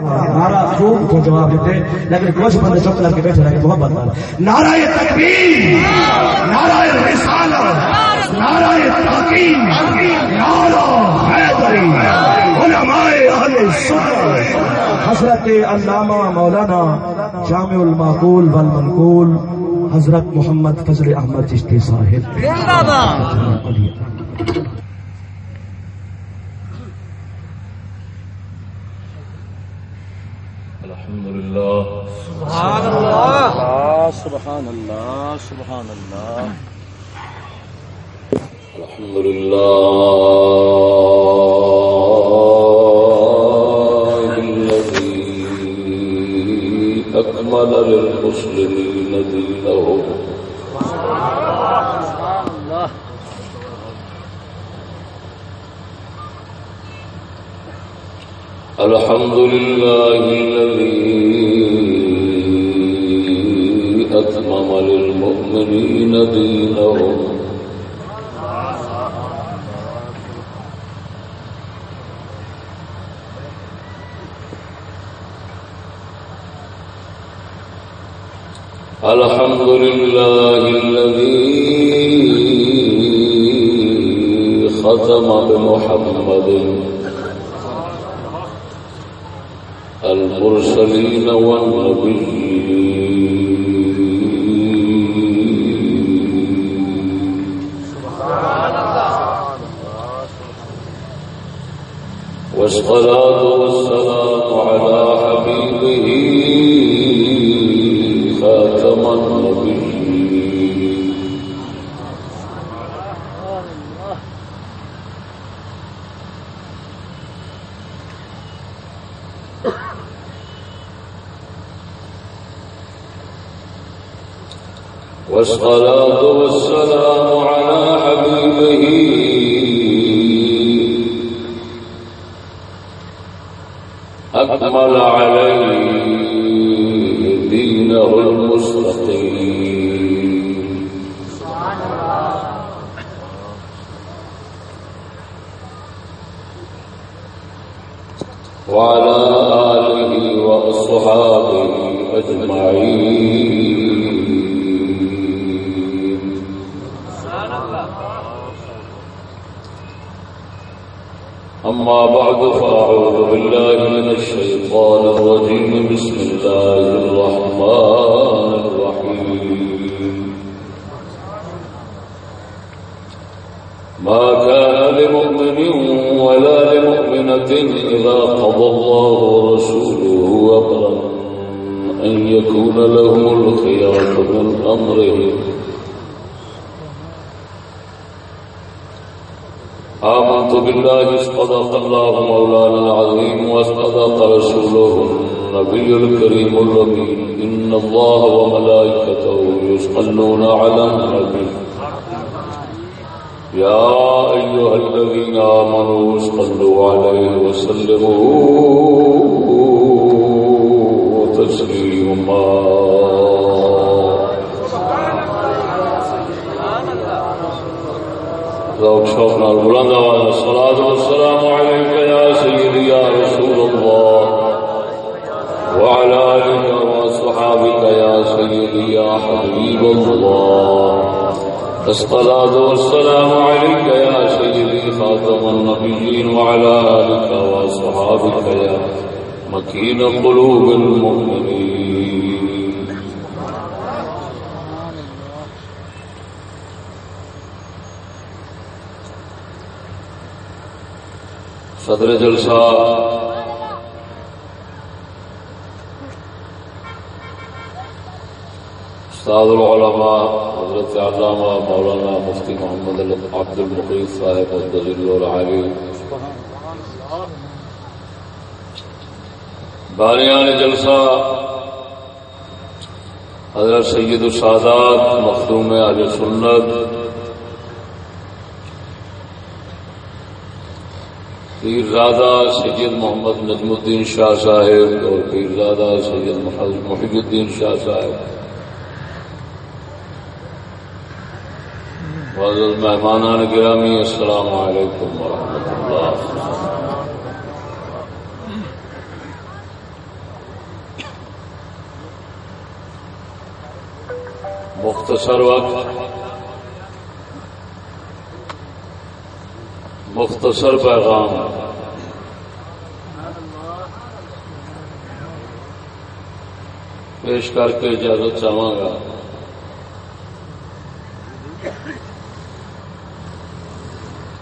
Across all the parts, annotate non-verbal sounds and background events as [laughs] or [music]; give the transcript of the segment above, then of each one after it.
نارا خوب کو جواب دیتے لیکن کچھ بندے چپ کر کے بیٹھے رہے محبت والا نارا تکبیر نارا رسالت نارا تحقیم نارا حیدری علماء اہل سنت۔ حضرت علامہ مولانا جامع المعقول والمنقول حضرت محمد فضل احمد چشتی صاحب۔ زندہ باد۔ سبحان اللہ. سبحان اللہ سبحان اللہ. الحمد لله الذي أكمل للمسلمين دينهم. الحمد لله الذي أتمم للمؤمنين دينهم. الحمد لله الذي ختم بمحمد المرسلين والنبيين. والصلاة والسلام على حبيبه خاتم النبيين. والصلاة مكين قلوب المؤمنين صدر جلسہ استاد العلماء حضرت علامہ مولانا مفتی محمد عبد المقیت صاحب الدلیل العالی باریان جلسہ حضرت سید السادات مخدوم اہل سنت پیرزادہ سید محمد نجم الدین شاہ صاحب اور پیرزادہ سید محمد محب الدین شاہ صاحب۔ معزز مہمان گرامی، السلام علیکم ورحمۃ اللہ۔ مختصر وقت مختصر پیغام پیش کر کے اجازت چاہوں گا۔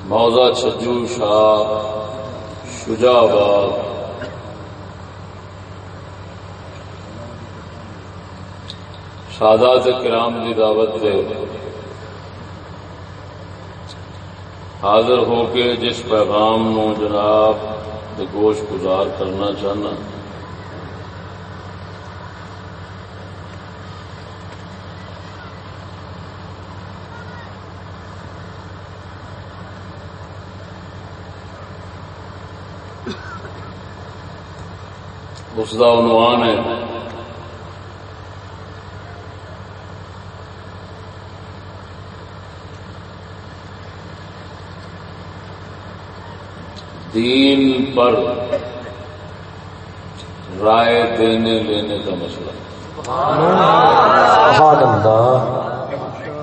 موزا چھجو شاہ شجا آباد۔ سادات کرام کی دعوت دے حاضر ہو کے جس پیغام نو جناب گوشت گزار کرنا چاہنا۔ اس کا عنوان ہے دین پر رائے دینے لینے کا مسئلہ۔ سبحان اللہ۔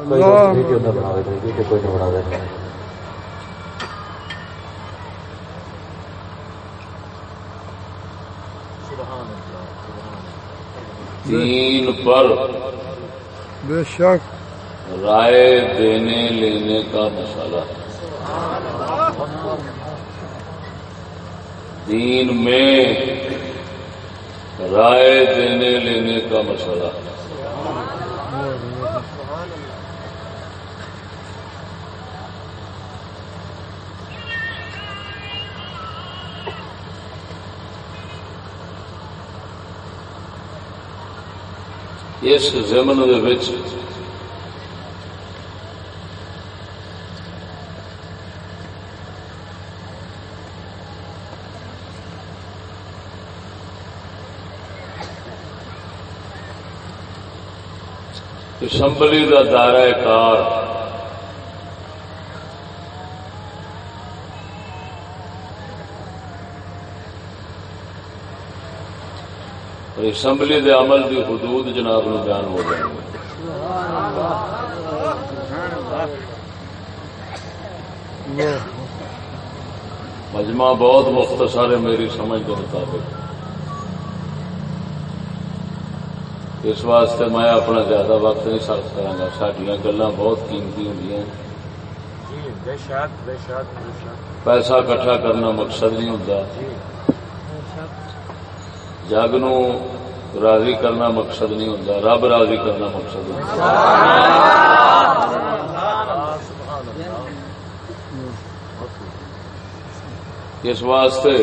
کوئی ویڈیو نہ بنا دے ویڈیو کوئی نہ بنا دے دین پر بے شک۔ رائے دینے لینے کا مسئلہ۔ دین میں رائے دینے لینے کا مسئلہ۔ اس زمن اسمبلی کا دائرہ کار۔ اسمبلی دے عمل دی حدود جناب نو بیان ہو جائے مجمع بہت مختصر ہے میری سمجھ کے مطابق۔ اس واسطے میں اپنا زیادہ وقت نہیں صرف کروں گا سڈیا گلا بہت قیمتی ہوں پیسہ کٹھا کرنا مقصد نہیں ہوتا جگ نو راضی کرنا مقصد نہیں ہوتا رب راضی کرنا مقصد ہوتا اس واسطے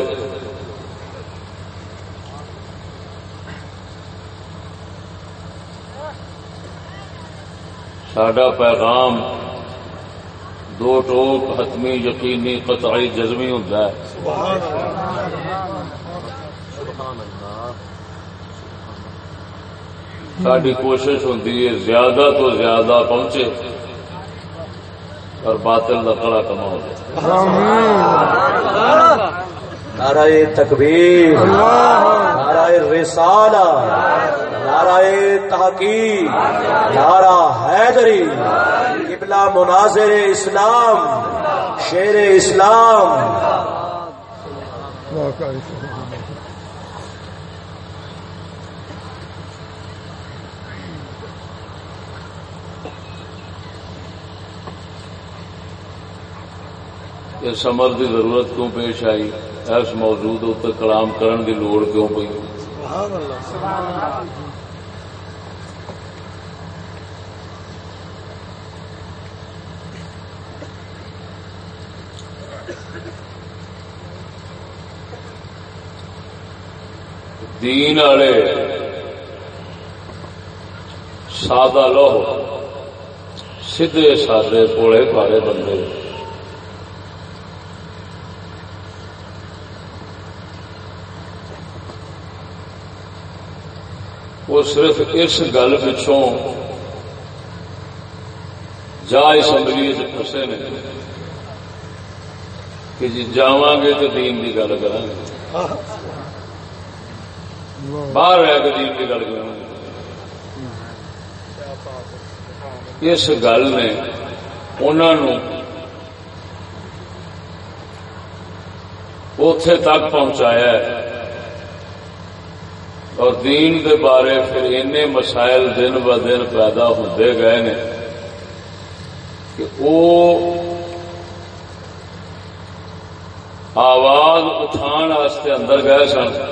ساڈا پیغام دو ٹوک حتمی یقینی قطعی جزمی ہوتا ہے۔ ساری کوشش ہوتی ہے زیادہ تو زیادہ پہنچے اور باطل کا کڑا کما ہو تکبیر۔ نعرہ رسالہ، نعرہ تحقیق، نعرہ حیدری، قبلہ مناظر اسلام شیر اسلام۔ اس کی ضرورت کیوں پیش آئی؟ اس موجود اتنے کلام کرن کی لوڑ کیوں پئی؟ دین والے سادہ لو سیدھے سادے پوڑے پارے بندے۔ وہ صرف اس گل پچھوں جا اسمبلی پھسے نے کہ جی جاواں گے تو دین کی گل کریں گے۔ باہر رہ کے دین کی گل کریں گے۔ اس گل نے انہوں اتے تک پہنچایا ہے۔ اور دین دے بارے پھر این مسائل دن ب دن پیدا ہوتے گئے نے کہ وہ آواز اٹھان واسطے اندر گئے سن۔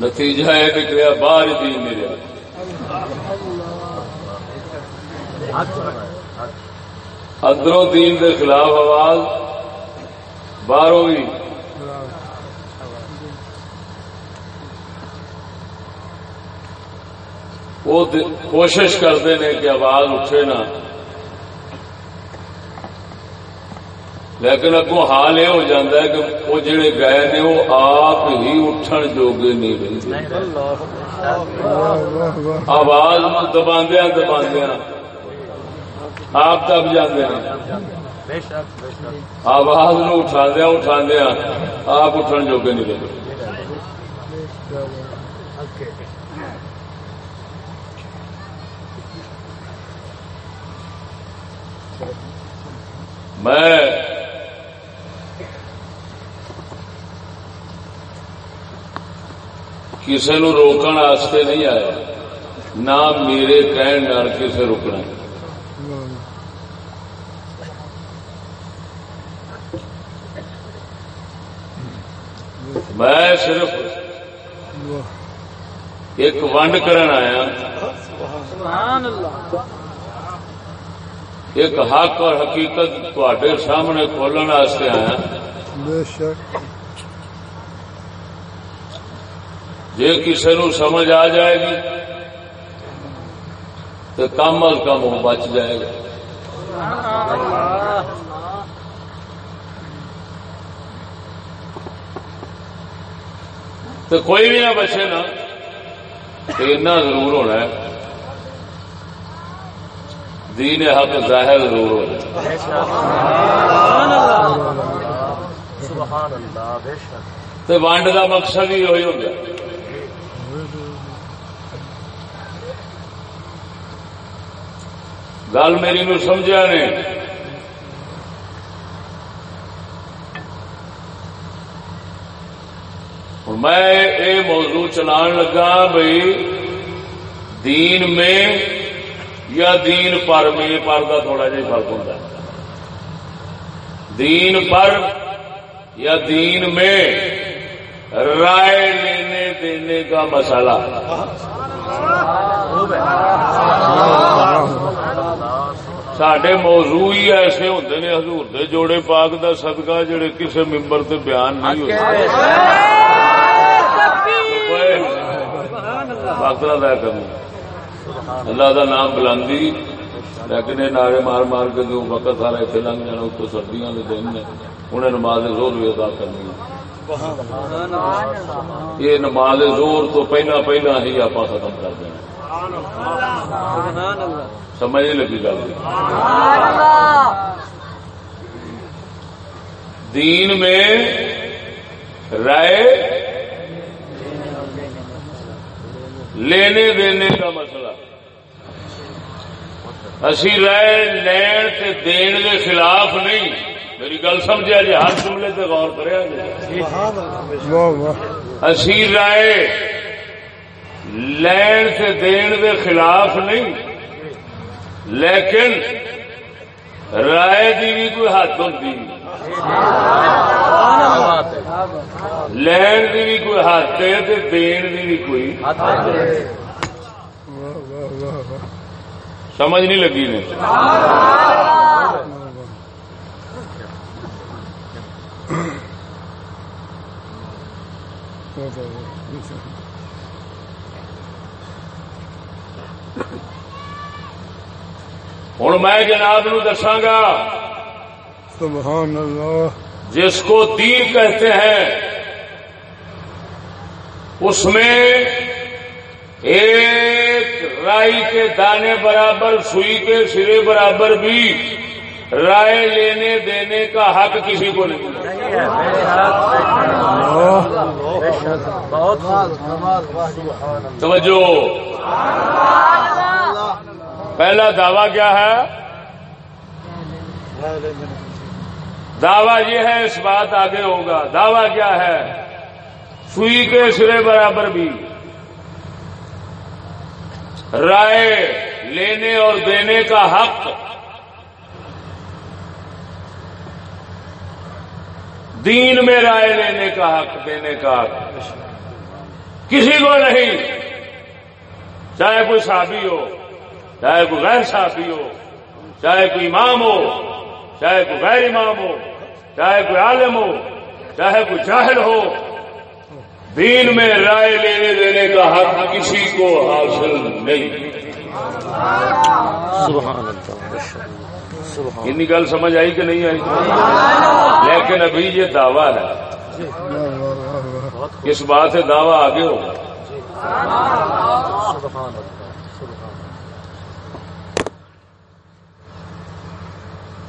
نتیجہ یہ نکلیا، باہر دین نہیں رہا۔ اندروں دین کے خلاف آواز، باہروں بھی وہ کوشش کرتے ہیں کہ آواز اٹھے نہ۔ لیکن اگوں حال یہ ہو جاتا ہے کہ وہ جڑے گئے نے وہ آپ ہی اٹھن جوگے نہیں رہتے آواز دباندیا دباندیا آپ دب جاتے ہیں آواز نو اٹھا دیا اٹھا دیا آپ اٹھن جوگے نہیں رہتے میں کسی نو روکن واسطے نہیں آیا۔ نہ میرے کہن کسے رکنا میں صرف ایک ونڈ کرن آیا۔ ایک حق اور حقیقت تے سامنے کھولنے واسطے آیا۔ جی کسی نو سمجھ آ جائے گی تو کم از کم وہ بچ جائے گا۔ تو کوئی بھی نہ بچے نا اتنا ضرور ہونا ہے۔ دین حق ظاہر ضرور ہونا ہے تو کا مقصد ہی وہی ہو گیا گل میری نو سمجھا نے؟ میں یہ موضوع چلان لگا بھائی دین میں یا دین پر میں پر کا تھوڑا جہا فرق ہوتا ہے دین پر یا دین میں رائے لینے دینے کا مسئلہ سڈے موضوع ہی ایسے ہوتے نے حضور دے جوڑے پاک دا صدقہ جڑے کسے ممبر تے بیان نہیں ہوتے وقت نہ کرنا اللہ دا نام بلندی، لیکن یہ نعرے مار مار کے جو وقت سارا اتنے لنگ جانا اتو سردیاں کے دن نے انہیں نماز زور بھی ادا کرنی یہ نماز زور تو پہلا پہلا ہی آپ ختم کر دینا سمجھ نہیں لگی گل۔ دین میں رائے لینے دینے کا مسئلہ۔ اسی رائے لین تے دین کے خلاف نہیں۔ میری گل سمجھا جی ہر جملے تے غور کرے واہ واہ اسی رائے لین سے دین دے خلاف نہیں۔ لیکن رائے دی بھی کوئی حد ہوتی لین دی بھی کوئی حد ہے تے دین دی بھی کوئی سمجھ نہیں لگی نے۔ ہوں میں جناب نو دساگا سبحان اللہ۔ جس کو دین کہتے ہیں، اس میں ایک رائی کے دانے برابر، سوئی کے سرے برابر بھی رائے لینے دینے کا حق کسی کو نہیں۔ توجہ۔ پہلا دعویٰ کیا ہے؟ دعویٰ یہ ہے اس بات آگے ہوگا۔ دعویٰ کیا ہے؟ سوئی کے سرے برابر بھی۔ رائے لینے اور دینے کا حق۔ دین میں رائے لینے کا حق، دینے کا حق۔ کسی کو نہیں۔ چاہے کوئی صحابی ہو، چاہے کوئی غیر صحابی ہو، چاہے کوئی امام ہو۔ چاہے کوئی غیر امام ہو چاہے کوئی عالم ہو چاہے کوئی جاہل ہو دین میں رائے لینے دینے کا حق کسی کو حاصل نہیں۔ اتنی گل سمجھ آئی کہ نہیں آئی؟ لیکن ابھی یہ دعویٰ ہے۔ اس بات سے دعویٰ آگے ہوگا۔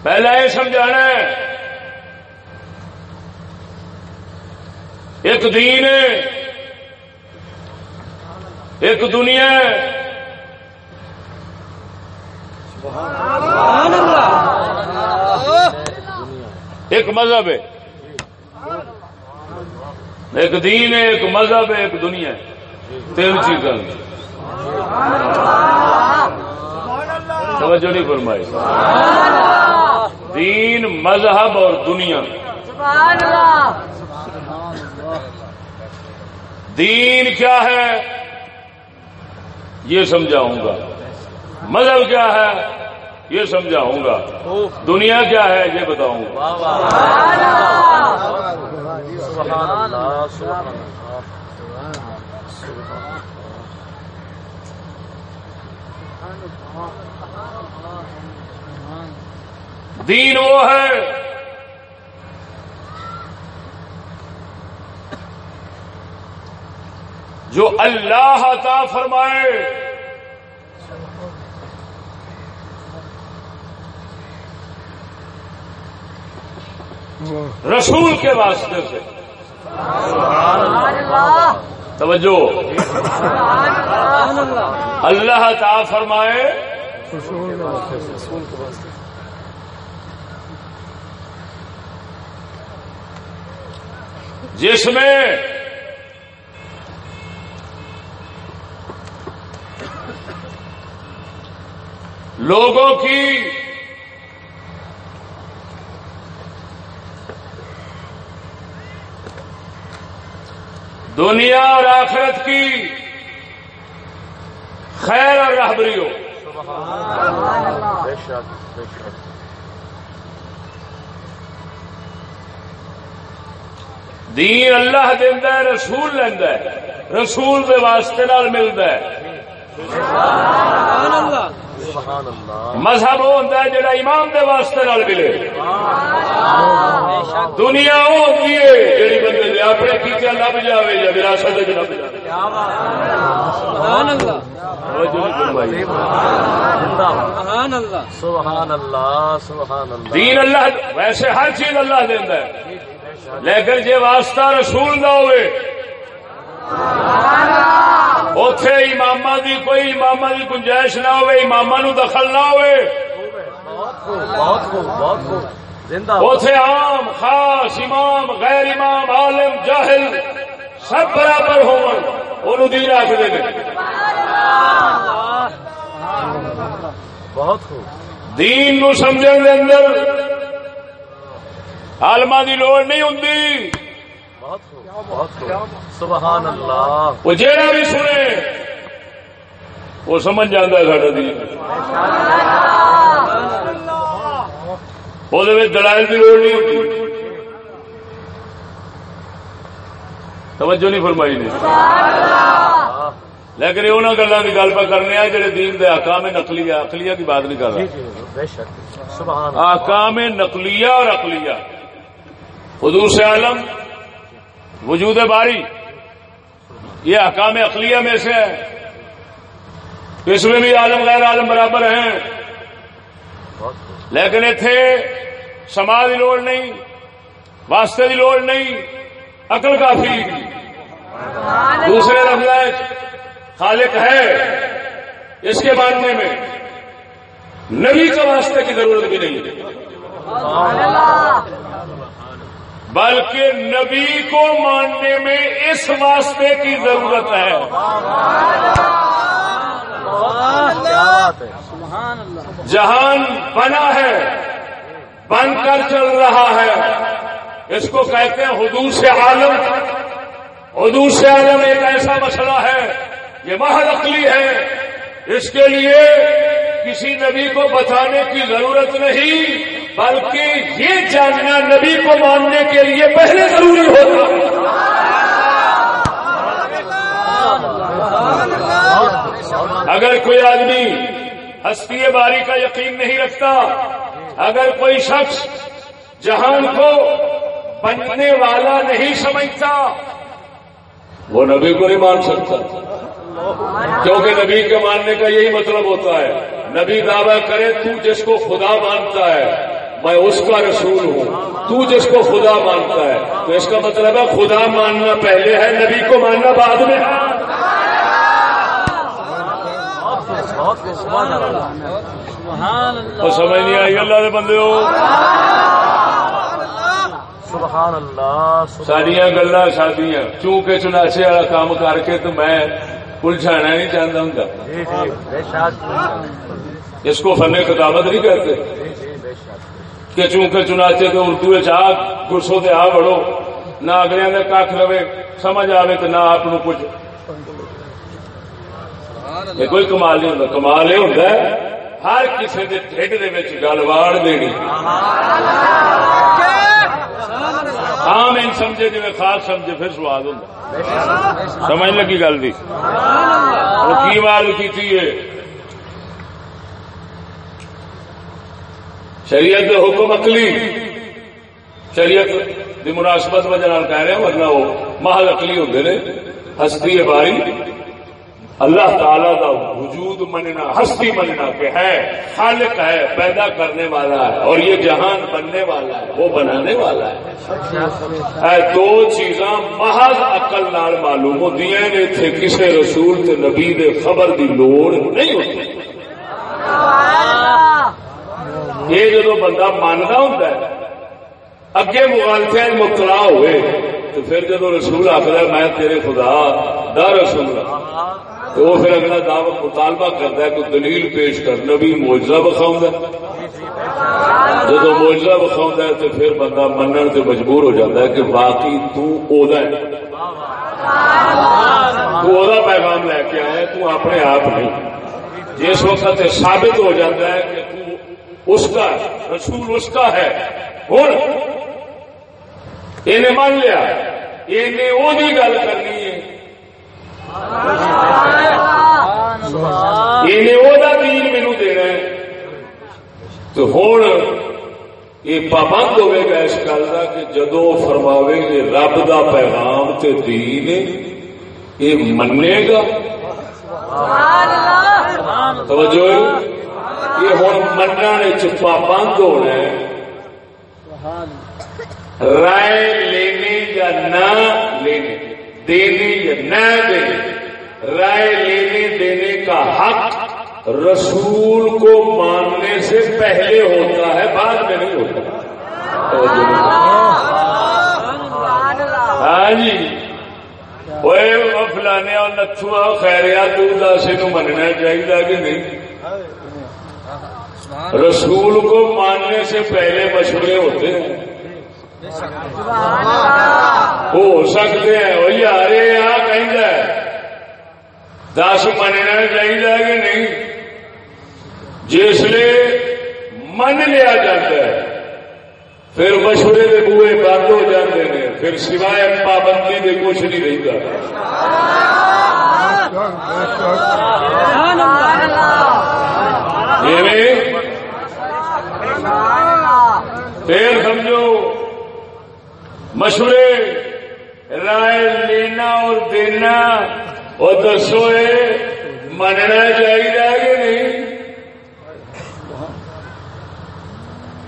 پہلا یہ سمجھانا ہے۔ ایک دین ہے۔ ایک دنیا ہے۔ ایک مذہب ہے۔ ایک دین ہے، ایک مذہب ہے، ایک دنیا ہے۔ تین چیزیں توجہ نہیں فرمائی۔ دین، مذہب اور دنیا۔ دین کیا ہے؟ یہ سمجھاؤں گا۔ مذہب کیا ہے؟ یہ سمجھاؤں گا۔ دنیا کیا ہے؟ یہ بتاؤں گا۔ دین وہ ہے جو اللہ عطا فرمائے۔ رسول کے واسطے سے۔ توجہ۔ اللہ تعالی فرمائے۔ جس میں لوگوں کی دنیا اور آخرت کی خیر اور رہبری ہو دین اللہ دینا ہے، رسول لینا ہے۔ رسول کے واسطے نال ملتا ہے۔ مذہب وہ ہوتا ہے جڑا امام دے واسطے نال ملے۔ دنیا وہ ہوتی ہے جڑی بندے دے اپنے کیتے لب جاوے یا وراثت وچ لب جاوے سبحان اللہ۔ سبحان اللہ۔ دین اللہ ویسے ہر چیز اللہ دینا ہے۔ لیکن جی واسطہ رسول نہ ہوئے اتے امام دی کوئی امام دی گنجائش نہ ہوئے امام نو دخل نہ ہوئے اتے عام، خاص امام، غیر امام، عالم، جاہل سب برابر ہو دین آخ دے بہت خوب دین نو سمجھن دے اندر عالما دی لوڑ نہیں ہوں بہت خوب بہت خوب سبحان اللہ۔ وہ جیڑا بھی سنے وہ سمجھ جانا ساڈا دین۔ وہ دلائل کی لوڑ نہیں ہوتی توجہ نہیں فرمائی نے لیکن انہوں گلوں کی گل پہ کرنے ہیں جڑے دین دے احکام نقلیہ اقلیہ کی بات نہیں کر جی رہا جی سبحان احکام نقلیہ اور اقلیہ حضور سے عالم وجود باری، یہ احکام اقلیہ میں سے ہے۔ اس میں بھی عالم، غیر عالم برابر ہیں۔ لیکن اتے سما کی لوڑ نہیں، واسطے کی لوڑ نہیں، عقل کافی۔ دوسرے لفظ خالق ہے۔ اس کے ماننے میں نبی کے واسطے کی ضرورت بھی نہیں۔ بلکہ نبی کو ماننے میں اس واسطے کی ضرورت ہے۔ جہان بنا ہے، بن کر چل رہا ہے۔ اس کو کہتے ہیں حدود سے عالم۔ حدود سے عالم ایک ایسا مسئلہ ہے، یہ محض عقلی ہے۔ اس کے لیے کسی نبی کو بتانے کی ضرورت نہیں، بلکہ یہ جاننا نبی کو ماننے کے لیے پہلے ضروری ہوتا ہے اگر کوئی آدمی ہستی باری کا یقین نہیں رکھتا، اگر کوئی شخص جہان کو بننے والا نہیں سمجھتا، وہ نبی کو نہیں مان سکتا۔ کیونکہ نبی کے ماننے کا یہی مطلب ہوتا ہے، نبی دعویٰ کرے، تو جس کو خدا مانتا ہے، میں اس کا رسول ہوں۔ تو جس کو خدا مانتا ہے۔ تو اس کا مطلب ہے خدا ماننا پہلے ہے، نبی کو ماننا بعد میں۔ تو سمجھ نہیں آئی اللہ کے بندے ہو؟ سبحان اللہ ساریا گلا شادیاں۔ چونکہ چناچے والا کام کر کے تو میں الجھانا نہیں چاہتا ہوں جی جی اس کو فن کتابت نہیں کرتے۔ کہ چونکہ چناچے تو اردو چاہ گرسوں سے آ بڑھو نہ اگلے نے کھ لوے سمجھ آئے تو نہ آپ کچھ کوئی کمال نہیں ہوتا کمال یہ ہوتا ہے ہر کسی کے ٹھڈ کے گل واڑ دینی۔ عام ان سمجھے جی خاص سمجھے، پھر سواد ہوتا سمجھ لگی گل دی؟ کی مال کی ہے؟ شریعت کے حکم اقلی شریعت کی مناسبت وجہ کہہ رہے ہیں ورنہ وہ محل اقلی ہوتے نے، ہستی باری اللہ تعالی کا وجود مننا، ہستی مننا کہ ہے، خالق ہے، پیدا کرنے والا ہے، اور یہ جہان بننے والا ہے، وہ بنانے والا ہے۔ دو چیزاں محض عقل نال معلوم ہوتی ہیں نے تھے کسے رسول تے نبی دے خبر دی لوڑ نہیں ہوتی۔ یہ جدو بندہ ماننا ہوتا ہے، اگے مغالفے مبتلا ہوئے، تو پھر جدو رسول آخر میں تیرے خدا، دا رسول۔ ہاں تو وہ پھر اگلا دعوت مطالبہ کرتا ہے، کوئی دلیل پیش کر نبی موجزہ بخاؤں جب موجزہ بخاؤں ہے تو پھر بندہ منن سے مجبور ہو جاتا ہے کہ باقی تو اودا ہے۔ تو اودا پیغام لے کے آیا تو اپنے آپ نہیں۔ جس وقت ثابت ہو جاتا ہے کہ تو اس کا رسول اس کا ہے۔ ہوں انہیں مان لیا، انہیں وہ گل کرنی ہے۔ دین مینو دینا تو ہوں یہ پابند ہوئے گا اس گل کا کہ جدو فرماوے گے رب دا پیغام تے دین یہ منے گا۔ توجہ یہ ہوں منع پابند ہونا ہے۔ رائے لینے یا نہ لینے، دینے یا نہ دینے۔ رائے لینے دینے کا حق رسول کو ماننے سے پہلے ہوتا ہے، بعد میں نہیں ہوتا۔ ہاں جی۔ وہ فلانے اور نتھو خیریات دس مننا چاہیے کہ نہیں؟ رسول کو ماننے سے پہلے مشورے ہوتے ہیں۔ ہو سکتے ہیں۔ وہ یار آ کہ دس مننا چاہیے کہ نہیں۔ جس من لیا جاتا ہے، پھر مشورے کے بوئے بند ہو جاتے ہیں پھر سوائے پابندی کے کچھ نہیں رہتا۔ پھر سمجھو، مشورے رائے لینا اور دینا اور دسو مننا چاہیے کہ نہیں؟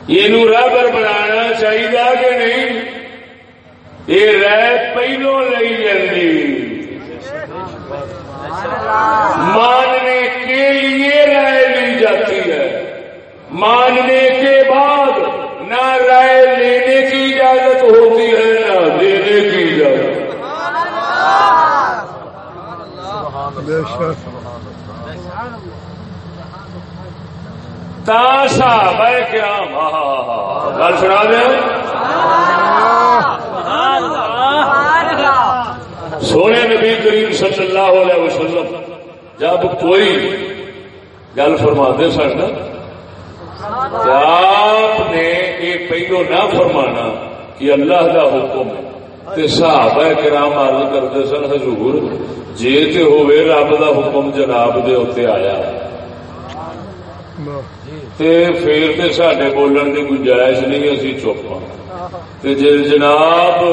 یہ رابر بنانا چاہیے کہ نہیں؟ یہ رہ پہلو لئی جاتی ماننے کے لیے رائے لی جاتی ہے۔ ماننے کے بعد نہ رائے لینے کی اجازت ہوتی ہے نہ دینے کی اجازت گل سنا دیں سونے نبی کریم صلی اللہ علیہ وسلم، جب کوئی گل فرما سن آپ نے یہ پہلو نہ فرمانا کہ اللہ کا حکم ہے۔ تے صحابہ کرام عرض کرتے سن حضور جے تے ہوئے رب دا حکم جناب دے اتنے آیا تے پھر تے ساڈے بولن کی گنجائش نہیں اسی چپ تے جے جناب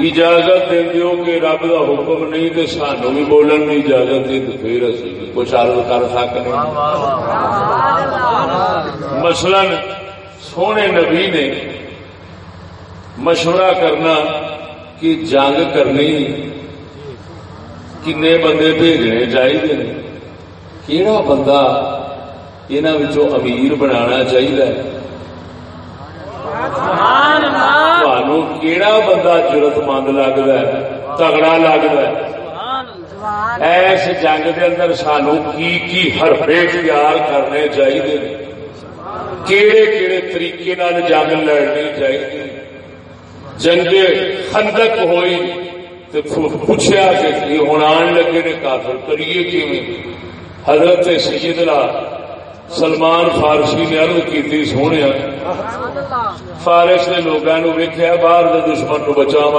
اجازت دیں دیو کہ رب دا حکم نہیں تے سانو بھی بولن کی اجازت دی تو پھر اسی کچھ عرض کر سکتے مثلا سونے نبی نے مشورہ کرنا کہ جنگ کرنی کنے بندے بھیجنے چاہیے کہڑا بندہ انہوں امیر بنا چاہیے کیڑا بندہ ضرورت مند لگتا ہے تگڑا لگتا ہے؟ ایس جنگ دے اندر سانو کی کی حرفے اختیار کرنے چاہیے کیڑے کیڑے طریقے جنگ لڑنی چاہیے جنگ خندق ہوئی تو پوچھا کہ ہوں آن لگے نے کافر کریے کیویں؟ حضرت سیدنا سلمان فارسی نے عرض کی سونے فارس نے لوگوں ویکیا باہر کے دشمن نو بچاو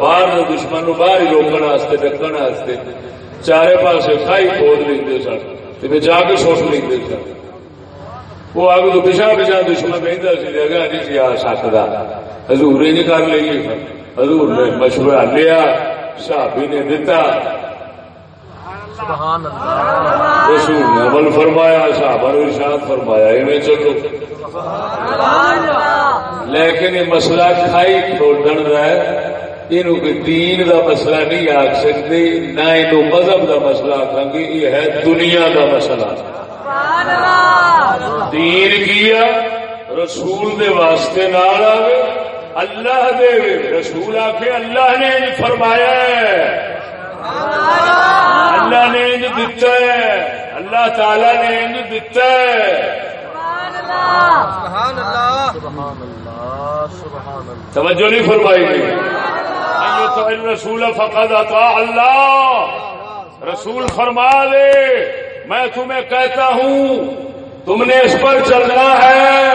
باہر کے دشمن نو باہر ہی روکنے واسطے، ڈکن واسطے، چارے پاسے کھائی کھود لیتے سن جا کے سوچ لیتے سن۔ وہ اگ تو پچھا پچھا دشمن بہتا سی جگہ نہیں سی آ سکتا حضور نے کر لیے حضور نے مشورہ لیا صحابی نے دتا رسول نے عمل فرمایا صحابہ نے ارشاد فرمایا ایویں چلو لیکن یہ مسئلہ کھائی ہے یہ دین دا مسئلہ نہیں آخ سکتے نہ مذہب دا مسئلہ آخان گے یہ ہے دنیا دا مسئلہ دین کیا رسول دے واسطے نال آوے۔ اللہ دے رسول آخے اللہ نے فرمایا ہے۔ اللہ۔ نے انج دتا ہے۔ اللہ تعالی نے انج دتا ہے۔ توجہ نہیں فرمائی گئی۔ رسول فقد اطاع اللہ۔ رسول فرما دے میں تمہیں کہتا ہوں، تم نے اس پر چلنا ہے۔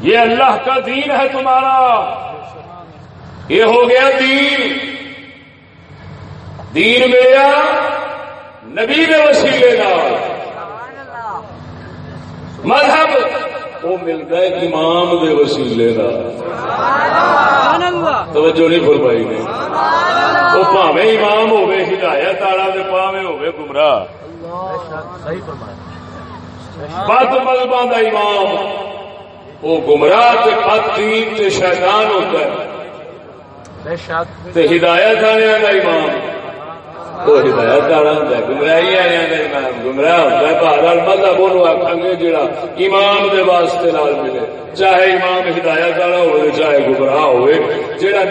یہ اللہ کا دین ہے تمہارا۔ یہ ہو گیا دین۔ دین میرا، نبی میں وسیلے نال۔ مذہب وہ ملتا ہے امام دے وسیلے توجہ نہیں فرمائی نے۔ وہ پاوے امام ہوے ہدایت والا تے پاوے ہوے گمراہ۔ بد مذہباں دا امام وہ گمراہ تے تے شیطان ہوتا ہے۔ تے ہدایت والے دا امام۔ وہ ہدایت والا ہوتا گمراہی والے کا امام گمراہ ہوتا ہے بہرحال مذہب وہ آخان گے جڑا امام دے واسطے نال ملے چاہے امام ہدایت والا ہوئے چاہے گمراہ ہوئے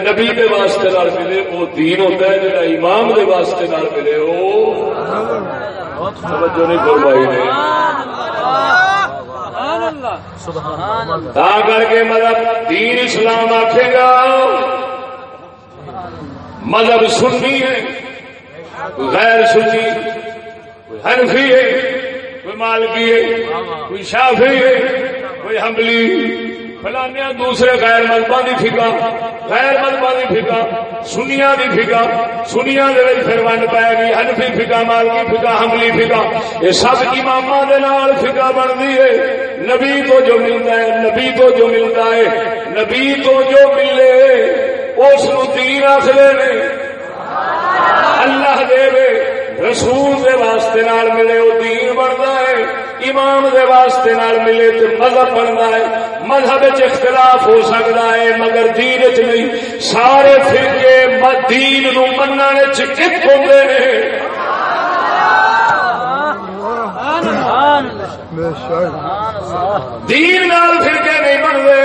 نبی دے واسطے نال ملے وہ دین ہوتا ہے امام دے واسطے نال ملے وہ توجہ نہیں نے تا کر کے مذہب دین اسلام آخے گا مذہب سنی ہے کوئی غیر سنی، کوئی حنفی ہے، کوئی مالکی ہے، کوئی شافی ہے، کوئی حملی فلانے دوسرے غیر مذہبہ دی فکا غیر مذہبہ دی فکا سنیا دی فکا سنیا پھر ونڈ پائے گی حنفی فکا مالکی فکا حملی فکا یہ سب اماماں فکا بندی ہے۔ نبی تو جو ملتا ہے، نبی تو جو ملتا ہے، نبی تو جو ملے، اس نو دین آخرے نے۔ اللہ دے وے رسول دے واسطے نال ملے، وہ دین بنتا ہے، امام دے واسطے نال ملے تے مذہب بننا ہے۔ مذہب اختلاف ہو سکتا ہے، مگر دین وچ نہیں۔ سارے فرقے دین نو منن وچ ایک ہوندے دین نال فرقے نہیں بنتے،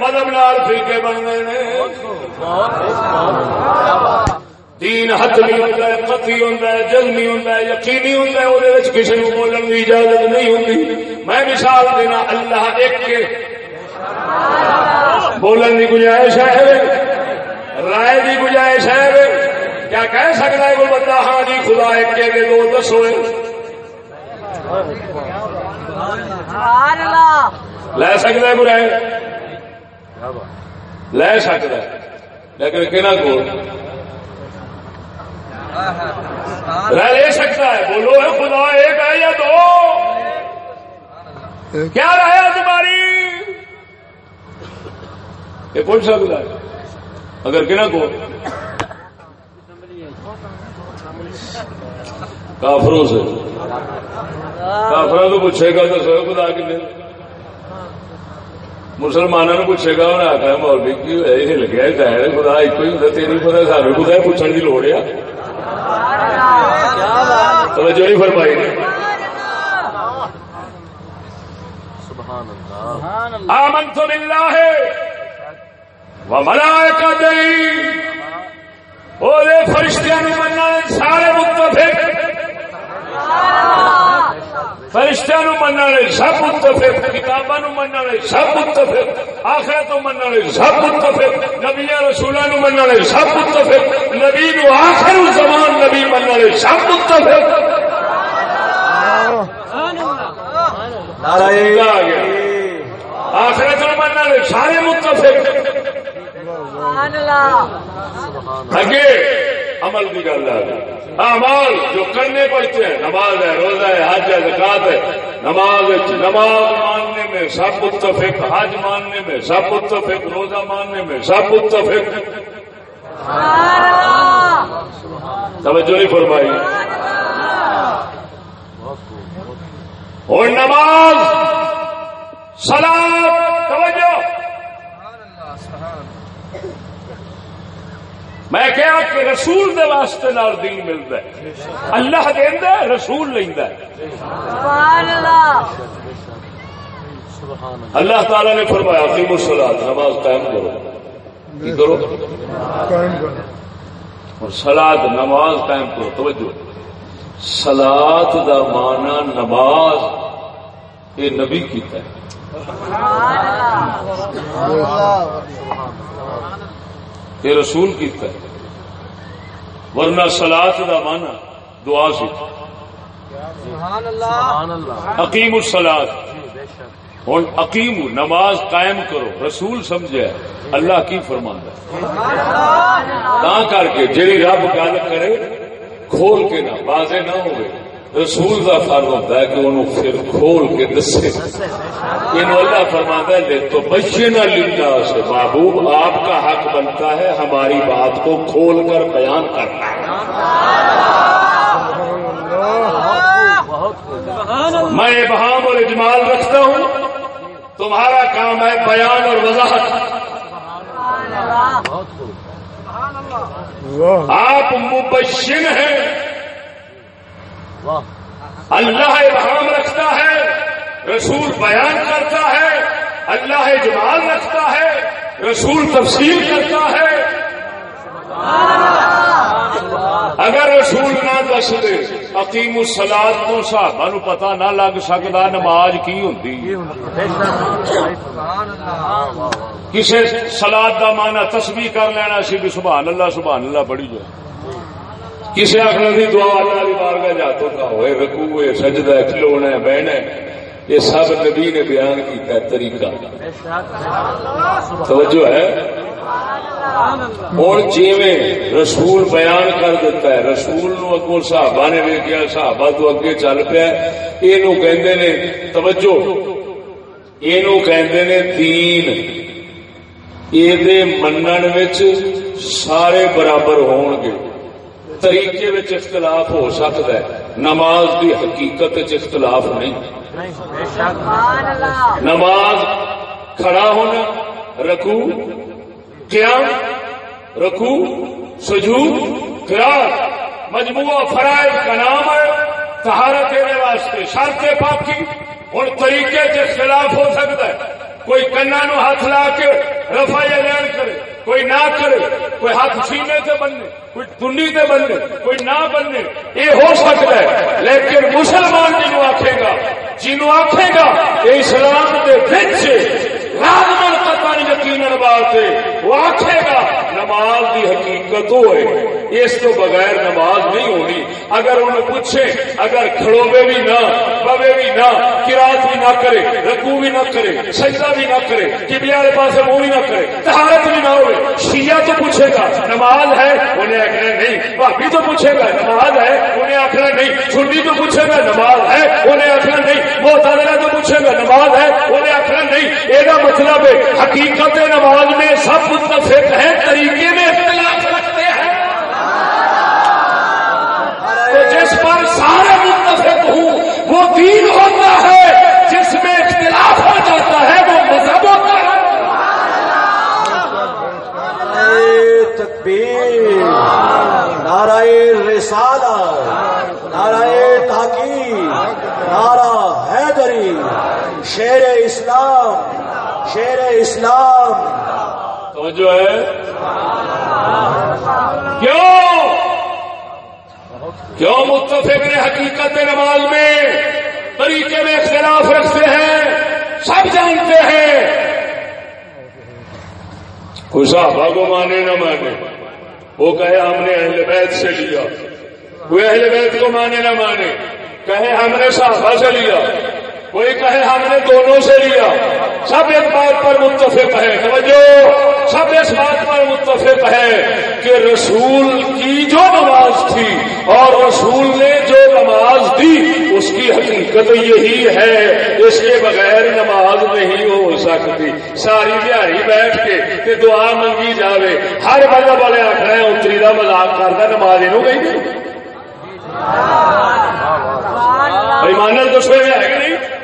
مذہب نال فرقے بنتے نے۔ دین حتمی ہوتا ہے قطعی ہوتا ہے جزمی ہوتا ہے یقینی ہوتا ہے وہ کسی کو بولن کی اجازت نہیں ہوتی میں مثال دینا اللہ ایک کے بولن کی گنجائش ہے رائے کی گنجائش ہے کیا کہہ سکتا ہے کوئی بندہ؟ ہاں جی خدا ایک کے کے دو دسو۔ لے سکتا ہے کوئی رائے لے سکتا ہے۔ لیکن کہنا کو رہ لے سکتا ہے۔ بولو ہے خدا، ایک ہے یا دو؟ ایک کیا رہے تمہاری؟ یہ پوچھ سکتا ہے۔ اگر کہنا کو کافروں سے۔ کافروں کو پوچھے گا تو سو خدا کتنے مسلمانوں نے پوچھے گا انہیں آخر مولوی کی ہل ظاہر خدا ایک ہی ہوتا تیری پتا سارے خدا پوچھنے کی لوڑ ہے۔ توجہ نہیں فرمائی۔ نے آمنت باللہ وملائکتہ او دے فرشتیاں نو مننا سارے متفق۔ فرشتیاں نو مننا سب متفق کتاباں نو مننا سب متفق آخرت نو مننا سب متفق نبیاں رسولاں نو مننا سب متفق نبی نو آخر الزمان نبی مننا سب متفق آ آخرت نو مننا سارے متفق اگے عمل کی گل ہے امال جو کرنے پڑتے ہیں، نماز ہے، روزہ ہے، حج ہے زکات ہے، نماز نماز ماننے میں سب متفق، حج ماننے میں سب متفق، روزہ ماننے میں سب متفق۔ توجہ نہیں فرمائی۔ اور نماز سلام توجہ۔ میں کہا کہ رسول دے واسطے نال دین ملتا ہے۔ اللہ دیندا ہے رسول لیندا ہے۔ اللہ تعالی نے فرمایا قیم الصلاۃ نماز قائم کرو۔ کی کرو؟ قائم کرو اور سلاد نماز قائم کرو توجہ۔ سلاد دا معنی نماز یہ نبی کیتا ہے۔ یہ رسول کیتا ہے ورنہ سلاد دا معنی دعا سی۔ عقیم السلاد ہوں عقیم نماز قائم کرو رسول سمجھے۔ اللہ کی فرماندہ تا کر کے جی رب گل کرے کھول کے نہ بازے نہ ہوئے۔ رسول کا فرض ہوتا ہے کہ انہوں پھر کھول کے دسے۔ ان اللہ فرماتا ہے لے تو بچے نہ لینا سے محبوب آپ کا حق بنتا ہے ہماری بات کو کھول کر بیان کرنا۔ میں ابہام اور اجمال رکھتا ہوں۔ تمہارا کام ہے بیان اور وضاحت۔ آپ مبشر ہیں۔ اللہ ابہام رکھتا ہے رسول بیان کرتا ہے اللہ جمال رکھتا ہے رسول تفصیل کرتا ہے۔ اگر رسول نہ دس دے عقیم السلاد تو صحابہ نو پتا نہ لگ سکتا نماز کی ہوتی کسی سلاد دا مانا تسبیح کر لینا سی بھی سبحان اللہ سبحان اللہ بڑی جو کسی آخر دی دعا اللہ دی بارگاہ جاتوں کا ہوئے، رکوع ہوئے، سجدہ کھلونا ہے بہنا ہے۔ یہ سب نبی نے بیان کیتا ہے، طریقہ۔ توجہ ہے؟ اور جیویں رسول بیان کر دیتا ہے، رسول نو اگوں صحابہ نے ویکیا صحابہ تو اگے چل پیا اینو کہندے نے، توجہ، اینو کہندے نے دین۔ یہ منن وچ سارے برابر ہون گے طریقے وچ اختلاف ہو سکتا ہے نماز کی حقیقت وچ اختلاف نہیں نماز کھڑا ہونا رکو قیام رکو سجود قرار مجموعہ فرائض کا نام ہے طہارت دینے واسطے شرط پاکی ہوں طریقے سے خلاف ہو سکتا ہے کوئی کنا نو ہاتھ لا کے رفا یا لین کرے، کوئی نہ کرے، کوئی ہاتھ سینے سے بننے، کوئی ٹنڈی سے بننے، کوئی نہ بننے یہ ہو سکتا ہے، لیکن مسلمان جنوں آکھے گا جنوں آکھے گا یہ اسلام کے بچ لازمن قطن یقین وہ آکھے گا نماز کی حقیقت ہوئے، اس تو بغیر نماز نہیں ہونی۔ اگر انہیں پوچھے، اگر کھڑوے بھی نہ پوے بھی نہ، کراط بھی نہ کرے رکو بھی نہ کرے، سجدہ بھی نہ کرے کبھی والے پاس منہ بھی نہ کرے تہارت بھی نہ ہوئے، شیعہ تو پوچھے گا، نماز ہے؟ انہیں آخنا نہیں۔ بھابی تو پوچھے گا، نماز ہے؟ انہیں آخنا نہیں۔ چھٹی تو پوچھے گا، نماز ہے؟ انہیں آخنا نہیں۔ محتاجہ تو پوچھے گا، نماز ہے؟ انہیں آخنا نہیں۔ یہ مطلب ہے، حقیقت نماز میں سب متفق ہیں طریقے میں اختلاف رکھتے ہیں۔ تو جس پر سارے متفق ہوں، وہ دین ہوتا ہے، جس میں اختلاف ہو جاتا ہے، وہ مذہب ہوتا ہے۔ تکبیر، نعرہ رسالہ، نعرہ تحقیق، نعرہ حیدری شیر اسلام شیر اسلام تو جو ہے؟ کیوں؟ کیوں متفق نے حقیقت نماز میں؟ طریقے میں اختلاف رکھتے ہیں، سب جانتے ہیں۔ کوئی صحابہ کو مانے نہ مانے۔ وہ کہے ہم نے اہل بیت سے لیا۔ کوئی اہل بیت کو مانے نہ مانے۔ کہے ہم نے صحابہ سے لیا۔ کوئی کہے ہم نے دونوں سے لیا۔ سب ایک بات پر متفق ہے توجہ۔ سب اس بات پر متفق ہے کہ رسول کی جو نماز تھی اور رسول نے جو نماز دی اس کی حقیقت یہی ہے۔ اس کے بغیر نماز نہیں ہو سکتی۔ ساری دیہی بیٹھ کے تے دعا منگی جاوے۔ ہر مذہب والے آخر اتری کا مزاق کرتا نماز یہ گئی ایمان دسوے میں ہے کہ نہیں؟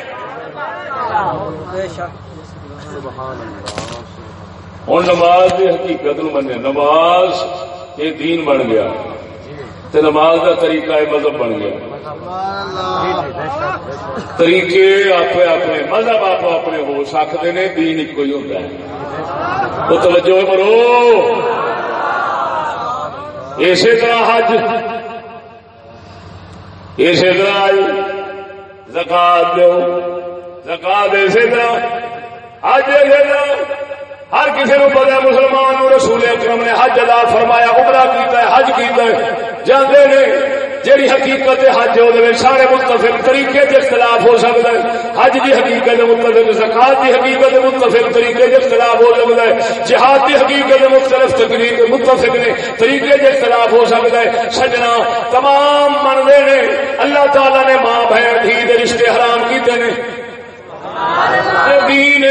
ہوں نماز کی حقیقت نو من نماز یہ دین بن گیا۔ تے نماز کا طریقہ یہ مذہب بن گیا۔ طریقے اپنے اپنے، مذہب آپ اپنے ہو سکتے نے، دین ایک ہی ہوتا ہے۔ تو توجہ مرو۔ اسی طرح حج۔ اسی طرح زکات دو زکات اسی طرح حج اسی طرح ہر کسی نو پتا مسلمان نو رسول اکرم نے حج ادا فرمایا، عمرہ کیتا ہے، حج کیتا ہے۔ جاندے نے جیڑی حقیقت حج وہ سارے متفق طریقے سے اختلاف ہو سکتا ہے۔ حج کی حقیقت متفق زکات کی حقیقت متفق طریقے سے اختلاف ہو سکتا ہے۔ جہاد کی حقیقت مختلف تقریب متفق نے طریقے سے اختلاف ہو سکتا ہے۔ سجنا تمام منگے نے، اللہ تعالی نے ماں بہن، دھی دے رشتے حرام کیتے نے۔ دین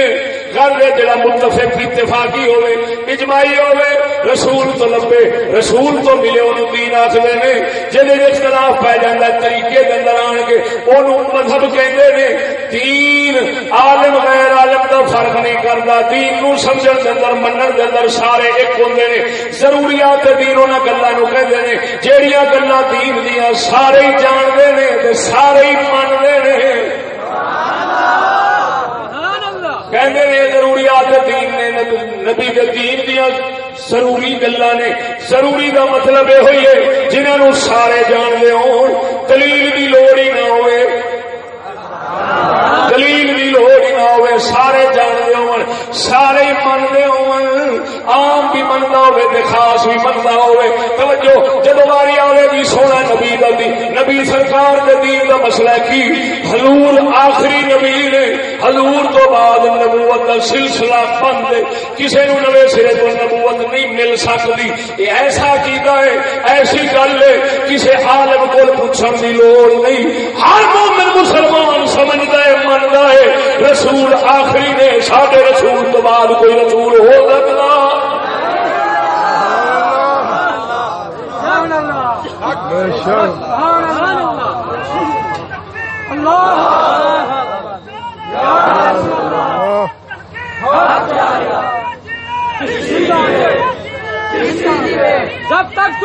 گل جڑا متفق اتفاقی ہوئے، اجماعی ہوئے، رسول تو لبے رسول تو ملے انہوں دین آخر نے جن اختلاف پی جاتا ہے، طریقے کے اندر آن کے، انہوں مذہب کہتے نے، دین عالم، غیر عالم کا فرق نہیں کرتا دین نو سمجھن کے اندر، منن کے اندر سارے ایک ہوندے نے، ضروریات دین انہاں گلاں نو کہندے نے، جیڑیاں دین دیاں، سارے ہی جاندے نے، تے سارے ہی مانتے نے۔ کہندے نے ضروریات دین نے نبی دین دیا ضروری گلا نے۔ ضروری کا مطلب یہ ہوئی ہے جنہوں سارے جانتے ہو دلیل کی لوڑ ہی نہ ہوئے۔ دلیل کی لوڑ ہی نہ ہوئے، سارے جانتے ہو سارے منتے ہو آم بھی منتا ہوے خاص بھی منتا ہوے توجہ جب باری آئے گی سونا نبی کا دی، نبی سرکار کے دین کا مسئلہ کی؟ حضور آخری نبی نے، حضور تو بعد نبوت کا سلسلہ بند کسی نو نوے سرے تو نبوت نہیں مل سکتی۔ یہ ایسا کیتا ہے، ایسی گل ہے کسی عالم کو پوچھنے کی لوڑ نہیں۔ ہر مومن مسلمان سمجھتا ہے منتا ہے، رسول آخری نے سارے رسول اس تو بعد کوئی رسول ہو سکتا۔ جب تک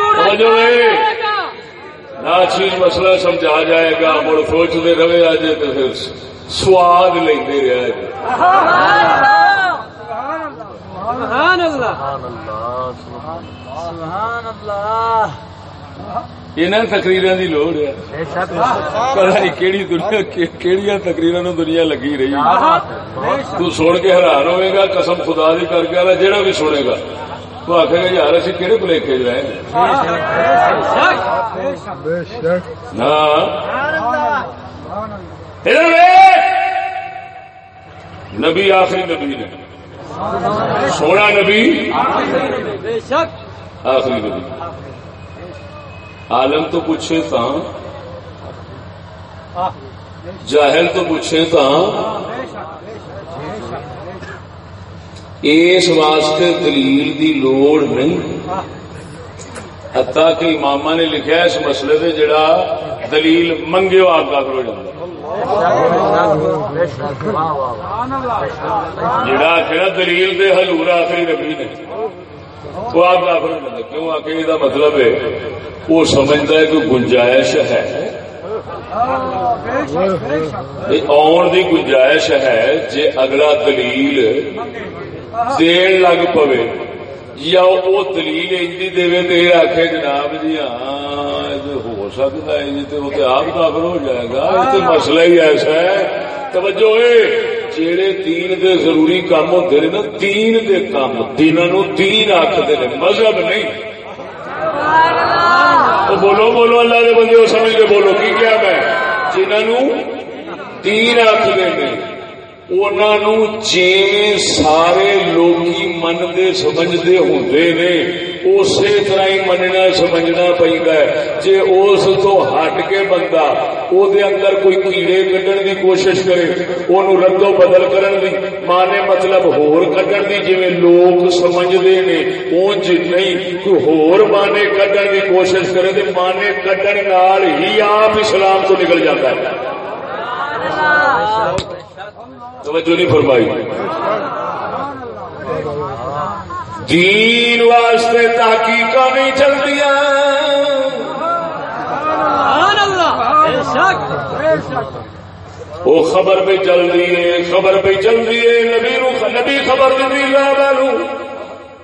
ناچیز مسئلہ سمجھا جائے گا مڑ سوچتے رہے آج پھر۔ سواد لیندے رہا جی سبحان اللہ سبحان اللہ انہاں تقریرا دی لوڑ ہے۔ پتہ نہیں کیڑی دنیا کیڑیاں تقریرا نو دنیا لگی رہی۔ تو سن کے حیران ہوئے گا قسم خدا دی کر کے جہاں بھی سنے گا۔ تو آخے گا یار اسی کہڑے بلیکے جو ہیں بے نبی آخری نبی نے۔ سونا نبی آخری نبی۔ عالم تو پوچھے تا جاہل تو پوچھے تا اس واسطے دلیل دی لوڑ نہیں۔ حتیٰ کہ امام نے لکھا اس مسئلے سے جڑا دلیل منگیو آپ کا کرو جاتا جڑا آخر دلیل دے حضور آخری نبی نے، وہ آپ آخر کیوں آ کے مطلب ہے؟ وہ سمجھتا ہے کہ گنجائش ہے۔ آن دی گنجائش ہے جے اگلا دلیل دین لگ پوے، یا وہ دلیل انجی دے تو یہ آخے جناب جی ہاں یہ ہو سکتا ہے جی تو وہ تو آپ کافر ہو جائے گا۔ یہ مسئلہ ہی ایسا ہے۔ توجہ اے، جیڑے دین دے ضروری کام ہوتے ہیں نا دین دے کام۔ دینوں نو دین آخر مذہب نہیں۔ تو بولو بولو، اللہ دے بندے سمجھ کے بولو، کی کیا میں؟ جنہوں تین آخر انہوں جی سارے لوگ منتے سمجھتے ہوتے نے اسی طرح ہی مننا سمجھنا پہنتا ہے جی اس تو ہٹ کے بندہ وہ اندر کوئی کیڑے کڈن کی کوشش کرے وہ ردو بدل کرن دی مانے مطلب ہور کڈن دی جی لوگ سمجھتے نے اونج نہیں کوئی ہور مانے کڈن کی کوشش کرے تو مانے کڈن نال ہی آپ اسلام تو نکل جاتا ہے توجہ نہیں فرمائی۔ دین واسطے تحقیق نہیں چلتی وہ خبر پہ چل رہی ہے، خبر پہ چل رہی ہے۔ نبی رو نبی خبر دیتی لو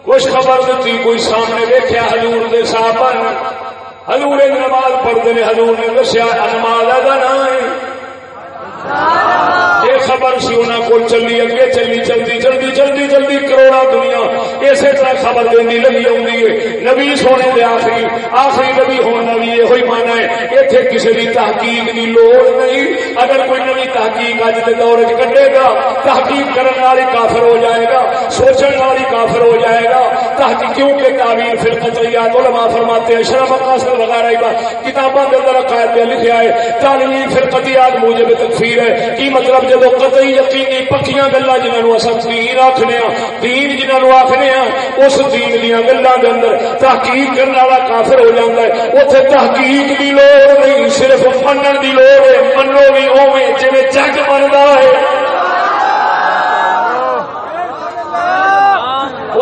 کچھ خبر دیتی کوئی سامنے دیکھا حضور دے صاحب حضور نماز پڑھتے نے، حضور نے دسیا، نماز کا نام ہے یہ خبر سی انہوں کو چلی، اگے چلی چلتی چلتی چلتی چلتی کروڑا دنیا۔ اسی طرح خبر دینی لگی آئی ہے۔ نبی سونے دے آخری آخری نبی ہونا بھی یہ ہوئی مانا ہے۔ اتنے کسی بھی تحقیق کی لوڑ نہیں۔ اگر کوئی نوی تحقیق اج کے دور چ کٹے گا، تحقیق کرنے والی کافر ہو جائے گا سوچنے والی کافر ہو جائے گا۔ تحقیق کیوں کہ تعبیر پھر قطعیات علماء فرماتے ہیں شرف مقاصد وغیرہ کتابوں کے اندر عقائد پہ لکھا ہے تعلیم پھر قطعیات موجب تکفیر ہے۔ کی مطلب جب قطعی یقینی پکیاں گلا جنہوں اصل دین آخنے دین جنہوں آخنے اس دین دیا گلوں کے اندر تحقیق کرنے والا کافر ہو جاتا ہے۔ اتنے تحقیق کی لوڑ نہیں، صرف منن کی لوڑ ہے، منو بھی اوے جی جگ بنتا ہے۔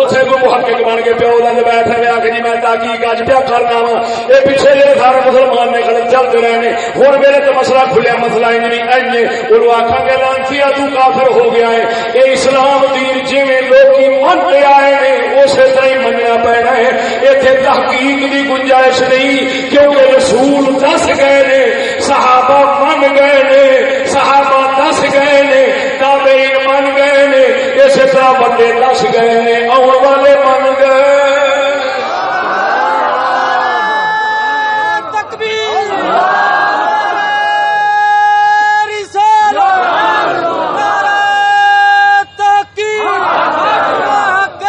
اتنے کو محقق بن کے پیو دن بیٹھے میں آخر جی میں تحقیق اج پیا کرنا وا ہاں۔ یہ پیچھے جی سارے مسلمان نے کڑے چلتے رہے ہیں ہوں میرے تو مسئلہ کھلیا، مسئلہ نہیں وہ آخا گے لانسی تو کافر ہو گیا ہے۔ یہ اسلام دین جی لوگ منتے آئے ہیں، اسی طرح ہی مننا پینا ہے اتنے تحقیق کی گنجائش نہیں، کیونکہ رسول دس گئے نے، صحابہ من گئے نے، صحابہ دس گئے نے تابعین من گئے نے اسی طرح بندے نس گئے نے آن والے بن گئے تکبیر رسالت نعرہ تحقیق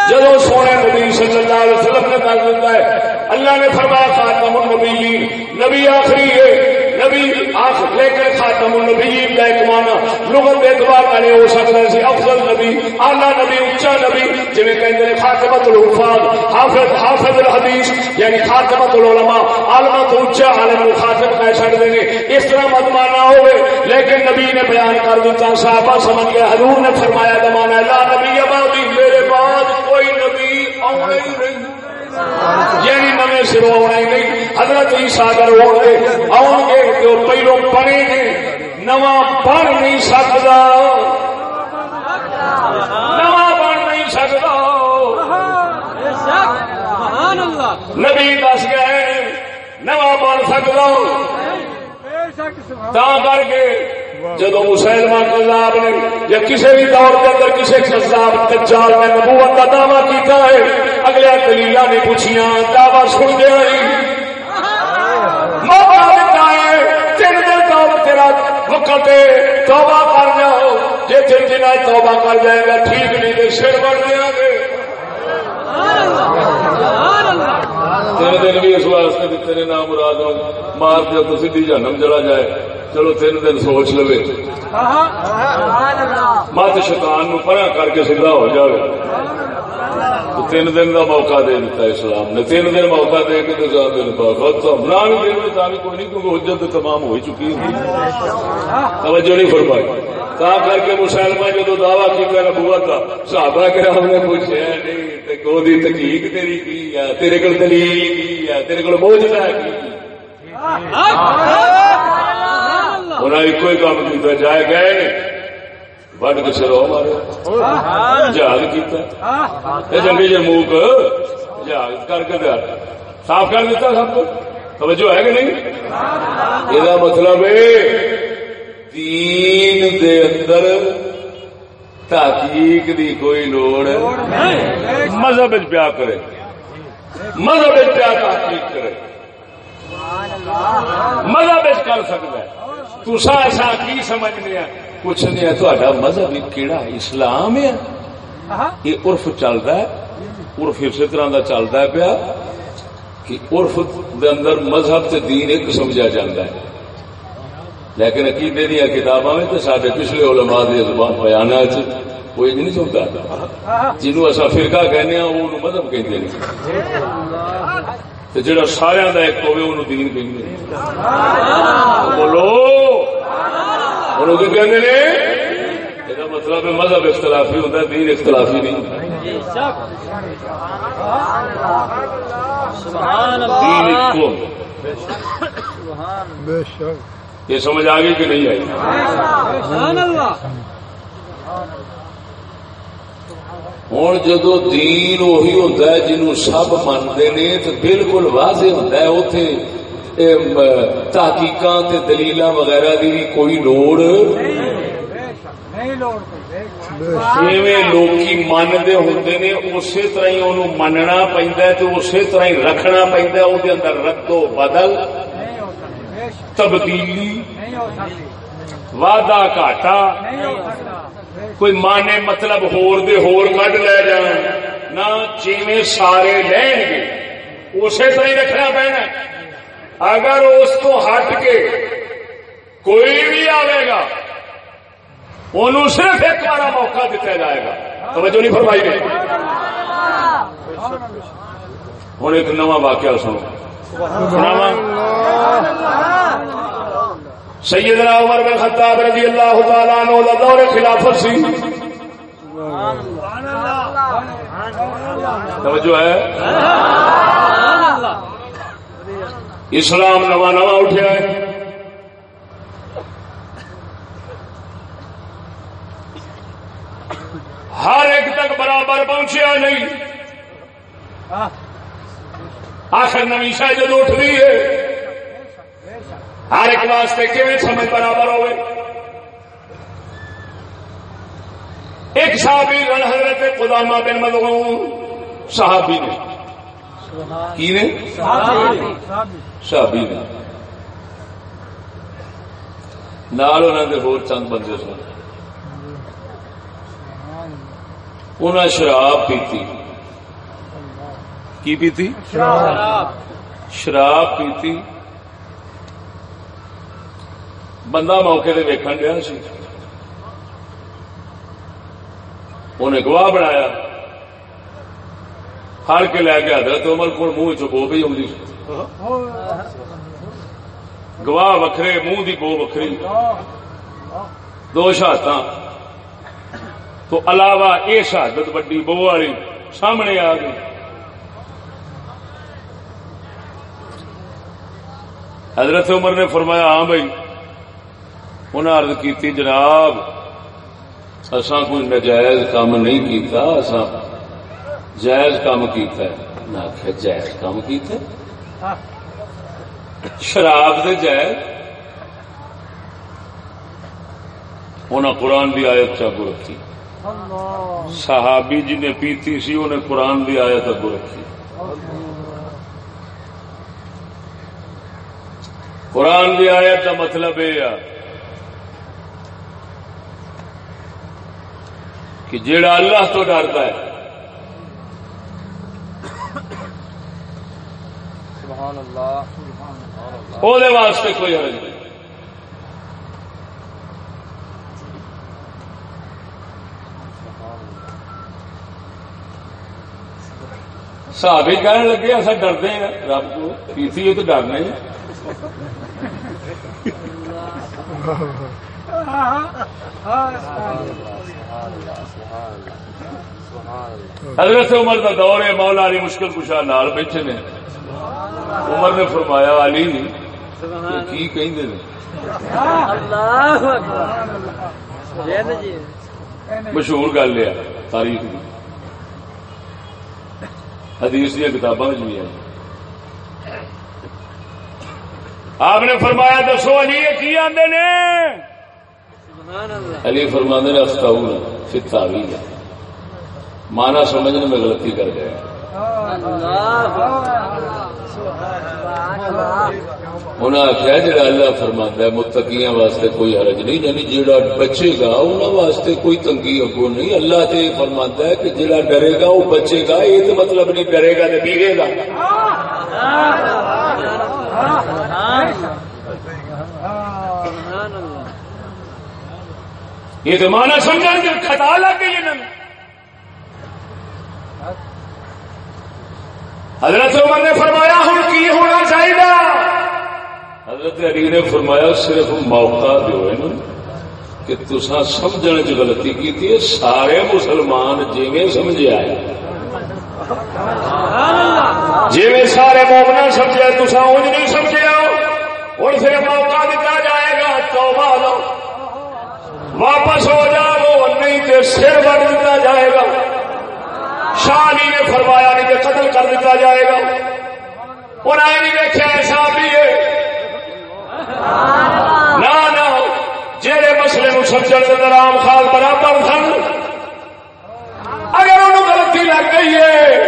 جدو سونے نبی صلی اللہ علیہ وسلم نے کر دیتا ہے اللہ نے فرمایا خاتم النبی نبی آخری ہے نبی آخر لیکن خاتم النبی کا ایک مانا لغت اعتبار کرے ہو سکتا ہے۔ افضل نبی، اعلیٰ نبی اچا نبی جی کہتے ہیں خاتمت الحفاظ، حافظ حافظ الحدیث یعنی خاتمت العلماء، عالمہ تو اچا عالم الخاتم کہہ سکتے ہیں اس طرح مت مانا ہوئے لیکن نبی نے بیان کر دیتا صحابہ سمجھ گیا حضور نے فرمایا زمانہ لا نبی ابادی میرے بعد کوئی نبی آنے ہی نہیں۔ یعنی سروں آنا ہی نہیں۔ حضرت عیسیٰ اگر ہو گے آؤ گے تو پہلو بنے گے۔ نواں بن نہیں سکتا نواں بن نہیں سکتا نبی دس گئے نواں بن سکتا تا کر کے جدو مسلمان کذاب نے یا کسی بھی دور کے اندر کسی کذاب دجال نے نبوت کا دعویٰ کیتا ہے اگلے دلیل نے پوچھیاں دعویٰ سن دیا موقع دیتا ہے ہے توبہ کر جاؤ۔ جی تین دن توبہ کر جائے گا ٹھیک نہیں تو سر بڑھ دیا گے تین دن بھی اس واسطے دیتے نے نام مراد مار دیا تو سیدھی جہنم چلا جائے۔ چلو تین دن سوچ لو مت شیطان نو پرا کر کے سیدھا ہو جائے تو تین دن کا موقع دے دیتا اسلام نے۔ تین دن موقع دے کے تو چار دن بعد ختم نہ بھی دے دیتا بھی کوئی نہیں کیونکہ حجت تو تمام ہو ہی چکی ہوئی۔ توجہ نہیں فرمائی۔ تا کر کے مسلمان جدو دعویٰ کیا نبوت کا صحابہ کرام نے پوچھا نہیں تے کو دی تحقیق تیری کی ہے؟ تیرے کول دلیل کی ہے؟ تیرے موجودہ ہے؟ کی انہیں ایک کام کیتا جائے گئے۔ نے بڑھ کے سرو مارے جہاز کیتا اے جنگی جموک جہاز کر کے دیا صاف کر دیتا سب کو توجہ ہے کہ نہیں یہ مطلب ہے دین دے اندر تحقیق دی کوئی لوڑ مذہب پیا کرے مذہب پیا تحقیق کرے مذہب کر سکتا ہے تسا ایسا کی سمجھنے پوچھنے تا مذہب کیڑا اسلام ہے۔ یہ عرف چلتا ہے۔ عرف اسی طرح کا چلتا ہے پیا کہ عرف دے اندر مذہب تے دین ایک سمجھا جاتا ہے۔ لیکن عقیدے دیا کتاباں میں تو سارے پچھلے علماء دی زبان بیان کوئی نہیں سنتا جنوب اصا فرقہ کہنے ہیں وہ مذہب کہتے ہیں جڑا سارا کا ایک ہوے انہوں دین کہیں بولو۔ انہوں کی کہنے نے یہ مطلب مذہب اختلافی ہوتا ہے، دین اختلافی نہیں دین کو یہ سمجھ آ گئی کہ نہیں آئی؟ ہوں جدو دین وہی ہوتا ہے جنہوں سب منتے نے تو بالکل واضح ہوتا ہے اتنے تحقیقات دلیل وغیرہ کی بھی کوئی لوڑ؟ نہیں جیویں لوکی منتے ہوتے نے، اسی طرح ہی مننا پہنتا ہے اسی طرح ہی رکھنا پہنتا ہے وہ اندر بدل، تبدیلی نہیں وعدہ کوئی مانے مطلب ہور دے ہور کڈ لے جان، نہ جیویں سارے لین گے اسی طرح ہی رکھنا پینا اگر اس کو ہٹ کے کوئی بھی آئے گا، انہوں صرف ایک بار موقع دیتا جائے گا۔ توجہ نہیں فرمائی نے ہوں ایک نواں واقعہ سنو۔ سناواں سیدنا عمر بن خطاب رضی اللہ تعالیٰ عنہ دا دور خلافت سی۔ توجہ ہے۔ اسلام نواں نواں اٹھیا ہے۔ ہر ایک تک برابر پہنچیا نہیں۔ آخر نوی شاہ جب اٹھ رہی ہے ہر ایک واسطے کیون سمجھ برابر ہوئے؟ ایک صحابی رن حضرت قدامہ بن مدعون صحابی نے۔ کی نے صحابی۔ نے نال انہوں نے ہور چند بندے سن انہیں شراب پیتی کی پیتی شراب شراب پیتی بندہ موقع دے ویکن گیا سی انہیں گواہ بنایا ہر کے لے کے حضرت عمر کو منہ چ بو بھی آئی گواہ وکھرے، منہ دی بو وکھری۔ دو شہادت تو علاوہ یہ شہادت وڈی بو والی سامنے آ گئی۔ حضرت عمر نے فرمایا ہاں بھائی انہیں عرض کی جناب، اساں کوئی نجائز کام نہیں کیتا، اساں جائز کام کیتا ہے۔ نہ جائز کام کیتا ہے؟ شراب دے جائز؟ انہیں قرآن دی آیت چاگو رکھی۔ صحابی جی نے پیتی سی، انہیں قرآن دی آیت اگو رکھی۔ قرآن دی آیت کا مطلب یہ ہے کہ جیڑا اللہ تو ڈرتا ہے وہ واسطے کوئی حرج نہیں۔ صحابی کہنے لگے، ایسا ڈرتے ہیں رب کو۔ پیسی تو ڈرنا ہی حضرت عمر کا دور ہے، مولا علی مشکل کشا نال بیٹھے نے۔ عمر نے فرمایا علی کی کہیں جی۔ مشہور گل ہے تاریخ کی حدیث دیا کتاباں بھی ہے۔ آپ نے فرمایا دسو علی کی آدھے نے؟ علی فرمانے نے تعویل ہے مانا سمجھنے میں غلطی کر گئے اللہ انہیں آخیا جڑا اللہ فرماتا ہے، متقیاں واسطے کوئی حرج نہیں یعنی جڑا بچے گا انہوں واسطے کوئی تنگی اگو نہیں۔ اللہ تے فرماتا ہے کہ جڑا ڈرے گا، وہ بچے گا۔ یہ تو مطلب نہیں ڈرے گا تو بیوے گا۔ یہ تو مانا سمجھا کہ خطا لگ گئی انہوں نے۔ حضرت عمر نے فرمایا ہوں کی ہونا چاہیے۔ حضرت علی نے فرمایا صرف موقع دو انہوں کہ تسا سمجھنے چ غلطی کی تھی سارے مسلمان جیویں سمجھے آئے۔ جیویں سارے مومنا سمجھے تسا انج نہیں سمجھے آؤ۔ ہوں پھر موقع دیتا جائے گا توبہ لو۔ واپس ہو جاؤ نہیں تو سر بڑھ دیتا جائے گا۔ شاہی جی نے فرمایا نہیں کہ قتل کر دیتا جائے گا۔ انہیں نہیں دیکھا ایسا بھی ہے۔ نہ نہ جہے مسئلے نو سمجھن کے درام خال برابر سن اگر انہوں غلطی لگ گئی ہے۔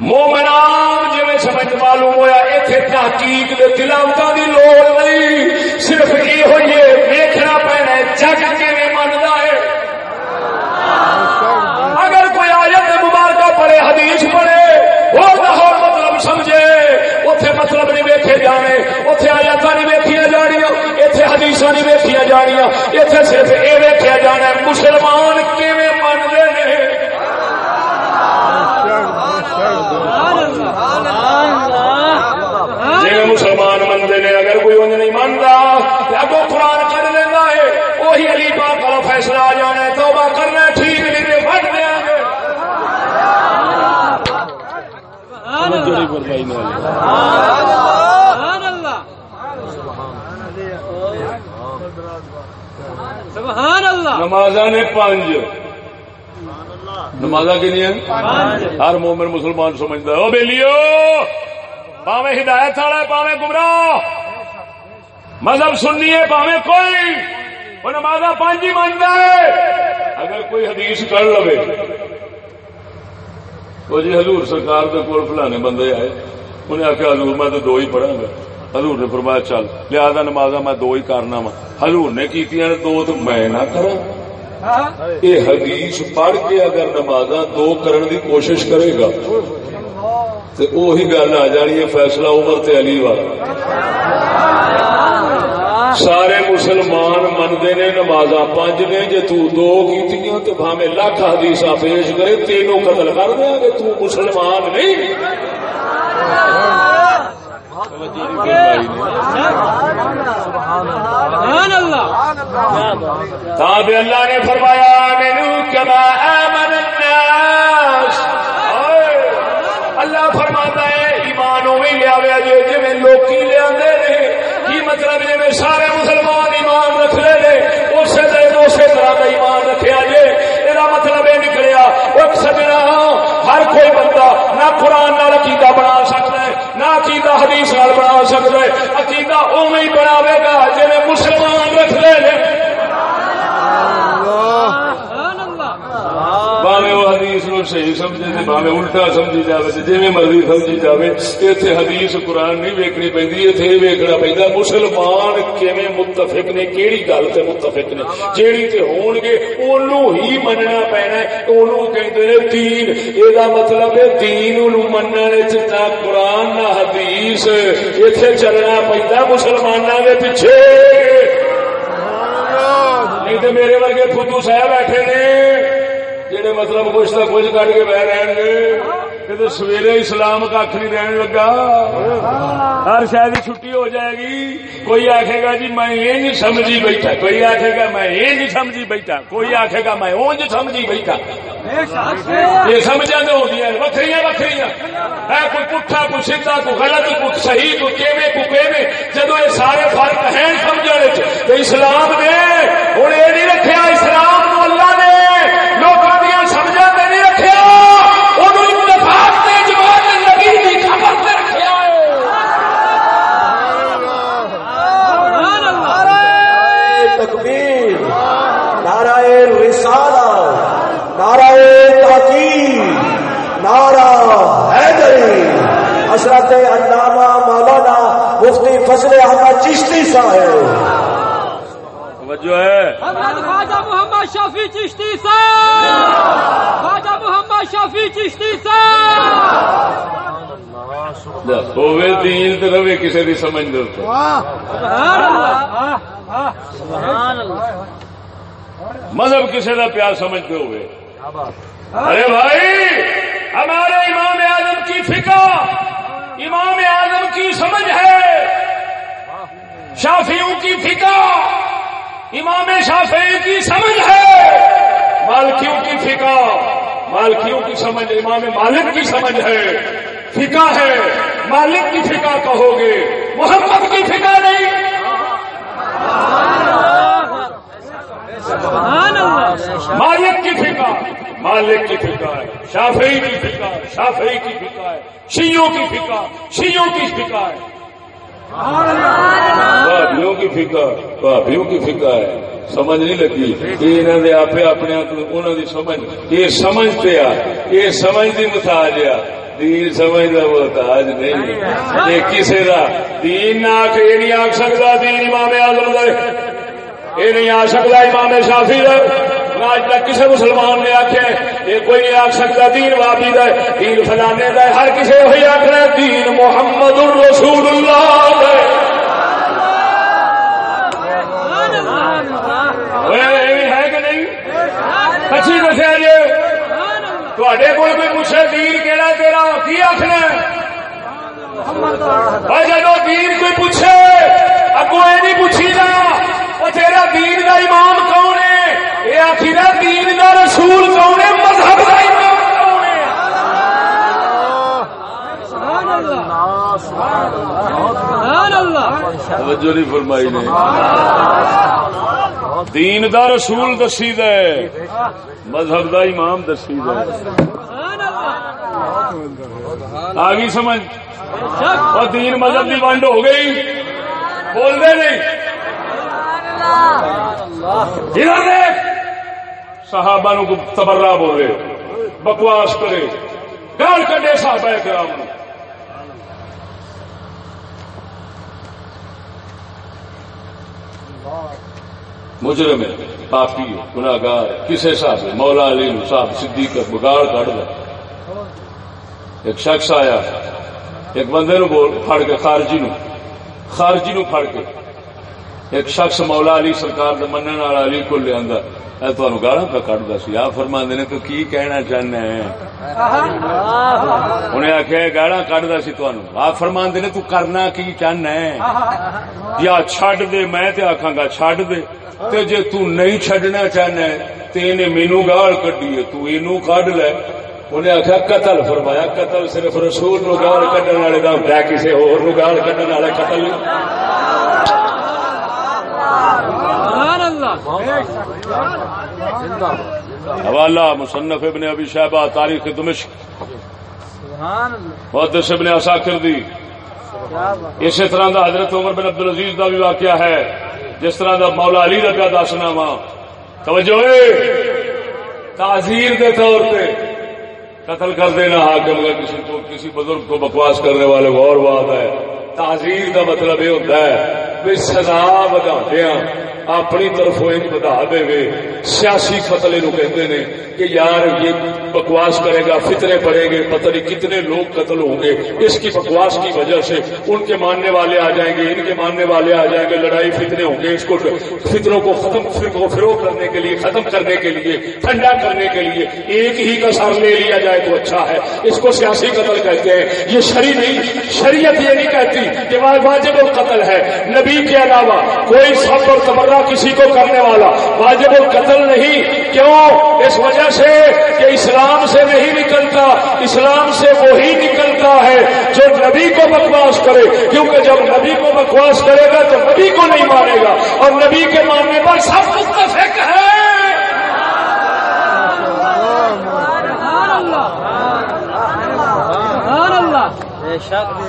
مومنان جی سمجھ معلوم ہوا اتنے تحقیق کے تلاوت کی لوڑ نہیں، صرف یہ ہوئی ہے دیکھنا پینا جگ کے منتا ہے اگر کوئی آیت مبارکہ پڑھے حدیث پڑھے اور نہ ہو مطلب سمجھے اتے مطلب نہیں ویکھے جانے اتے آیات نہیں ویکیا جانیا اتے حدیث نہیں ویکیا جانیا اتے صرف یہ ویکیا جانا مسلمان کیویں منگے جی مسلمان منگتے نے، اگر کوئی انج نہیں مانتا اگو قرآن کر لینا ہے وہی علی پاک والا فیصلہ آ جانا ہے توبہ کرنا ہے ٹھیک نہیں تو فٹ دیا گے سبحان اللہ. سبحان اللہ. نماز نے پانچ. نماز کنیا ہر مومن مسلمان سمجھتا ہے. O believe! پاوے ہدایت والا ہے پاوے گمراہ. مذہب سننی ہے پاوے کوئی. وہ نماز پانچ ہی مانتا ہے۔ اگر کوئی حدیث کر لو تو جی حضور سرکار کے کول فلانے بندے آئے انہیں آخیا حضور میں تو دو ہی پڑھا گا حضور نے فرمایا چل لہذا نماز میں دو ہی کرنا وا حضور نے کی دو تو میں نہ کرا یہ حدیث پڑھ کے اگر نماز دو کرن دی کوشش کرے گا تو وہی گل آ جانی ہے فیصلہ عمر تے علی والا مسلمان منگے نے نماز پانچ نے جی دو کی تو بھاوے لاکھ حدیث پیش کرے تینوں قتل کر دیا گے تو مسلمان نہیں اللہ تاب اللہ نے فرمایا مینو کما آمن الناس اے، اللہ فرماتا ہے ایمان لوکی لیا مطلب جی میں سارے مسلمان ایمان رکھ لے لے اسے دن اسی طرح کا ایمان رکھا جی یہ مطلب یہ نکلیا، وہ سجنا ہر کوئی بندہ نہ قرآن نال عقیدہ بنا سکتا ہے، نہ عقیدہ حدیث نال بنا سکتا ہے۔ عقیدہ اوے ہی بناوے گا جی مسلمان رکھ لے لے سبحان اللہ باوے وہ حدیث نو صحیح سمجھے تے باوے الٹا سمجھی جاوے تے جویں مرضی سمجھی جاوے ایتھے حدیث قرآن نہیں ویکھنی پیندی ایتھے یہ ویکھنا پیندا مسلمان کیویں متفق نے؟ کیڑی گل تے متفق نے؟ جیڑی تے ہون گے اونوں ہی مننا پینا ہے اونوں کہندے نے دین۔ اے دا مطلب ہے دین نو منن وچ نہ قرآن نہ حدیث ایتھے چلنا پیندا مسلماناں دے پیچھے۔ نہیں تو میرے ورگے فدو صاحب بیٹھے نے۔ جہے مطلب کچھ نہ کچھ کٹ کے بہ رہے گے تو سویرے اسلام کھ نہیں رہن لگا ہر شاید چھٹی ہو جائے گی کوئی آخے گا جی میں یہ نہیں سمجھی بیٹھا کوئی آخے گا میں یہ نہیں سمجھی بیٹھا کوئی آخے گا میں اونج سمجھی بیٹھا یہ سمجھا تو ہوتی وکری وکری ہے کوئی پٹھا کوئی سیدھا کوئی غلط کوئی صحیح کوئی کیویں کوئی جدو یہ سارے فرق ہیں سمجھنے تو اسلام نے ہوں یہ نہیں رکھا اسلام نو اللہ نے لوگوں دیا سمجھا تے نہیں رکھا انہوں اتفاق تے جواب لگی دی خبر تے رکھا ہے سبحان اللہ نعرہ تکبیر نعرہ رسالہ نعرہ تحقیق نعرہ حیدری حضرت علامہ مولانا مفتی فضل احمد چشتی صاحب توجہ ہے۔ حضرت خواجہ محمد شفیع چشتی صاحب۔ خواجہ محمد شفیع چشتی صاحب۔ ہوے دین تے رہے کسی دی سمجھ دے سبحان اللہ سبحان اللہ۔ مذہب کسی کا پیار سمجھتے ہوئے۔ ارے بھائی ہمارے امام اعظم کی فکا امام اعظم کی سمجھ ہے۔ شافیوں کی فکا امام شافعی کی سمجھ ہے۔ مالکیوں کی فکا مالکیوں کی سمجھ، امام مالک کی سمجھ ہے۔ فکا ہے، مالک کی فکا کہو گے محمد کی فکا نہیں۔ مالک کی فکا مالک کی فکا ہے۔ شافعی کی فکا شافعی کی فکا ہے۔ شیوں کی فکا شیوں کی فکا ہے۔ بھابیوں کی فکا بھابیوں کی فکا ہے۔ سمجھ نہیں لگی۔ یہ انہوں نے آپ اپنے انہوں کی سمجھ، یہ سمجھتے آ، یہ سمجھ دی محتاج آ۔ دین سمجھ دا محتاج نہیں۔ یہ کسی دا دین نہ آ کے یہ نہیں آ سکتا دین امام اعظم دا۔ یہ نہیں آ سکتا امام شافی دا۔ آج تک کسی مسلمان نے آخیا یہ کوئی نہیں آ سکتا دین وابی دا ہے، دین فلانے دا ہے، ہر کسی وہی آخر دین محمد الرسول اللہ دا ہے۔ کہ نہیں؟ سچی دسیا جی۔ تے کوئی کوئی پوچھے دین کہڑا تیرا کی آخنا اور جدو دین کوئی پوچھے اگو یہ نہیں پوچھی گا وہ تیرا دین کا امام آخر دین کا رسول کون ہے؟ مذہب کا امام کون ہے؟ سبحان اللہ سبحان اللہ توجہ نہیں فرمائی نے۔ دین دا رسول دسی دے۔ مذہب دا امام دسی دے۔ سبحان سمجھ؟ اور دین مذہب کی ونڈ ہو گئی۔ بول دے نہیں۔ جنہوں نے صحابہ نو تبرا بولے بکواس کرے گال کڈے صحابہ کرام نو مجرم ہے، پاپی ہے گناگار ہے۔ کسے حساب ہے؟ مولا علی نو صاحب، صدیق کا بگاڑ کٹ دے ایک شخص آیا، ایک بندے نو بول، پھڑ کے، خارجی نو۔ خارجی نو پھڑ کے۔ ایک شخص مولا علی سرکار دے منن والا علی کو لے آندا اے پہ کڈدا سی آ فرماندے نے تو کی کہنا چاہنا ہے انہیں آخیا گالاں کڈدا سی تانوں آ فرماندے نے تو کرنا کی چاہنا ہے یا چھڈ دے میں تے آکھاں گا چھڈ دے تے جے تو نہیں چھڈنا چاہنا ہے تے نے مینوں گال کڈی ہے تو اینو کڈ لے انہیں آخیا قتل فرمایا قتل صرف رسول نو گال کڈن والے کا کسی ہور نو گال کڈن والا قتل حوالہ مصنف ابن ابی شہبہ تاریخ دمشق. محدث ابن عساکر دی اسی طرح دا حضرت عمر بن عبدالعزیز دا بھی واقعہ ہے. جس طرح دا مولا علی رکھا دسنا وا توجہ تعزیر دے طور پہ قتل کر دینا حاکم کا کسی کو کسی بزرگ کو بکواس کرنے والے کو اور بات ہے. تعزیر دا مطلب یہ ہوتا ہے بھی سزا بدا دیا اپنی طرف بدا دے گے سیاسی قتل نو کہتے ہیں کہ یار یہ بکواس کرے گا، فطرے پڑے گے، پتہ نہیں کتنے لوگ قتل ہوں گے۔ اس کی بکواس کی وجہ سے ان کے ماننے والے آ جائیں گے، ان کے ماننے والے آ جائیں گے، لڑائی فتنے ہوں گے۔ اس کو فطروں کو ختم کو فروغ کرنے کے لیے، ختم کرنے کے لیے، ٹھنڈا کرنے کے لیے ایک ہی کا سر لے لیا جائے تو اچھا ہے۔ اس کو سیاسی قتل کہتے ہیں۔ یہ شری نہیں، شریعت یہ نہیں کہتی کہ وہ واجب القتل ہے۔ نبی کے علاوہ کوئی سب اور تبرہ کسی کو کرنے والا واجب القتل نہیں۔ کیوں؟ اس وجہ سے کہ اسلام سے نہیں نکلتا اسلام سے وہی نکلتا ہے جو نبی کو بکواس کرے۔ کیونکہ جب نبی کو بکواس کرے گا تو نبی کو نہیں مانے گا۔ اور نبی کے ماننے پر سب متفق ہے سبحان اللہ سبحان اللہ بے شک۔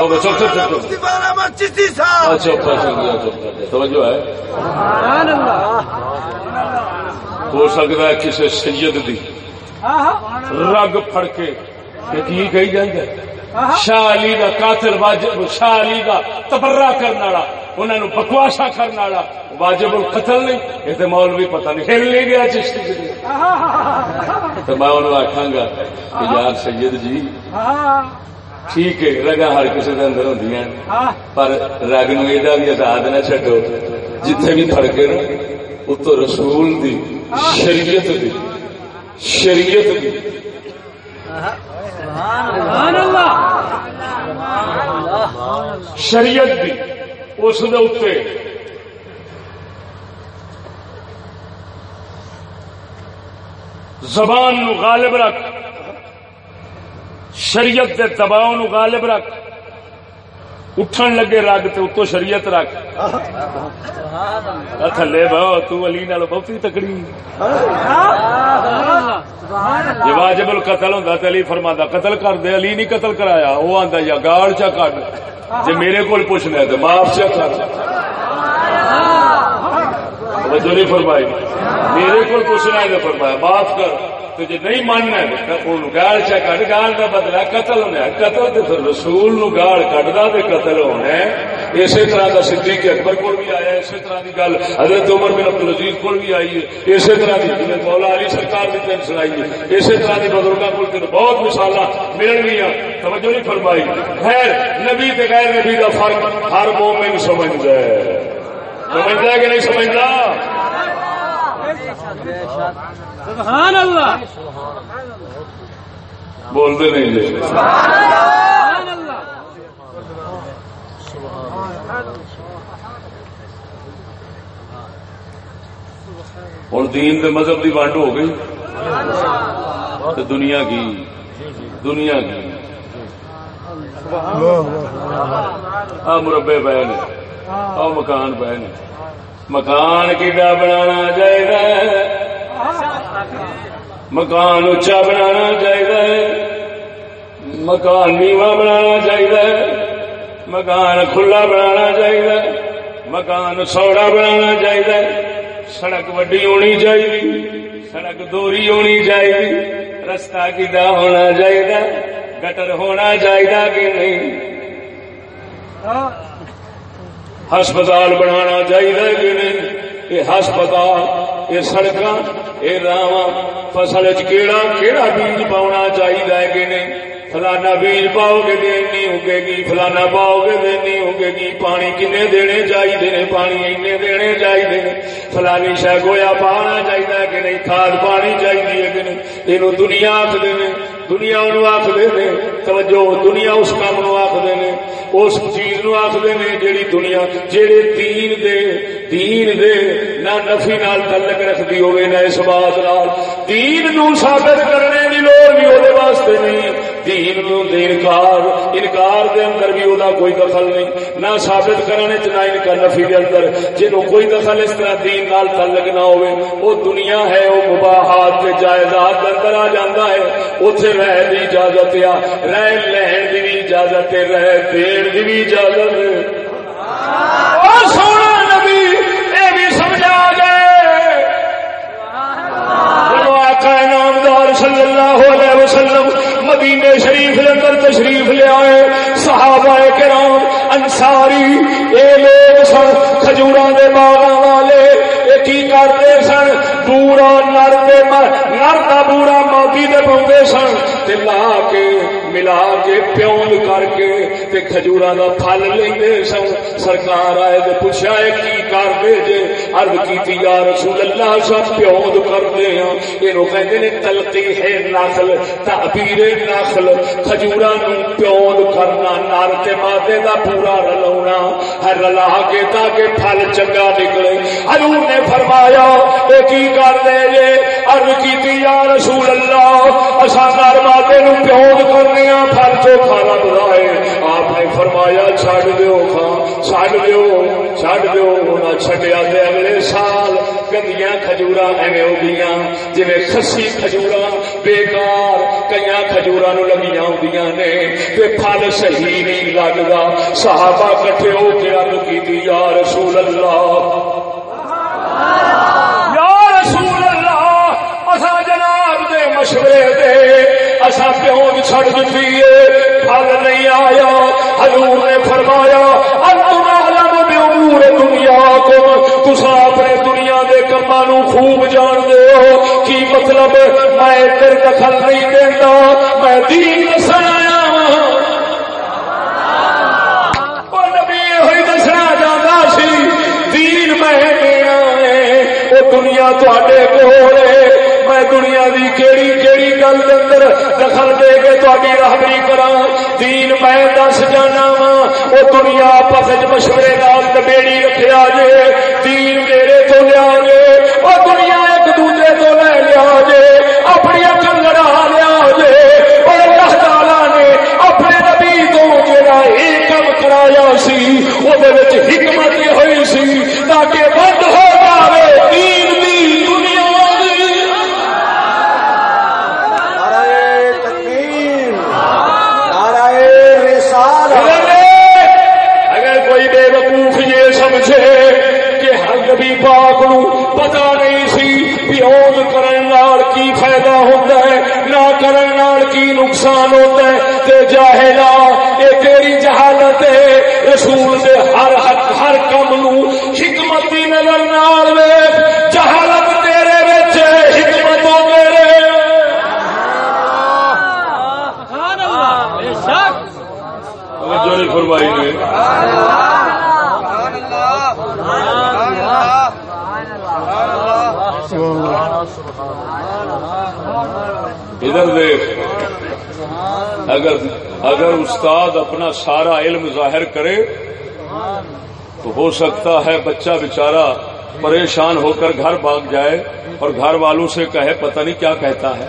بے توجہ ہے ہو سکتا ہے کسی سید دی رگ پھڑ کے یہ کی کہی جائے شاہ علی کا قاتل واجب شاہ علی کا تبرہ کرنے والا انہوں نے بکواسا کرنے والا واجب القتل نہیں یہ تو مولوی پتہ نہیں ہل نہیں گیا چشتی تو میں انہوں آخا گا کہ یار سید جی ٹھیک ہے رگا ہر کسی کے اندر ہوں پر رگ نو ایڈا بھی آزاد نہ چڈو جتھے بھی پھڑکے نا اتو رسول دی شریعت دی شریعت دی۔ سبحان اللہ شریعت بھی اس دے زبان نو غالب رکھ، شریعت دے دباؤ نو غالب رکھ۔ اٹھن لگے رگ تے اتو شریعت رکھ۔ تھلے بہو، تو علی نال بہتی تکڑی۔ یہ واجب القتل ہوں تو علی فرماندہ قتل کر دے، علی نہیں قتل کرایا وہ آندا، یا گاڑ چا کڈ۔ جی میرے کو پوچھنا ہے تو معاف چا کر توجہ نہیں فرمائی۔ میرے کو پوچھنا ہے تو فرمایا معاف کر۔ تو جی نہیں ماننا ہے گال چا کٹ گال کا بدلا قتل ہونا قتل تو پھر رسول نو گال کٹدا تے قتل ہونا ہے۔ اسی طرح کا صدیق اکبر کو بھی آیا، اسی طرح کی گل حضرت عمر بن عبد العزیز کو بھی آئی ہے۔ اسی طرح کی جنہیں مولا علی سرکار کی تین سنائی ہے۔ اسی طرح کی بزرگوں کو بہت مثال مل گئی توجہ نہیں فرمائی۔ خیر، نبی تے غیر نبی کا فرق ہر مومن سمجھ جائے سمجھتا ہے کہ نہیں سمجھتا سبحان اللہ. بولتے نہیں جی۔ سبحان اللہ. ہوں دین دے مذہب کی ونڈ ہو گئی۔ تو دنیا کی۔ دنیا کی۔ آ مربے پے نے آ مکان پے نے مکان کتا بنا چاہیے مکان اچا بنا چاہیے مکان نیوا بنا چاہیے مکان کھلا بنا چاہیے مکان سوڑا بنا چاہیے سڑک وڈی ہونی چاہیے سڑک دوری ہونی چاہیے رستہ کدا ہونا چاہیے گٹر ہونا چاہیے کہ نہیں ہسپتال بنانا چاہیے کہ نہیں یہ ہسپتال یہ سڑک یہ راہ فصل کیڑا کیڑا بیج پاؤنا چاہیے کہ نہیں فلانا بیج پاؤ گے دین نہیں اگے گی فلانا پاؤ گے دین نہیں اگے گی پانی کنے دینے چاہیے نے پانی اینے دینے چاہیے نے فلانی شہ گویا پانا چاہیے کہ نہیں کھاد پانی چاہیے کہ نہیں یہ دنیا آخر نے دنیا انہوں آخر نے توجہ دنیا اس کام نو آخر اس چیز نو آخر نے جیڑی دنیا جیڑے دین دے دین دے نہ نفی نال تعلق رکھتی ہوئے نہ اس بات نال۔ دین نو ثابت کرنے کی لوڑ بھی وہ واسطے نہیں۔ دین دے انکار انکار دے اندر بھی وہ کوئی دخل نہیں نہ ثابت کرنے چ نہ انکار نفی دے اندر جنوں کوئی دخل اس طرح دین نال تعلق نہ ہوئے وہ دنیا ہے وہ مباحات تے جائزات دے اندر آ جاندا ہے اوتھے رہ دی اجازت ہے رہ لہن دی بھی اجازت ہے رہ دین دی بھی اجازت ہے او سونا نبی اے بھی سمجھا گئے آقا نامدار صلی اللہ علیہ وسلم مدینے شریف لے کر تشریف لے آئے۔ صحابہ کرام، انصاری اے لوگ سن کھجورا دے باغاں والے اے کی کرتے سن بورا نر دے مر نر دا بورا مادی دے پاؤندے سن تے لا کے ملا کے پیون کر کے تے کھجورا دا پھل لیندے سن سرکار آئے تے پوچھا اے کی کردے جے عرض کیتی یا رسول اللہ سب پیون کردے ہاں اینو کہندے نے تلقیح نخل تعبیر نخل کھجورا نو پیون کرنا نر تے مادے دا پورا رلاونا ہر رلا کے تاکہ پھل چنگا نکلے حضور نے فرمایا، اے کی کردے جے عرض کیتی، یا رسول اللہ، اساں نر مادے نو پیون کرنے ہاں پھل تو کھانا بلائے آپ نے فرمایا، چھڈ دیو کھا چھڈ دیو چھڈ دیو ہونا چھڈیا تے اگلے سال گندیاں کھجورا ایویں ہو گئیاں۔ جویں خسی کھجورا، بیکار کئی کھجورا نو لگیاں ہوندیاں نے۔ تے پھل صحیح نہیں لگدا۔ صحابہ کٹھے ہو کے عرض کیتی، یا رسول اللہ یا رسول اللہ اسا جناب دے مشورے دے اسا چھڑ دتی پھل نہیں آیا، حضور نے فرمایا، انتم بامور تسا اپنے دنیا دے کماں نو خوب جان دے ہو، کی مطلب؟ میں ادھر دخل نہیں دیندا، میں دین دسن دنیا تے کول ہے میں دنیا دی کیڑی کیڑی گل اندر دخل دے کے تاری راہبری کرا دین میں دس جانا وا وہ دنیا آپس مشورے نال دبیڑی رکھا جے۔ دین میرے تو لیا جے۔ وہ دنیا ایک دوسرے تو لے لیا جے۔ اپنی یہ کرایا سی وہ حکمت یہ ہوئی سی تاکہ بند ہو جائے دین دی دنیا اگر کوئی بے وقوف یہ سمجھے کہ ہر نبی پاک نو پتا نہیں سی کرن نال کی فائدہ ہوتا ہے نہ کرن نال کی نقصان ہوتا ہے تے جاہلا اے تیری جہالت ہے۔ رسول دے ہر حق، ہر کم نو حکمت دی نظر نال ویکھ، جہالت تیرے وچ حکمت او سبحان اللہ بے شک توجہ نہیں فرمائی نے۔ ادھر دیکھ، اگر اگر استاد اپنا سارا علم ظاہر کرے، تو ہو سکتا ہے بچہ بیچارہ پریشان ہو کر گھر بھاگ جائے اور گھر والوں سے کہے، پتہ نہیں کیا کہتا ہے۔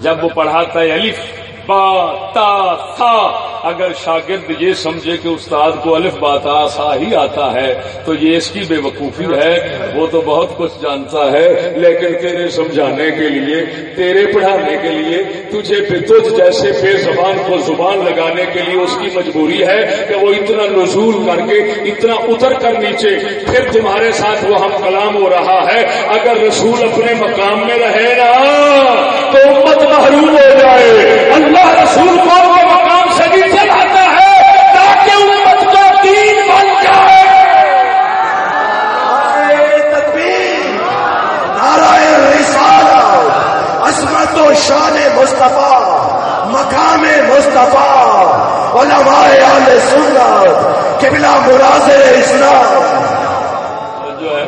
جب وہ پڑھاتا ہے الف، با، تا، تھا اگر شاگرد یہ سمجھے کہ استاد کو الف با تا سا ہی آتا ہے، تو یہ اس کی بے وقوفی ہے۔ وہ تو بہت کچھ جانتا ہے، لیکن تیرے سمجھانے کے لیے، تیرے پڑھانے کے لیے، تجھے تجھ جیسے بے زبان کو زبان لگانے کے لیے اس کی مجبوری ہے کہ وہ اتنا نزول کر کے، اتنا اتر کر نیچے، پھر تمہارے ساتھ وہ ہم کلام ہو رہا ہے۔ اگر رسول اپنے مقام میں رہے نا، تو امت محروم ہو جائے۔ اللہ رسول کو شان مصطفیٰ مقام مصطفیٰ علماء آل سنت قبلہ مراد اسلام۔ جو ہے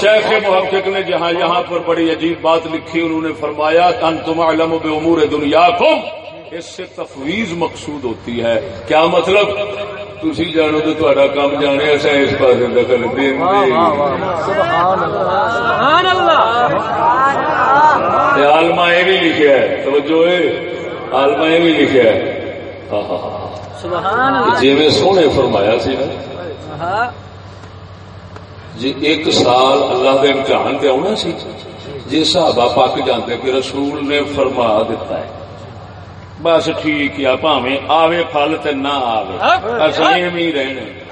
شیخ محقق نے جہاں یہاں پر بڑی عجیب بات لکھی انہوں نے فرمایا ان تم علم بے امور دنیا اس سے تفویض مقصود ہوتی ہے۔ کیا مطلب؟ تھی جانو تو تھوڑا کام جانے ایسا اس پاس دخل دین سبحان اللہ آلما یہ بھی لکھا ہے توجہ آلما یہ بھی لکھا ہے۔ ہاں ہاں ہاں جی میں سونے فرمایا سی نا۔ جی ایک سال اللہ کے امتحان تے آنا سی۔ جی صحابہ پاک جانتے کہ رسول نے فرما دیتا ہے۔ بس ٹھیک ہے پاویں آوے پھل تے نہ آوے۔ اصل ہی رہنے۔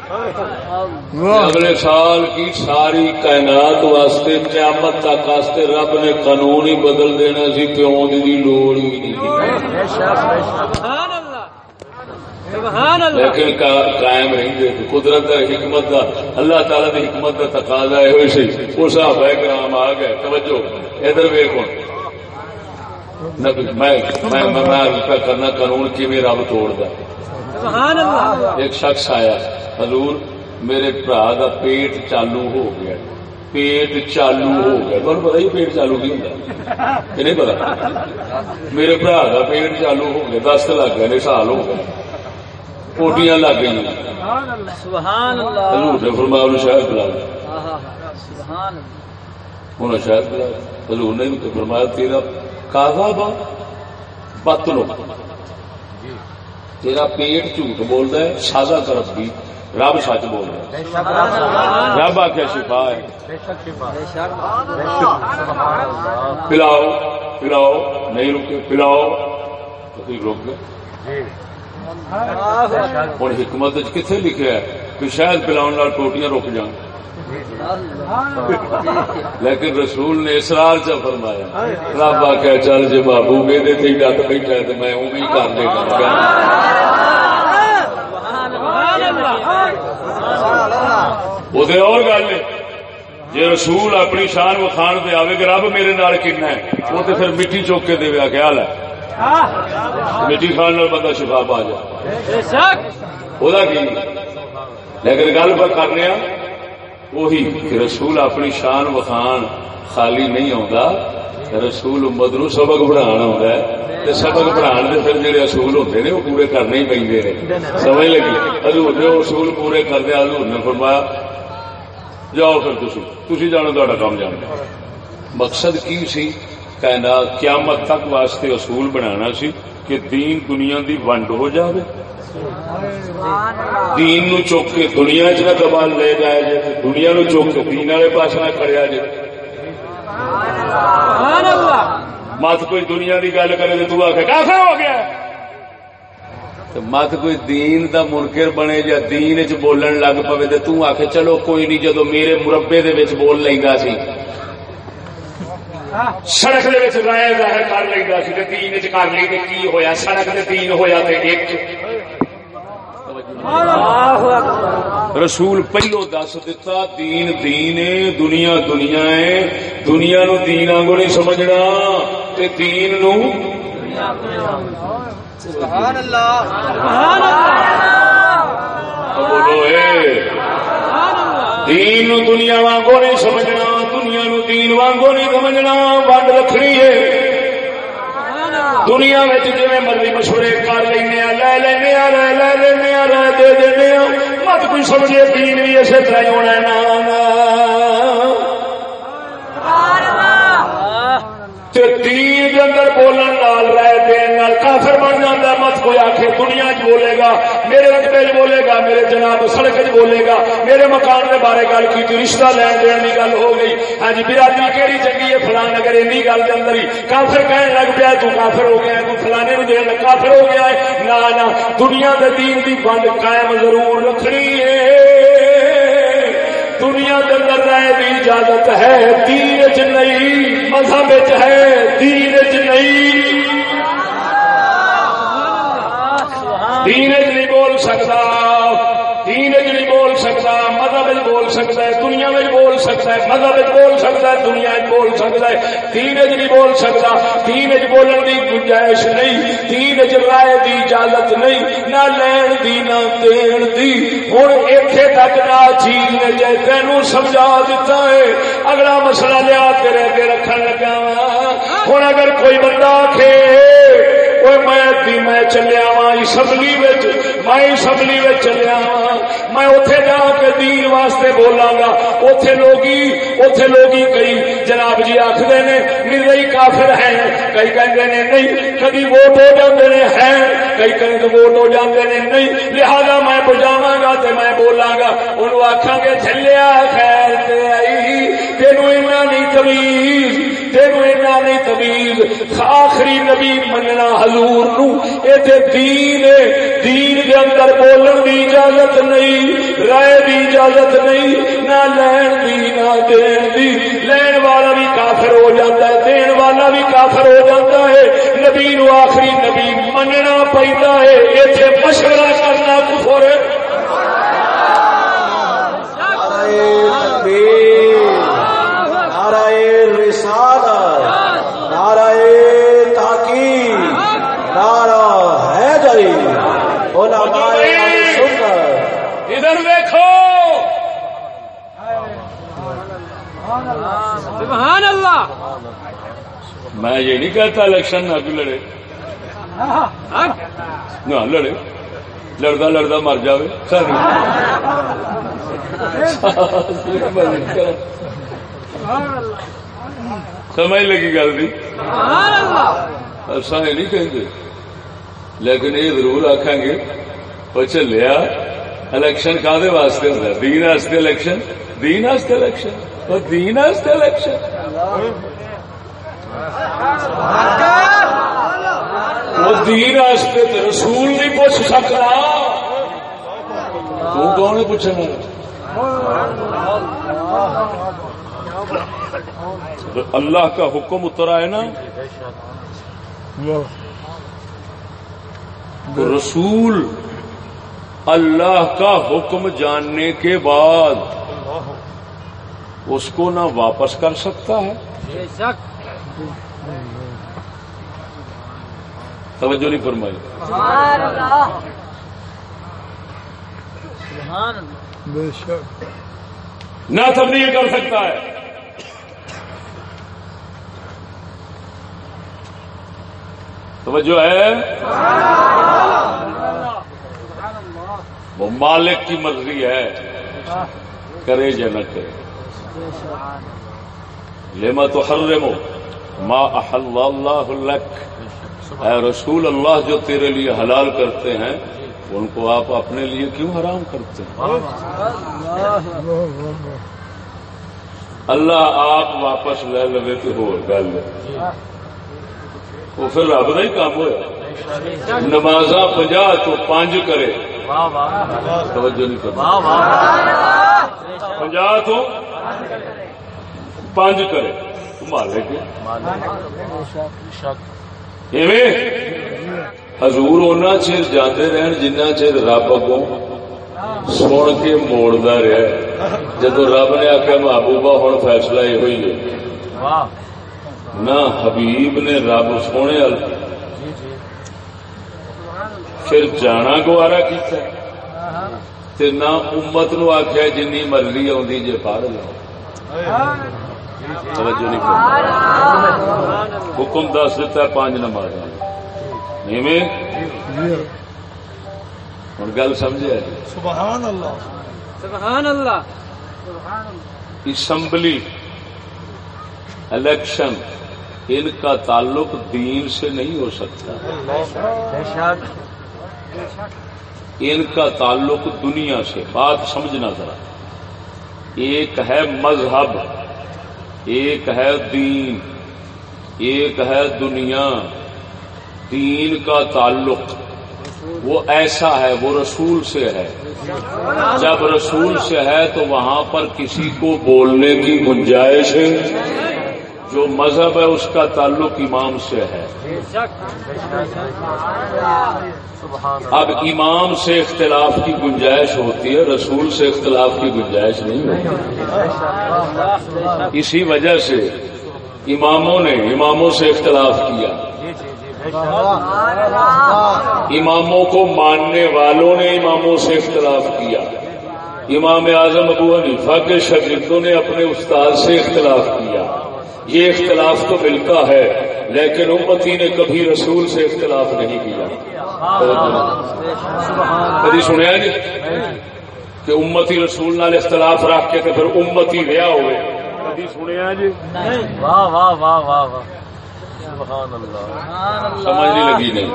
اگلے سال کی ساری کائنات واسطے قیامت تک واسطے رب نے قانون ہی بدل دینا سی پیوں دی لوڑ ہی نہیں۔ تھی سبحان اللہ۔ سبحان اللہ۔ لیکن کا- قائم رہتے قدرت کا حکمت کا اللہ تعالی کی حکمت کا تقاضا ہے ہوئی سی۔ وہ صحابہ کرام آ گئے توجہ۔ ادھر ویکو میں کرنا قانون کی میں رب توڑ دا ایک شخص آیا حضور میرے برا دا پیٹ چالو ہو گیا پیٹ چالو ہو گیا تمہیں پتا ہی پیٹ چالو کی ہوتا یہ نہیں پتا میرے برا کا پیٹ چالو ہو گیا دست لگ گئے سال ہو گئے پوٹیاں لگ گئی حضور نے فرمایا انہیں شاید بلا انہیں شاید بلا حضور نے بھی فرمایا تیرا کاغا با بتلو تیرا پیٹ جھوٹ بولتا ہے سازا طرف بھی رب سچ بول رہا ہے۔ رب آخیا شفا ہے۔ پلاؤ پلاؤ نہیں رکے پلاؤ۔ رک گئے ہوں حکمت کتنے لکھا ہے؟ کہ شاید پلاؤ نال ٹوٹیاں رک جان۔ لیکن رسول نے اسرار چ فرمایا رب آخیا چل جی بابو میرے تھی ڈٹ بیٹھا تو میں بھی کر دے گا وہ اور گل ہے جی رسول اپنی شان وکھان پہ آئے کہ رب میرے نال کنا ہے وہ تو پھر مٹی چوک کے دے خیال ہے مٹی کھان بندہ شفا پا جائے۔ وہ لیکن گل پر کرنے وہی کہ رسول اپنی شان وخان خالی نہیں آتا رسول امت نو سبق پڑھان آ سبق پڑھان کے پھر جڑے اصول ہوتے ہیں وہ پورے کرنے ہی پہ سمجھ لگی؟ حضور نے اصول پورے کرنے حضور نے فرمایا، جاؤ پھر تھی تھی جانا تا کام جانا مقصد کی سی؟ کائنات قیامت تک واسطے اصول بنانا سی کہ دین دنیا دی ونڈ ہو جاوے۔ دین نو چوک کے دنیا چ نہ دبال لے جائے جے تے دنیا نو چوک کے دین والے پاس نہ کھڑیا اللہ۔ مت کوئی دنیا دی گل کرے تو آ کے کافر ہو گیا۔ مت کوئی دین دا منکر بنے یا دین چ بولن لگ تے تو آ کے چلو کوئی نہیں جدو میرے مربے دے وچ بول لیندا سی۔ سڑک دے وچ رائے ظاہر کر لیندا سی تے دین چ کر لی تے کی ہویا؟ سڑک تے دین ہویا تے ایک رسول پہلو دس دتا دین دین ہے دنیا دنیا ہے۔ دنیا نو دین آنگو نہیں سمجھنا۔ تے دین نو سبحان اللہ۔ سبحان اللہ۔ بولو اے۔ دین نو دنیا وانگو نہیں سمجھنا۔ دنیا نو دین وانگو نہیں سمجھنا ونڈ رکھنی ہے۔ دنیا جی مرضی مشورے کر لینا لے لینا رہ لے لینا رہ دے دینا مت کوئی سمجھے، دین بھی اسی طرح ہی ہونا ہے دے اندر بولن نال رہ دین نال کافر بن جاتا ہے، مت کوئی آخے دنیا چ بولے گا، میرے رقبے چ بولے گا، میرے جناب سڑک چ بولے گا، میرے مکان کے بارے گل کی رشتہ لین دین کی گل ہو گئی۔ ہاں جی برادری کہڑی چنگی ہے؟ فلان نگر اینی گل کے اندر ہی۔ کافر کہنے لگ پیا تو کافر ہو گیا تو فلانے نو دین کافر ہو گیا ہے۔ نہ نہ، دنیا دے دین دی بند قائم ضرور رکھنی ہے۔ دنیا کے اندر رہنے کی اجازت ہے، دین چ نہیں، مذہب ہے، دین چ نہیں۔ دین چ نہیں بول سکتا، دین چ نہیں بول سکتا سکتا مذہب بول سکتا ہے، دنیا میں بول سکتا ہے، مذہب بول سکتا ہے، دنیا بول سکتا ہے۔ دین وچ نہیں بول سکتا، دین وچ بولن دی گنجائش نہیں، دین وچ رائے دی اجازت نہیں، نہ لین دی، نہ دین دی۔ ہن ایتھے تک نہ چیز نے جے تینوں سمجھا دیتا ہے۔ اگلا مسئلہ لیا تیرے اگے رکھن لگا ہن اگر کوئی بندہ آکھے اوے میں میں چلیا وا اسمبلی میں اسمبلی چلیا وا میں اوتھے جا کے دین واسطے بولاں گا اوتھے لوگی اوتھے لوگی کئی جناب جی آکھدے نے مرزائی کافر ہیں۔ کئی کہندے نے، نہیں، کبھی ووٹ ہو جاندے نے، ہیں۔ کئی کہیں تو ووٹ ہو جاندے نے، نہیں۔ لہذا میں بجاواں گا تے میں بولاں گا اونوں آکھاں گے، جھلیا خیر تے آئی، تینوں ایمان نہیں تمیز۔ تینوں اینا نہیں تمیز آخری نبی مننا حضور نو۔ اے تے دین ہے دین دے اندر بولن دی اجازت نہیں، رائے دی اجازت نہیں۔ نہ لین دی، نہ دین دی۔ لین والا بھی کافر ہو جاتا ہے، دین والا بھی کافر ہو جاتا ہے۔ نبی نو آخری نبی مننا پہنتا ہے۔ ایتھے مشورہ کرنا کفر ہے نعرہ رسالت نعرہ تحقیق نعرہ حیدری علماء سنت ادھر دیکھو سبحان اللہ میں یہ نہیں کہتا الیکشن نہ بھی لڑے۔ نہ لڑے۔ لڑتا لڑتا مر جائے سمجھ لگی گل اللہ۔ اصا یہ نہیں کہیں گے لیکن یہ ضرور آخان گے وہ چلیا الیکشن کا واسطے ہوتا ہے؟ دین واسطے الیکشن؟ دین واسطے الیکشن؟ دین واسطے الیکشن۔ وہ دین واسطے تو رسول نہیں پوچھ سکتا۔ تو کون پوچھنا اللہ کا حکم اتر آئے نا۔ تو رسول اللہ کا حکم جاننے کے بعد اس کو نہ واپس کر سکتا ہے۔ توجہ نہیں فرمائی۔ سبحان اللہ۔ سبحان اللہ۔ نہ تبلیغ کر سکتا ہے۔ توجہ ہے؟ وہ مالک کی مرضی ہے۔ کرے یا نہ کرے۔ لما تو حرمو ما احل اللہ لک اے رسول اللہ جو تیرے لیے حلال کرتے ہیں، ان کو آپ اپنے لیے کیوں حرام کرتے ہیں؟ اللہ آپ واپس لے لے تو ہو گل وہ پھر رب کا ہی کام ہوا نمازاں پنجا تو پانچ کرے۔ توجہ نہیں کرنا پنجا تو پانچ کرے۔ مالک حضور اونا چر جانے رہن جنہ چر رب اگوں سن کے موڑتا رہا جدو رب نے آخیا محبوبہ ہوں فیصلہ یہ ہوئی ہے۔ نہ حبیب نے رب سونے وال پھر جانا گوارا کیتا تے نہ امت نو آخیا جن مرضی آدھی جی پڑھ لو توجہ نہیں کرنا حکم دس دیتا ہے پانچ نماز ہوں گل سمجھا سبحان اللہ سبحان اللہ اسمبلی الیکشن ان کا تعلق دین سے نہیں ہو سکتا۔ ان کا تعلق دنیا سے۔ بات سمجھنا ذرا۔ ایک ہے مذہب۔ ایک ہے دین، ایک ہے دنیا۔ دین کا تعلق، وہ ایسا ہے، وہ رسول سے ہے۔ جب رسول سے ہے تو وہاں پر کسی کو بولنے کی گنجائش ہے۔ جو مذہب ہے اس کا تعلق امام سے ہے۔ اب امام سے اختلاف کی گنجائش ہوتی ہے، رسول سے اختلاف کی گنجائش نہیں ہوتی۔ اسی وجہ سے اماموں نے اماموں سے اختلاف کیا۔ اماموں کو ماننے والوں نے اماموں سے اختلاف کیا۔ امام اعظم ابو حنیفہ کے شاگردوں نے اپنے استاد سے اختلاف کیا۔ یہ اختلاف تو ملتا ہے لیکن امتی نے کبھی رسول سے اختلاف نہیں کیا۔ کبھی سنیا جی کہ امتی رسول نال اختلاف رکھ کے پھر امتی رہا ہوئے۔ کبھی سنیا جی؟ واہ واہ واہ واہ واہ۔ سبحان اللہ سمجھ نہیں لگی نہیں۔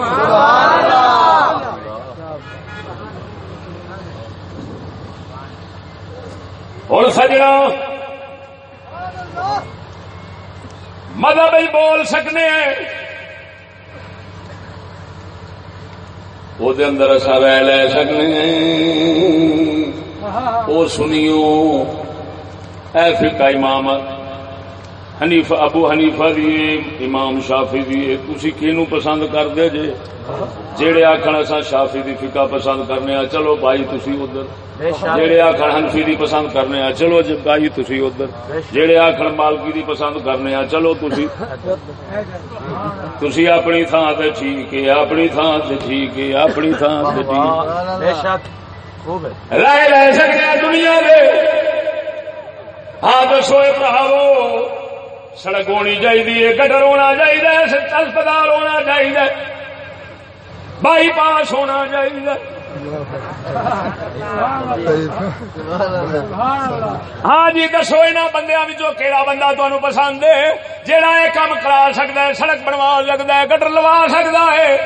اور سجنا؟ مذہب ہی بول سکنے ہیں۔ وہ اندر اصا رہ لے سکنے ہیں۔ وہ سنیو۔ اے فقہ امام حنیف ابو حنیفہ دیے امام شافی دیے تھی کینو پسند کر دے جے؟ جیڑے آخر اصا شافی دی فقہ پسند کرنے آ چلو بھائی تھی ادھر۔ جیڑے آخر حنفی دی پسند کرنے آ چلو جی بھائی تھی ادھر۔ جیڑے آخر مالکی دی پسند کرنے آ چلو تھی تھی اپنی تھان سے ٹھیک ہے اپنی تھان سے ٹھیک ہے اپنی تھان سے ٹھیک۔ رہ رہ سکتے دنیا میں ہاں دسو پڑھاو سڑک ہونی چاہیے گٹر ہونا چاہیے ہسپتال ہونا چاہیے بائی پاس ہونا چاہیے ہاں جی دسو یہاں بندیا کہڑا بندہ تمہیں پسند ہے؟ جہاں یہ کام کرا سکتا ہے، سڑک بنوا سکتا ہے، گٹر لوا سکتا ہے۔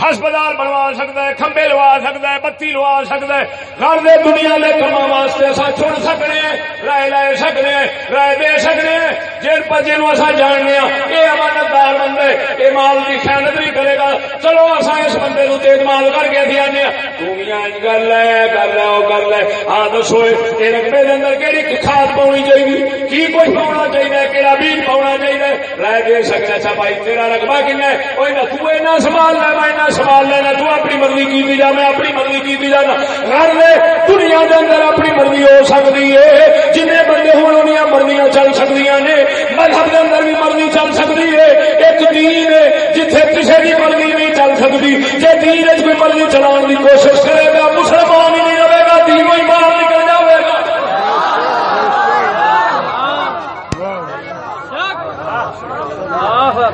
ہسپتال بنوا سکتا ہے، کھمبے لوا سکتا ہے، بتی لوا سکتا ہے۔ گھر دے دنیا کے کما واسطے اصا چن سکنے رائے لے سکنے رائے دے سکنے جن پر جنوب اصا جاننے ہاں یہ امانتدار بندے یہ مال کی خیالت نہیں کرے گا۔ چلو اصا اس بندے نو تیز مال کر کے دیا دنیا کر لے کر لے وہ کر لے ہاں دسو یہ رقبے کے اندر کہڑی کھاد پاؤنی چاہیے کی کچھ پاؤنا چاہیے کہڑا بیج پاؤنا چاہیے رائے دے سکنا اچھا بھائی، تیرا رقبہ کن ہے؟ وہ تو ایسا سنبھال لے میں سوال لینا، تو اپنی مرضی کی جا، میں اپنی مرضی کی جانا گھر میں دنیا کے اندر اپنی مرضی ہو سکتی ہے۔ جن بندے ہوں مرضیاں چل سکتی نے۔ مذہب کے اندر بھی مرضی چل سکتی ہے۔ ایک دین ہے جتھے کسی کی مرضی نہیں چل سکتی۔ جی دین کوئی مرضی چلاؤ کی کوشش کرے گا، مسلمان ہی نہیں رہے گا، دین ہی باہر نکل جائے گا۔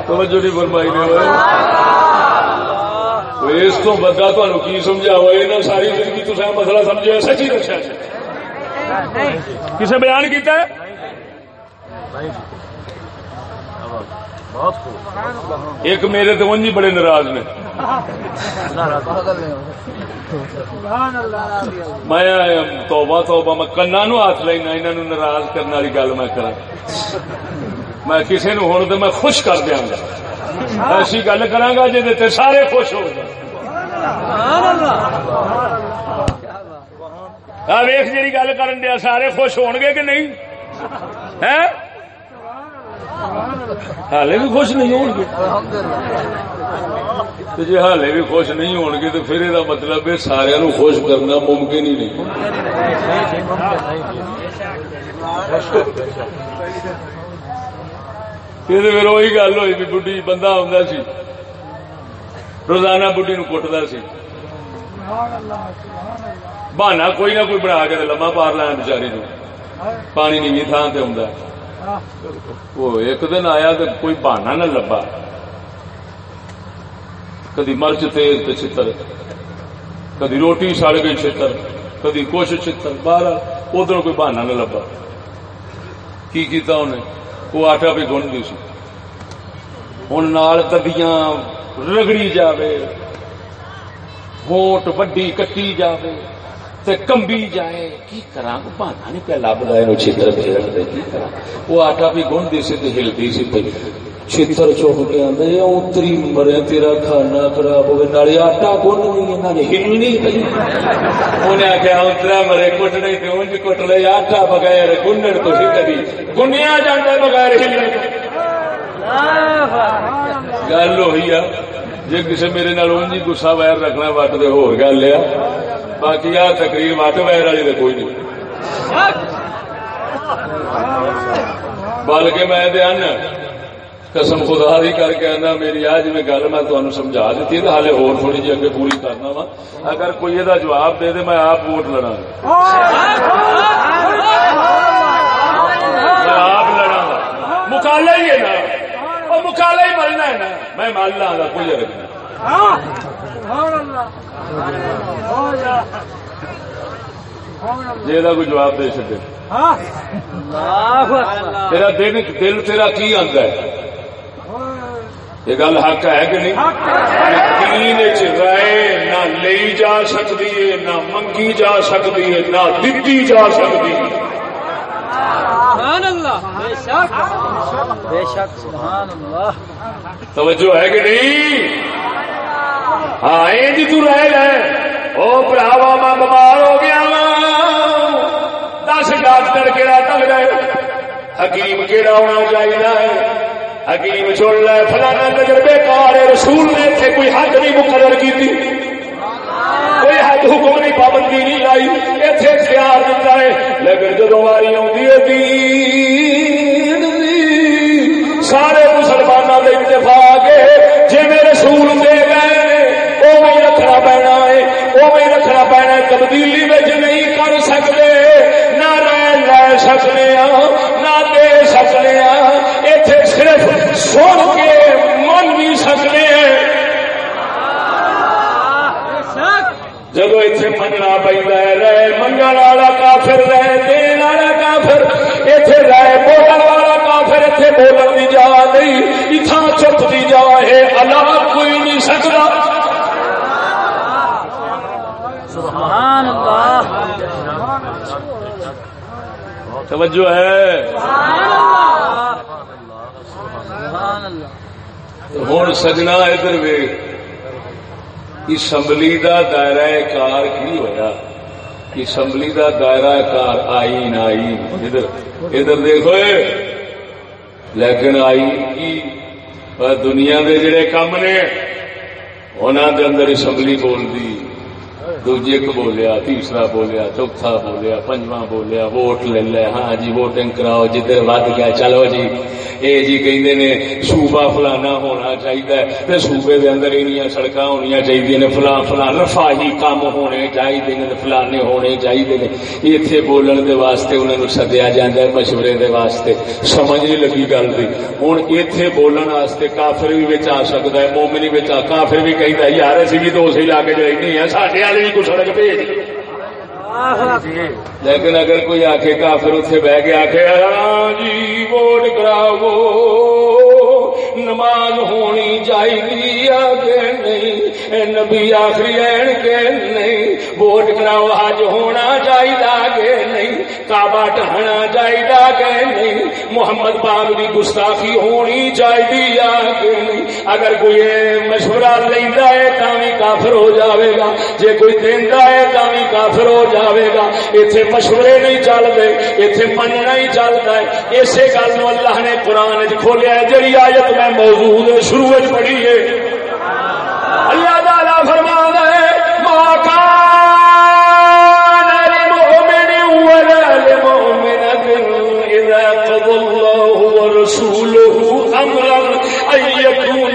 توجہ نہیں فرمائی نے۔ اس تو بندہ تمہیں کی سمجھا ہوا یہ ساری زندگی تو مسئلہ سمجھے سچی رکھا کسے بیان کیتا ہے ایک میرے تو ونجی بڑے ناراض نے میں توبہ توبہ میں کنا نو ہاتھ لینا انہوں نے ناراض کرنے والی گل میں کرا میں کسی نو ہوں تو میں خوش کر دیا گا ایسی گل کرا گا جی سارے خوش ہو گئے ویخ جی گل کر دیا، سارے خوش ہو گے کہ نہیں؟ ہالے بھی خوش نہیں ہو گے۔ جی ہالے بھی خوش نہیں ہو گے تو پھر یہ مطلب ہے سارا نو خوش کرنا ممکن ہی نہیں۔ یہ پھر وہی گل ہوئی بھی بڈی بندہ آتا سی روزانہ بڈی نو کٹتا سی بہانا کوئی نہ کوئی بنا کے لما پار لین بچاری نو پانی نیوی تھان سے آتا وہ ایک دن آیا تو کوئی بہانا نہ لبا کدی مرچ تیز تے چھتر کدی روٹی سڑ گئی چھتر کدی کچھ چھتر باہر ادھر کوئی بہانا نہ لبا کی کیتا انہیں وہ آٹا بھی گن دی سی ہوں نال تبیاں رگڑی جاوے ہوٹ وڈی کٹی جاوے تے کمبی جائے کی کرا بہانا نہیں پہ لب گئے چھتر پھیرن دے کی وہ آٹا بھی گن دی سی تے ہلدی سی چھتر چوک کے آدھے اتری مرے تیرا کھانا خراب ہوگا نالے آٹا کون نہیں انہوں نے ہلنی پی انہیں آخیا اترا مرے کٹ نہیں تو انج کٹ لے آٹا بغیر گنن تو ہی کبھی گنیا جانا بغیر ہلن گل ہوئی آ جی کسی میرے نال انج گسا ویر رکھنا وٹ دے ہو گل آ باقی آ تقریر وٹ ویر والی تو کوئی نہیں بلکہ میں دھیان قسم خدا دی کر کے آنا میری آج میں گل میں تمہیں سمجھا دیتی ہے ہالے ہور تھوڑی جی اگے پوری کرنا وا۔ اگر کوئی یہ جواب دے دے میں آپ ووٹ لڑا گا۔ آپ لڑا گا۔ مکالا ہی ہے نا۔ وہ مکالا ہی ملنا ہے نا۔ میں مل لا گا کوئی نہیں۔ جی کوئی جواب دے سکے تیرا دل تیرا کی آتا ہے؟ یہ گل حق ہے کہ نہیں؟ دین رائے نہ لی جا سکتی ہے نہ منگی جا سکتی ہے نہ دتی جا سکتی ہے۔ سبحان اللہ۔ بے شک۔ بے شک سبحان اللہ۔ توجہ ہے کہ نہیں؟ ہاں اے جی تو رہ گئے او بڑھاوا میں بیمار ہو گیا دس ڈاکٹر کہڑا تک رہے۔ حکیم کہڑا ہونا چاہیے۔ حکیم چھوڑ لے فلانا تجربے کار رسول نے اتنے کوئی حد نہیں مقرر کی تھی۔ کوئی حد حکم نہیں پابندی نہیں لائی اتنے اختیار دیتا ہے۔ لیکن جدو واری آتی توجہ ہے۔ ہوں سجنا ادھر وے اسمبلی دا دائرہ کار کی ہوا اسمبلی دا دائرہ کار آئی نہ آئی ادھر ادھر دیکھو لیکن آئی کی دنیا دے جڑے کام نے انہوں دے اندر اسمبلی بول دی۔ دوجے کو بولیا تیسرا بولیا چوتھا بولیا پنجواں بولیا ووٹ لے لے ہاں جی ووٹنگ کراؤ جدھر ود گیا چلو جی اے جی کہندے نے صوبہ فلانا ہونا چاہیے تے صوبے دے اندر انیاں سڑکاں ہونیاں چاہیے نے فلاں فلاں رفاہی کام ہونے چاہیے نے فلانے ہونے چاہیے نے ایتھے بولن دے واسطے انہاں نوں سدیا جاندا ہے مشورے دے واسطے سمجھ نہیں لگی گل دی ہن ایتھے بولن واسطے کافر بھی وچ آ سکدا ہے مومن بھی وچ آ کافر بھی کہندا ہے یار اسی بھی تو اسی علاقے چ رہنے ہیں ساڈے والے نہیں، کچھ سڑک بھیج لیکن اگر کوئی آ کے کافر اتنے بہ کے آ کے جی ووٹ کراؤ نماز ہونی چاہیے کہ نہیں، اے نبی آخری این کہ نہیں ووٹ کراؤ، حج ہونا چاہیے کہ نہیں، کعبہ ٹہنا چاہیے کہ نہیں، محمد پاک کی گستاخی ہونی چاہیے کہ نہیں۔ اگر کوئی مشورہ لینا ہے، تا بھی کافر ہو جاوے گا۔ جے کوئی دینا ہے، تا بھی کافر ہو جاوے گا۔ اتنے مشورے نہیں چلتے اتنے مننا ہی چلتا ہے۔ اسی گل اللہ نے قرآن کھولیا جڑی آیت میں موجود شروع پڑھی ہے۔ اللہ تعالی فرمان ہے، ما كان ولا إذا قضى الله ورسوله أمرا أن يكون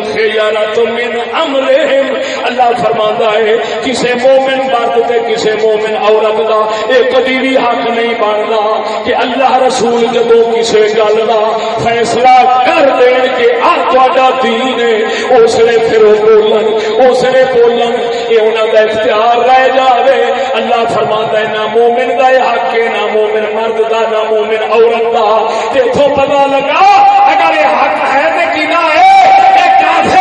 الخيرة من أمرهم اللہ فرماندا ہے، کسے مومن مرد تے کسے مومن عورت دا، اے کدی بھی حق نہیں بندا کہ اللہ رسول جدو کسے گل دا فیصلہ کر دین کہ آ تہاڈا دین ہے۔ اس نے پھر وہ بولن اس نے بولن یہ انہاں دا اختیار رہ جاوے۔ اللہ فرماندا ہے، نہ مومن دا یہ حق ہے، نہ مومن مرد دا، نہ مومن عورت دا۔ تے تو پتہ لگا، اگر یہ حق ہے تے کینا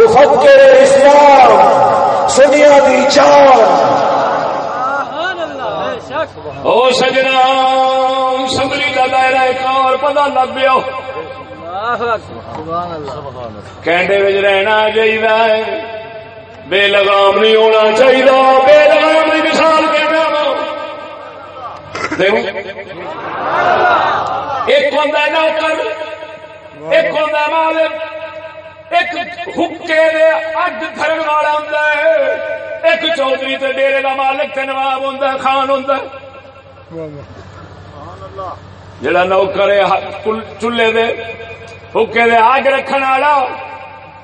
مفکر اسلام، سنیا دی جان۔ او سجنا سمری کا دائرہ ایک اور پتا لگ گیا کینڈے رہنا چاہیے بے لگام نہیں ہونا چاہیے بے لگام کی مثال کہنا ایک ہوتا ہے نوکر، ایک ہوتا ہے مالک۔ ایک حکے دے اڈ دھرن والا ہوندا ہے۔ ایک چودھری تے ڈیرے دا مالک تے نواب ہوندا ہے، خان ہوندا ہے۔ جڑا نوکر چولہے دے حکے دے اگ رکھن والا،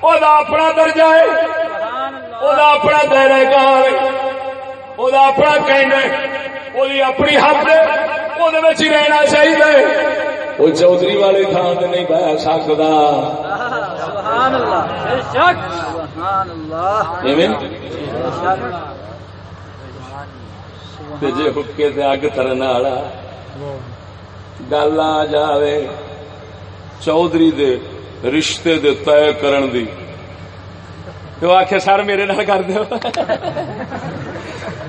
او دا اپنا درجہ ہے۔ او دا اپنا دائرہ کار ہے؟ او دا اپنا کہنا ہے۔ او دی اپنی حد ہے، او دے وچ ہی رہنا چاہیے۔ وہ چودھری والے تھان تے نہیں بہ سکدا۔ سبحان اللہ. بے شک. سبحان اللہ. ایویں بے شک. تے جے حکے تے اگ ترن والا گل آ جاوے چودھری دے رشتے دے طے کرن دی۔ تو آخیا سر میرے نال کر دیو۔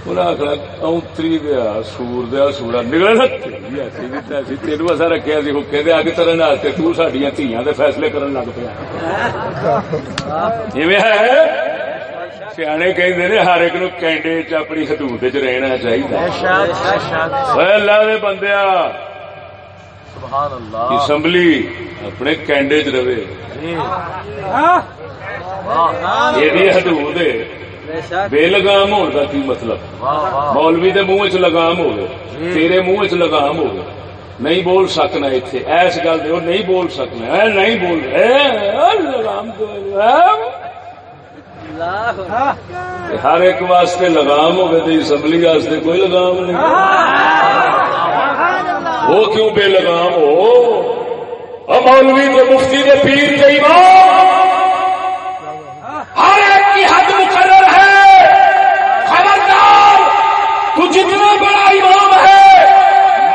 انہیں آخر اونتری دیا سور دیا سورا نکلے نا تیری ایسی دی تیسی تینو اصا رکھیا سی حکے دے اگ ترن واسطے تو ساڈیاں دھیاں دے فیصلے کرن لگ پیا جویں ہے سیانے کہندے نے ہر ایک نو کینڈے چ اپنی حدود وچ رہنا چاہیے اے اللہ دے بندیا سبحان اللہ اسمبلی اپنے کینڈے چ رہے یہ حدود ہے بے شک۔ بے لگام ہونے کا کی مطلب؟ مولوی دے منہ چ لگام ہو تیرے منہ چ لگام ہو نہیں بول سکنا اتنے ایس گل دے نہیں بول سکنا۔ اے نہیں بول۔ اے لگام تو اللہ۔ ہر ایک واسطے لگام ہوگی تو اسمبلی واسطے کوئی لگام نہیں۔ وہ کیوں بے لگام ہو؟ اب مولوی تو مفتی کے پیر کے امام ہر ایک کی حد مقرر ہے خبردار تو جتنا بڑا امام ہے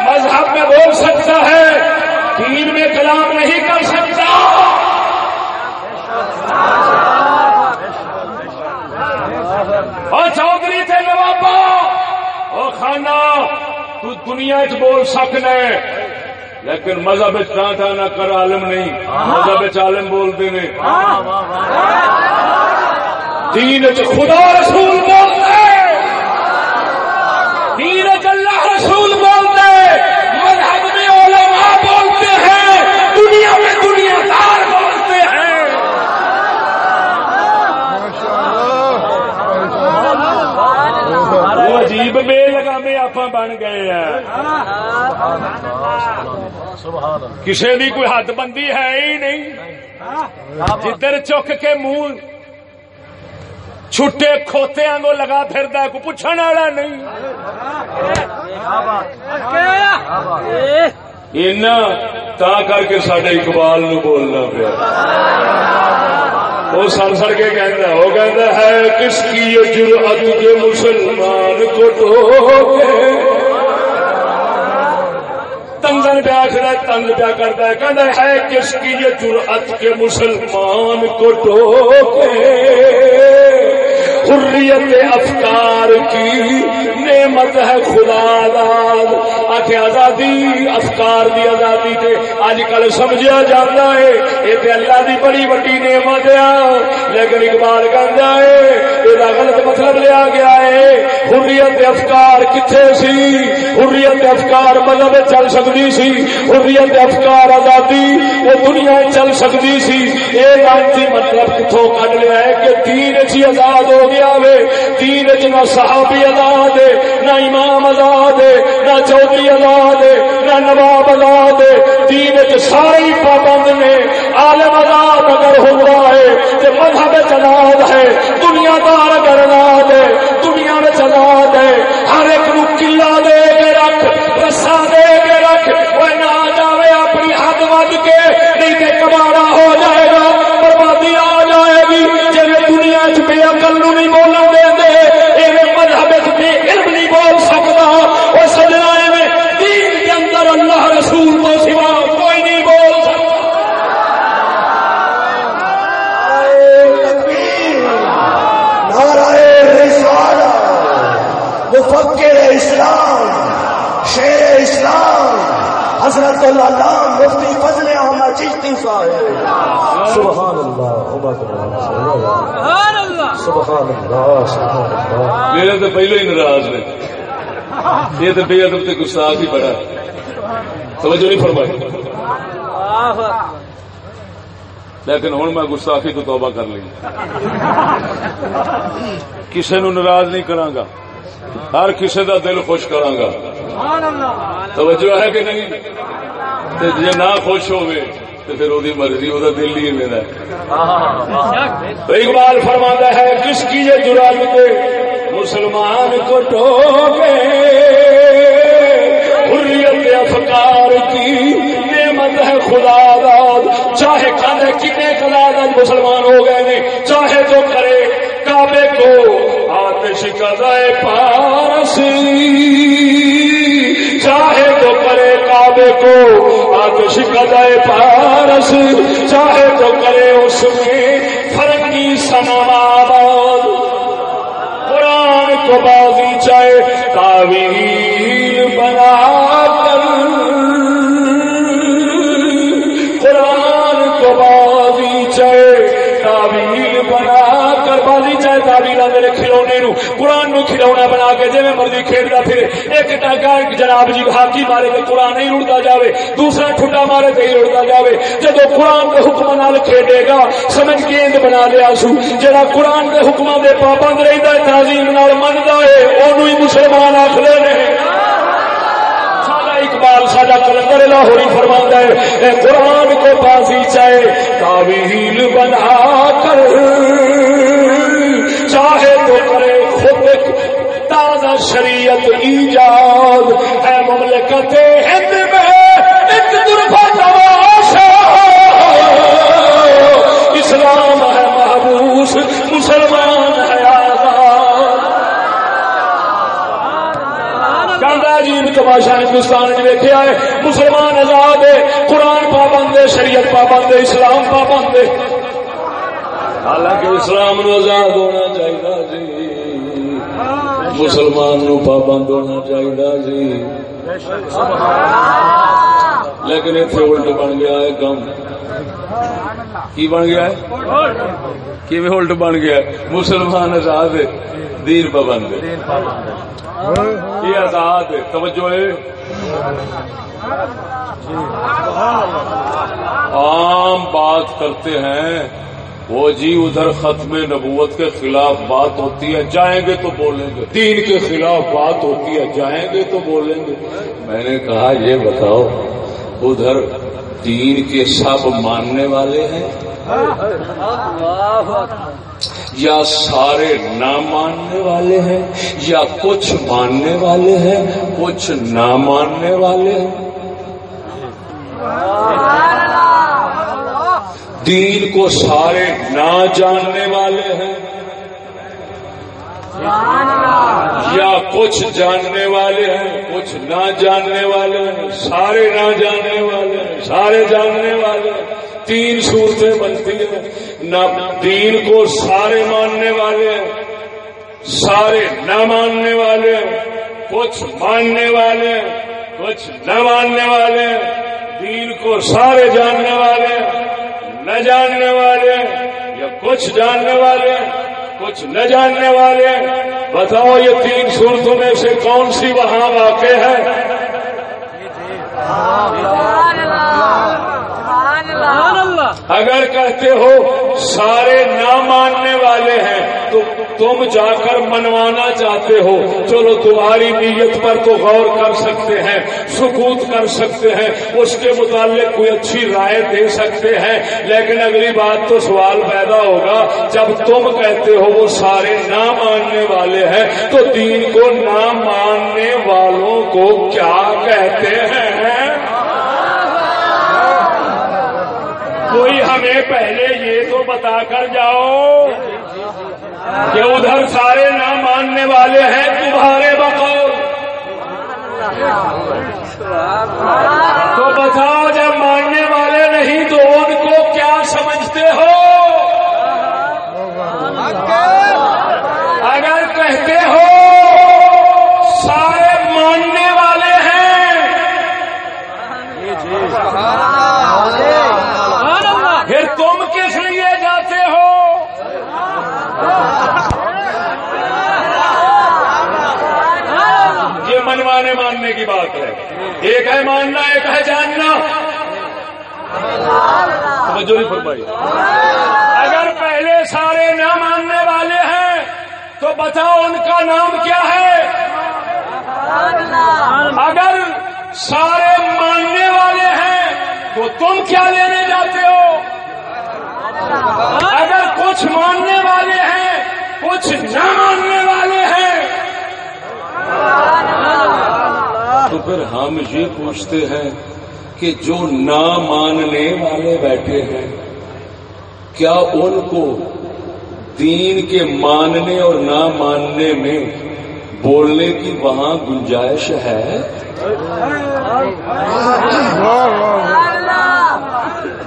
مذہب میں بول سکتا ہے دین نہیں کر سکتا۔ اور چودھری تھے نوابا اور خانہ، تو دنیا چ بول سکنا ہے، لیکن مذہب ٹانٹا نہ کر، عالم نہیں۔ مذہب عالم بولتے نے دین خدا رسول بولتے دین چ اللہ رسول بولتے مذہب میں علماء بولتے ہیں دنیا میں دنیا دار بولتے ہیں وہ عجیب بے لگامے بن گئے ہیں۔ کسی بھی کوئی حد بندی ہے ہی نہیں۔ جدھر چک کے منہ چھٹے کھوتے آنگو لگا پھردا ہے، کوئی پوچھنے والا نہیں۔ تا کر کے سڈے اقبال نو بولنا پیا۔ وہ سر سڑ کے کہتا وہ کہتا ہے کس کی یہ جرأت کے مسلمان کو تو تنگن پہ آخر تنگ پیا کرتا ہے کہنا ہے کس کی یہ جرأت کے مسلمان کو ٹوکے حریت افکار کی نعمت ہے خدا داد آخر آزادی، افکار دی آزادی تے اج کل سمجھا جاتا ہے۔ یہ تے اللہ دی بڑی وڈی نعمت ہے۔ لیکن اقبال کرتا ہے، یہ غلط مطلب لیا گیا ہے۔ حریت افکار کتنے سی؟ حریت افکار مذہب چل سکتی سی، حریت افکار آزادی، وہ دنیا چل سکتی سی۔ یہ لانتی جی، مطلب کتوں کٹ لیا ہے کہ دین چی آزاد ہو گیا وے۔ دین چ نہ صحابی آزاد ہے، نہ امام آزاد ہے، نہ چودھری آزاد ہے، نہ نواب آزاد ہے۔ دین چ سارے ہی پابند نے عالم آزاد اگر ہو رہا ہے تو مذہب آزاد ہے، دنیا دار اگر آزاد ہے، دنیا میں آزاد ہے، ہر ایک رکھ وہ نہ جاوے، اپنی حد ود کے، نہیں تے کباڑا ہو جائے گا، بربادی آ جائے گی۔ جی دنیا چ بے عقل نو نہیں بولن دے دے ایویں مذہب بے علم نہیں بول سکتا وہ سجنا ایویں دین کے اندر اللہ رسول اللہ مفتی فضل احمد چشتی صاحب سبحان اللہ سبحان اللہ سبحان اللہ سبحان اللہ میرے تو پہلو ہی ناراض نے۔ یہ تو بے ادب تے گستاخ ہی بڑا۔ توجہ نہیں فرمائی۔ لیکن ہوں میں گستاخی تو توبہ کر لی کسی نو ناراض نہیں کراگا ہر کسی دا دل خوش کراگا سبحان اللہ توجہ ہے کہ نہیں؟ تے جے نہ خوش ہوئے تو پھر وہی مرضی وہ دل ہی میرا اقبال فرماتا ہے، کس کی یہ جرالتے مسلمان کو ٹوکے؟ حریت افکار کی نعمت ہے خدا داد چاہے کھانے کتنے خدا داد مسلمان ہو گئے نے، چاہے تو کرے کعبے کو، آتش قضائے پارس چاہے کرے کعبے کو آتش قضائے پارس، چاہے تو کرے اس میں فرنگی سنواد قرآن کو بازی چاہے تعویل بنا۔ کھلونے نو، قرآن نو کھلونا بنا کے جی مرضی کھیلتا پھر ایک ٹاگا جناب جی ہاتھی مارے تو قرآن نہیں اڑتا جاوے، دوسرا ٹھڈا مارے تو ہی اڑتا جاوے۔ جب قرآن کے حکم نال کھیڈے گا، سمجھ گیند بنا لیا سو۔ جڑا قرآن کے حکم دے پابند رہتا ہے، تعظیم نال منتا ہے، اونوں ہی مسلمان آخر نے۔ اقبال سادہ کلندر لاہوری فرماتا ہے، اے قرآن کو بازی چاہے تعویل بنا کر۔ ایک تازہ شریعت ایجاد۔ ہے مملکت ہند میں ایک طرفہ تماشا اسلام ہے محبوس، مسلمان ہے آزاد۔ کہندا تماشا جی، ہندوستان چ ویکیا ہے مسلمان آزاد ہے، قرآن پابند ہے، شریعت پابند ہے، اسلام پابند ہے۔ حالانکہ اسلام نو آزاد ہونا چاہیے۔ جی مسلمان نو پابند ہونا چاہیے جی لیکن اتنے الٹ بن گیا ہے کم کی بن گیا ہے کی الٹ بن گیا ہے مسلمان آزاد دین پابند یہ آزاد توجہ ہے عام بات کرتے ہیں وہ جی ادھر ختم نبوت کے خلاف بات ہوتی ہے، جائیں گے تو بولیں گے۔ دین کے خلاف بات ہوتی ہے، جائیں گے تو بولیں گے۔ میں نے کہا، یہ بتاؤ، ادھر دین کے سب ماننے والے ہیں؟ یا سارے نہ ماننے والے ہیں؟ یا کچھ ماننے والے ہیں، کچھ نہ ماننے والے ہیں؟ دین کو سارے نہ جاننے والے ہیں یا کچھ جاننے والے ہیں، کچھ نہ جاننے والے ہیں، سارے نہ جاننے والے ہیں، سارے جاننے والے ہیں۔ تین صورتیں بنتی ہیں۔ نہ دین کو سارے ماننے والے ہیں، سارے نہ ماننے والے ہیں۔ کچھ ماننے والے ہیں، کچھ نہ ماننے والے ہیں۔ دین کو سارے جاننے والے ہیں۔ نہ جاننے والے یا کچھ جاننے والے، کچھ نہ جاننے والے۔ بتاؤ یہ تین صورتوں میں سے کون سی وہاں واقع ہے؟ اللہ۔ اگر کہتے ہو، سارے نہ ماننے والے ہیں۔ تو تم جا کر منوانا چاہتے ہو۔ چلو، تمہاری نیت پر تو غور کر سکتے ہیں، سکوت کر سکتے ہیں۔ اس کے متعلق کوئی اچھی رائے دے سکتے ہیں۔ لیکن اگلی بات تو سوال پیدا ہوگا، جب تم کہتے ہو وہ سارے نہ ماننے والے ہیں، تو دین کو نہ ماننے والوں کو کیا کہتے ہیں کوئی ہمیں پہلے یہ تو بتا کر جاؤ کہ ادھر سارے نہ ماننے والے ہیں تمہارے بقول۔ تو بتاؤ جب ماننے والے نہیں تو ان کو کیا سمجھتے ہو اگر کہتے ہو سارے ماننے والے ہیں ایک ہے ماننا ایک ہے جاننا توجہ نہیں فرمائی۔ اگر پہلے سارے نہ ماننے والے ہیں تو بتاؤ ان کا نام کیا ہے؟ اگر سارے ماننے والے ہیں تو تم کیا لینے جاتے ہو؟ اگر کچھ ماننے والے ہیں کچھ نہ ماننے والے ہیں۔ تو پھر ہم یہ پوچھتے ہیں کہ جو نہ ماننے والے بیٹھے ہیں، کیا ان کو دین کے ماننے اور نہ ماننے میں بولنے کی وہاں گنجائش ہے؟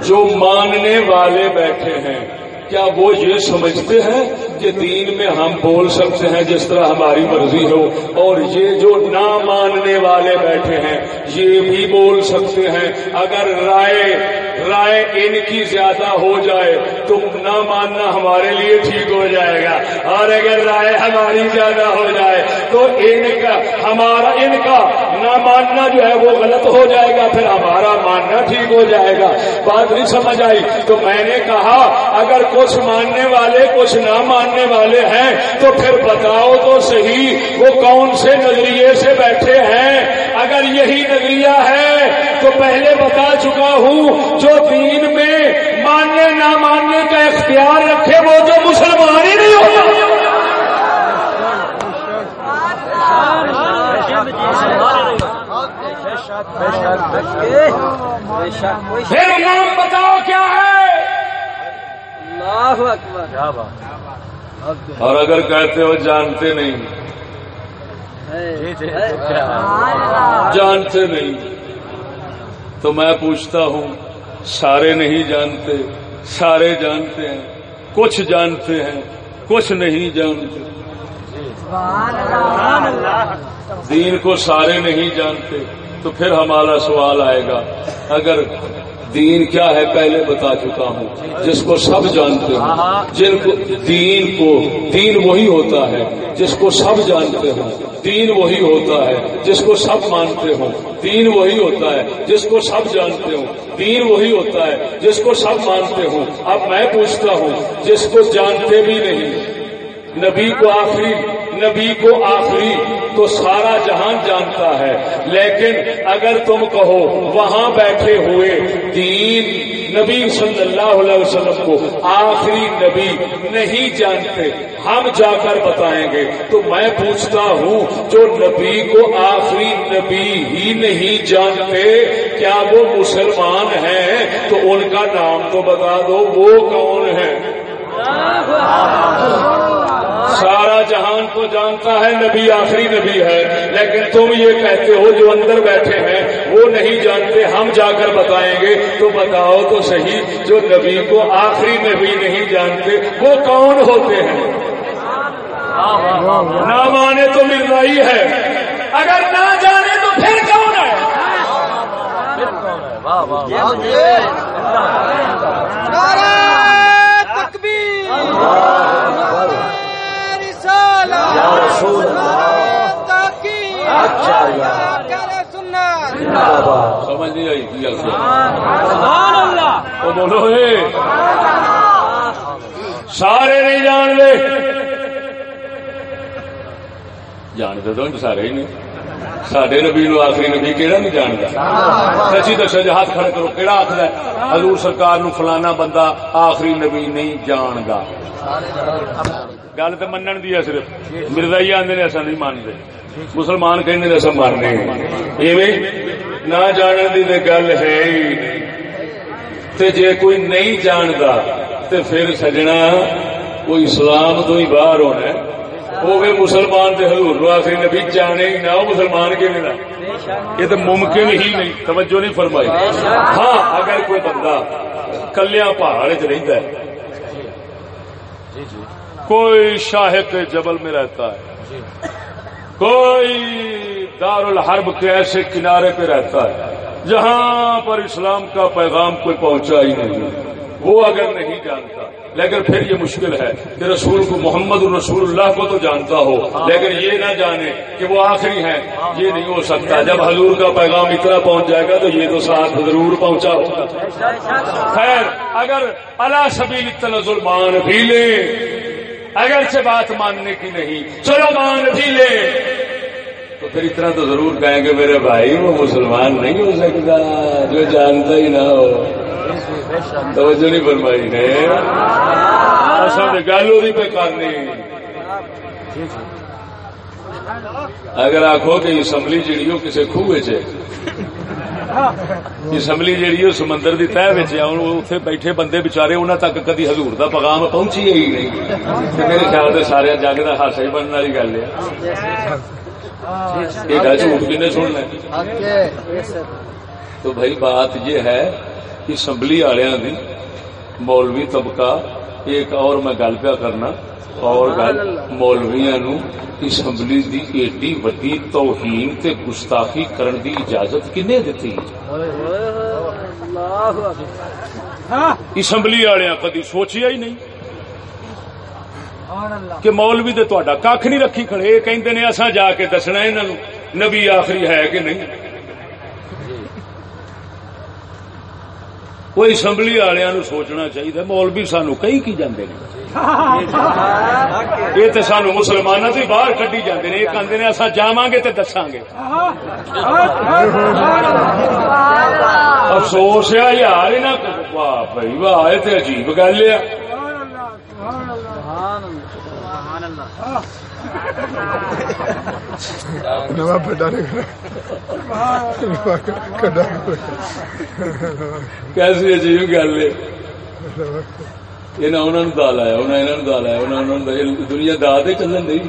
جو ماننے والے بیٹھے ہیں، کیا وہ یہ سمجھتے ہیں کہ دین میں ہم بول سکتے ہیں جس طرح ہماری مرضی ہو۔ اور یہ جو نہ ماننے والے بیٹھے ہیں، یہ بھی بول سکتے ہیں۔ اگر رائے رائے ان کی زیادہ ہو جائے، تو نہ ماننا ہمارے لیے ٹھیک ہو جائے گا۔ اور اگر رائے ہماری زیادہ ہو جائے، تو ان کا، ہمارا، ان کا نہ ماننا جو ہے وہ غلط ہو جائے گا، پھر ہمارا ماننا ٹھیک ہو جائے گا۔ بات نہیں سمجھ آئی، تو میں نے کہا، اگر کچھ ماننے والے کچھ نہ ماننے والے ہیں تو پھر بتاؤ تو صحیح وہ کون سے نظریے سے بیٹھے ہیں؟ اگر یہی نظریہ ہے تو پہلے بتا چکا ہوں جو دین میں ماننے نہ ماننے کا اختیار رکھے وہ جو مسلمان ہی نہیں ہوتا۔ پھر نام بتاؤ کیا ہے؟ اللہ اکبر۔ اور اگر کہتے ہو جانتے نہیں۔ جانتے نہیں۔ تو میں پوچھتا ہوں سارے نہیں جانتے سارے جانتے ہیں کچھ جانتے ہیں کچھ نہیں جانتے۔ دین کو سارے نہیں جانتے تو پھر ہمارا سوال آئے گا اگر دین کیا ہے پہلے بتا چکا ہوں، جس کو سب جانتے ہیں جن کو دین کو، دین وہی ہوتا ہے، جس کو سب جانتے ہوں۔ دین وہی ہوتا ہے، جس کو سب مانتے ہوں۔ دین وہی ہوتا ہے، جس کو سب جانتے ہوں۔ دین وہی ہوتا ہے، جس کو سب مانتے ہوں۔ اب میں پوچھتا ہوں، جس کو جانتے بھی نہیں، نبی کو آخری، نبی کو آخری۔ تو سارا جہان جانتا ہے۔ لیکن اگر تم کہو وہاں بیٹھے ہوئے دین نبی صلی اللہ علیہ وسلم کو آخری نبی نہیں جانتے، ہم جا کر بتائیں گے۔ تو میں پوچھتا ہوں، جو نبی کو آخری نبی ہی نہیں جانتے، کیا وہ مسلمان ہیں؟ تو ان کا نام تو بتا دو، وہ کون ہے سارا جہان کو جانتا ہے نبی آخری نبی ہے، لیکن تم یہ کہتے ہو جو اندر بیٹھے ہیں، وہ نہیں جانتے، ہم جا کر بتائیں گے۔ تو بتاؤ تو صحیح، جو نبی کو آخری نبی نہیں جانتے، وہ کون ہوتے ہیں؟ نہ مانے تو مل رہی ہے۔ اگر نہ جانے تو پھر کون ہے؟ سمجھ نہیں آئی کی وہ بولو اے۔ سارے نہیں جان دے جانتے تو سارے ہی نہیں۔ سڈے نبی نو آخری نبی کہڑا نہیں جانتا؟ سچی دسو جی ہاتھ کھڑے کرو کہڑا آخر حضور سرکار نو فلانا بندہ آخری نبی نہیں جانتا گل تو منن دی ہے صرف مرزا ہی آدھے ایسا نہیں مانتے مسلمان کہ ایسا ماننے ایویں نہ جاننے کی تو گل ہے ہی تے جے کوئی نہیں جانتا تے پھر سجنا کوئی اسلام تو ہی باہر ہونا ہے وہ مسلمان تے حضور آخری نبی جانے ہی نہ وہ مسلمان کے ملا یہ تو ممکن ہی نہیں توجہ نہیں فرمائی ہاں اگر کوئی بندہ کلیا پہاڑ چ رہتا ہے کوئی شاہد جبل میں رہتا ہے۔ کوئی دار الحرب کے ایسے کنارے پہ رہتا ہے جہاں پر اسلام کا پیغام کوئی پہنچا ہی نہیں۔ وہ اگر نہیں جانتا لیکن پھر یہ مشکل ہے کہ رسول کو محمد رسول اللہ کو تو جانتا ہو لیکن یہ نہ جانے کہ وہ آخری ہیں۔ یہ نہیں ہو سکتا۔ جب حضور کا پیغام اتنا پہنچ جائے گا تو یہ تو ساتھ ضرور پہنچا ہوگا۔ خیر اگر اللہ سبیل تنزل مان بھی لے اگر سے بات ماننے کی نہیں چلو مان بھی لے۔ تو پھر اتنا تو ضرور کہیں گے میرے بھائی وہ مسلمان نہیں ہو سکتا جو جانتا ہی نہ ہو۔ توجہ نہیں فرمائی نے۔ اصل گل وہی پہ کرنی۔ اگر آخو کہ اسمبلی جیڑی وہ کسی خوہ چ اسمبلی جیڑی وہ سمندر کی تہ اتنے بیٹھے بندے بچارے انہوں تک کدی حضور دا پیغام پہنچی ہی نہیں۔ میرے خیال سے سارے جگ کا ہاسا ہی بننے والی گل ہے۔ یہ جھوٹ کن سننا تو بھائی بات یہ ہے اسمبلی والوں دی مولوی طبقہ، ایک اور میں گل پیا کرنا۔ اور گل مولویا نو اسمبلی دی ایڈی وڈی توہین تے گستاخی کرن دی اجازت کنے دتی؟ اسمبلی والے کدی سوچیا ہی نہیں کہ مولوی دے تہاڈا کھ نہیں رکھی کھڑے؟ یہ کہندے نے اساں جا کے دسنا انہاں نو، نبی آخری ہے کہ نہیں؟ وہ اسمبلی والوں سوچنا چاہیے مولوی سانو کئی کی جاندے نے؟ یہ تو سانو مسلمانوں سے باہر کڈی جاندے نے یہ کہندے نے اساں جاواں گے تے دساں گے۔ افسوس ہے یار واہ بھائی واہ یہ تے عجیب گل ہے۔ نواں پٹا کیسی عجیب گل ہے۔ انہوں نے دال آیا انہوں نے دنیا دا دے چلن دی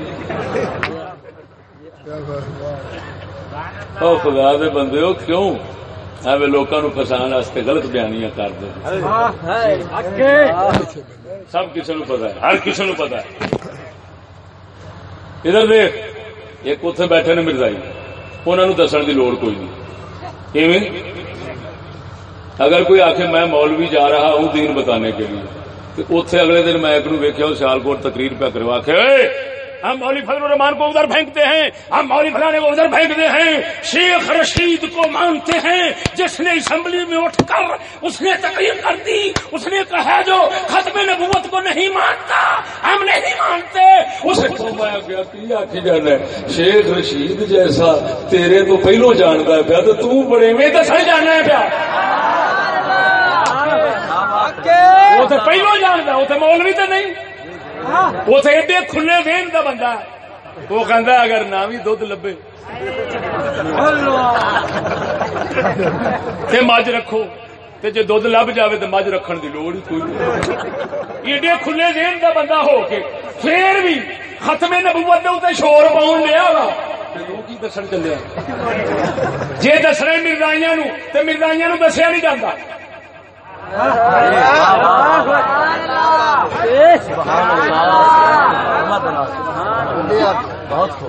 او خدا دے بندے ہو کیوں ایویں لوکاں نو واسطے غلط بیانیاں کر دے سب کسی نو پتا ہے ہر کسی نو پتا ہے ادھر دیکھ ایک اتنے بیٹھے نے مرزائی انہوں نے دسن کی لوڑ کوئی نہیں ایویں اگر کوئی آخ میں مولوی جا رہا ہوں دین بتانے کے لیے اتنے اگلے دن میں ایک نو ویکیا سیال کوٹ تقریر پہ کروا آخ ہم مولوی فضل الرحمان کو ادھر پھینکتے ہیں ہم مولوی فلانے کو ادھر پھینکتے ہیں شیخ رشید کو مانتے ہیں جس نے اسمبلی میں اٹھ کر اس نے تقریر کر دی اس نے کہا جو ختم نبوت کو نہیں مانتا ہم نہیں مانتے اسے تو میں کیا کی جانا شیخ رشید جیسا تیرے تو پہلو جانتا ہے پیا تو تو بڑے میں تو جانا ہے پیا وہ تو پہلو جانتا وہ تو مولوی تو نہیں وہ تو ایڈے کھلے دین کا بندہ وہ کہ اگر نہ بھی دھد لبے تے مجھ رکھو تے جے دھد لب جاوے تے مجھ رکھن دی لوڑ ہی کوئی نہیں ایڈے کھلے دین کا بندہ ہو کے پھر بھی ختم نبوت دے اتنے شور پاؤن لیا وا کی دسن چلے جے دسنا مرزائیاں نو تے مرزائیاں نو دسیا نہیں جاتا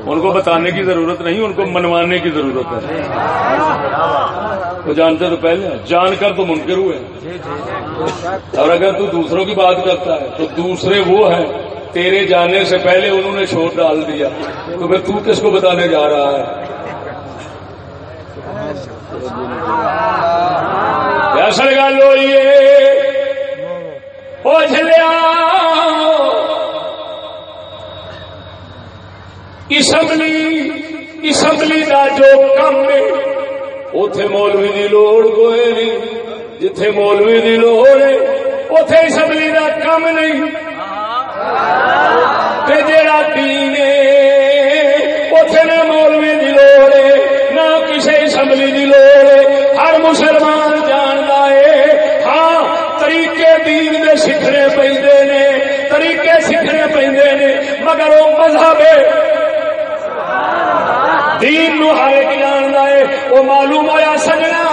ان کو بتانے کی ضرورت نہیں، ان کو منوانے کی ضرورت ہے۔ وہ جانتے تو پہلے جان کر تو منکر ہوئے اور اگر تو دوسروں کی بات کرتا ہے، تو دوسرے وہ ہیں، تیرے جانے سے پہلے انہوں نے شور ڈال دیا۔ تو پھر تو کس کو بتانے جا رہا ہے؟ اصل گل ہوئی وہ چلیا اسمبلی اسمبلی کا جو کم ہے اتے مولوی کی لوڑ کوئی نہیں۔ جتھے مولوی کی لوڑ ہے اتے اسمبلی کا کم نہیں۔ جا دین اتے نہ مولوی کی لوڑ ہے نہ کسی اسمبلی کی لوڑ ہے ہر مسلمان سیکھنے پہ نے طریقے سیکھنے پہ نے مگر وہ مذہب دین نو ہر ایک جانتا ہے، وہ معلوم ہوا سجنا۔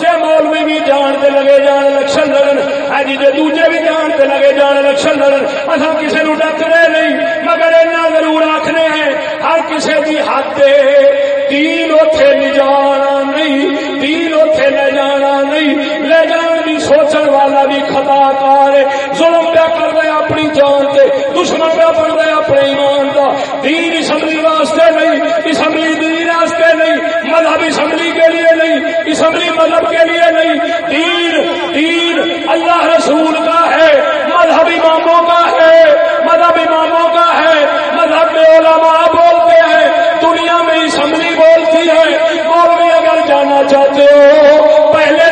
جے مولوی بھی جانتے لگے جان لکشن لڑن ہاں جی جے دوجے بھی جانتے لگے جان لکشن لڑن اصا کسی نو ڈکنے نہیں، مگر اینا ضرور آخنے ہیں، ہر کسی کی حد دین اتے لے جانا نہیں، دین اتے لے جانا نہیں لے جان بھی سوچن والا بھی خطا کار ہے۔ ظلم پیا کر رہے اپنی جان سے دشمن پیا بن رہے اپنے ایمان کا دین اسمبلی واسطے نہیں، اسمبلی دین واسطے نہیں، مذہب اسمبلی کے لیے نہیں، اسمبلی مذہب کے لیے نہیں۔ دین دین اللہ رسول کا ہے، مذہب اماموں کا ہے، مذہب اماموں کا ہے۔ مذہب میں علماء بولتے ہیں، دنیا میں اسمبلی بولتی ہے۔ مولوی اگر جانا چاہتے ہو، پہلے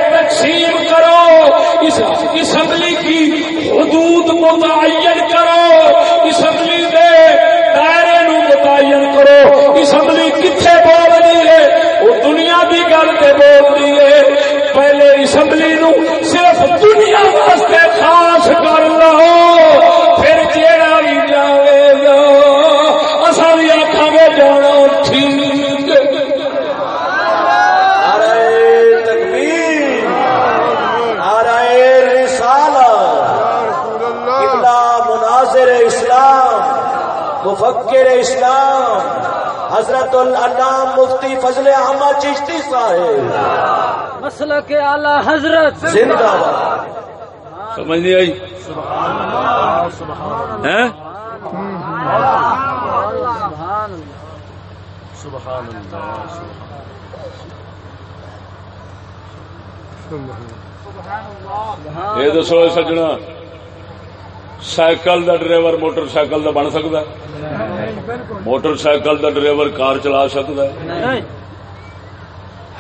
اس اسمبلی کی حدود متعین کرو، اسمبلی دے دائرے نو متعین کرو۔ اسمبلی کتنے بول رہی ہے؟ وہ دنیا کی گل کے بول رہی ہے۔ پہلے اسمبلی نو صرف دنیا واسطے خاص کر مفکر اسلام حضرت العلام مفتی فضل احمد چشتی صاحب مسئلہ کے اعلی حضرت زندہ باد سمجھ نہیں آئی ہیں؟ سبحان اللہ یہ دسو سجنا سائیکل دا ڈرائیور موٹر سائیکل دا بن سکتا ہے موٹر سائیکل دا ڈرائیور کار چلا سکتا ہے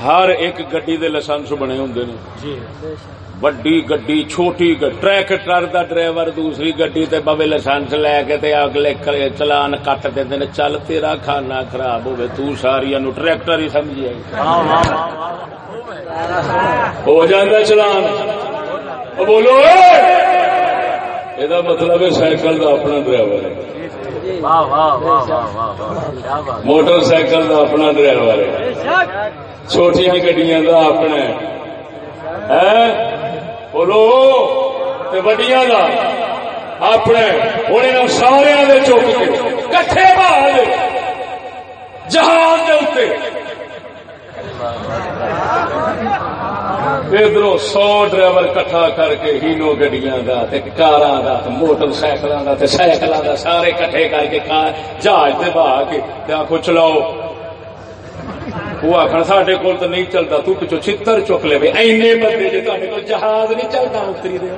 ہر ایک گڈی دے لائسنس بنے ہوں نے وڈی گڈی چھوٹی ٹریکٹر دا ڈرائیور دوسری گڈی تے بوے لائسنس لے کے تے اگلے چلان کٹ دے دے چل تیرا کھانا خراب ہوے تو ساری نو ٹریکٹر ہی سمجھی آئی ہو جاتا چلان بولو یہ مطلب ہے سائیکل کا اپنا ڈرائیور ہے موٹر سائیکل کا اپنا ڈرائیور ہے چھوٹیاں گڈیاں کا اپنا ہے بولو تے وڈیاں کا اپنے ہوں سارے چک کے کٹھے بال جہاز ادھر سو ڈرائیور کٹھا کر کے ہینو گڈیاں دا تے کاراں دا تے موٹر سائیکلاں دا تے سائیکلاں دا سارے کٹھے کر کے جہاز تے بہا کے تے چلاؤ۔ وہ آخر سڈے کول تو نہیں چلتا تو پچھو چھتر چک لے اینے بندے جی تے کول جہاز نہیں چلتا اتری دے۔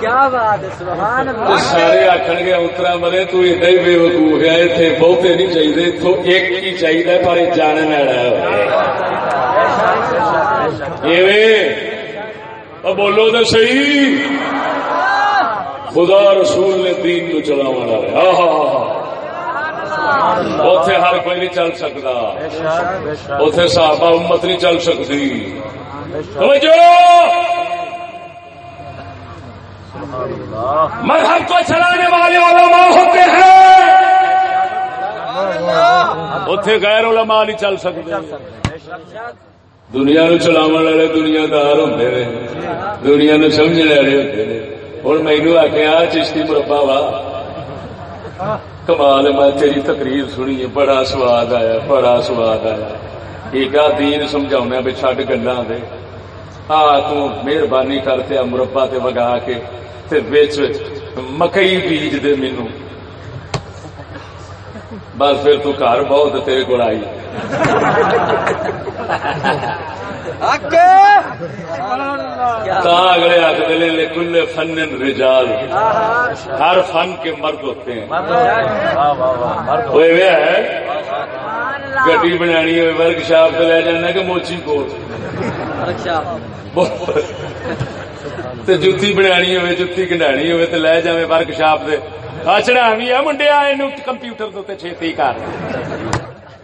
کیا بات ہے سبحان تو اللہ سارے آخر گے اترا مرے تو ایڈا ہی بے وقوف ہے اتنے بہتے نہیں چاہیے تو ایک ہی چاہیے پر یہ جان والا بولو تو صحیح۔ خدا رسول نے دین کو چلا رہا اتے ہر کوئی نہیں چل سکتا۔ اتے صحابہ امت نہیں چل سکتی۔ توجہ! مذہب کو چلانے والے علماء ہوتے ہیں۔ اتے غیر علماء نہیں چل سکتے۔ دنیا نو چلاو والے دنیا دار ہوتے ہیں دنیا نو سمجھنے والے ہوتے ہیں ہوں مینو آخیا چشتی مربا وا۔ کمال میں تیری تقریر سنی بڑا سواد آیا، بڑا سواد آیا۔ ٹھیک ہے دین سمجھاؤنا بھی چڈ گلا دے۔ آ تہربانی کرتے مربا تے وگا کے تے بچ مکئی بیج دے مینو بس پھر تو گھر بہت تیرے کو آئی۔ تا اگلے آخر لے کل فن رجال۔ ہر فن کے مرد ہوتے ہیں۔ ہوئے ہوئے ہے گڈی بنانی ہوئے ورک شاپ سے لے جانا کہ موچی کو جتی بنانی ہوئے جتی کنڈانی ہوئے تو لے جائے ورک شاپ سے چڑھا بھی ہے منڈیا کمپیوٹر تو چھتی کر۔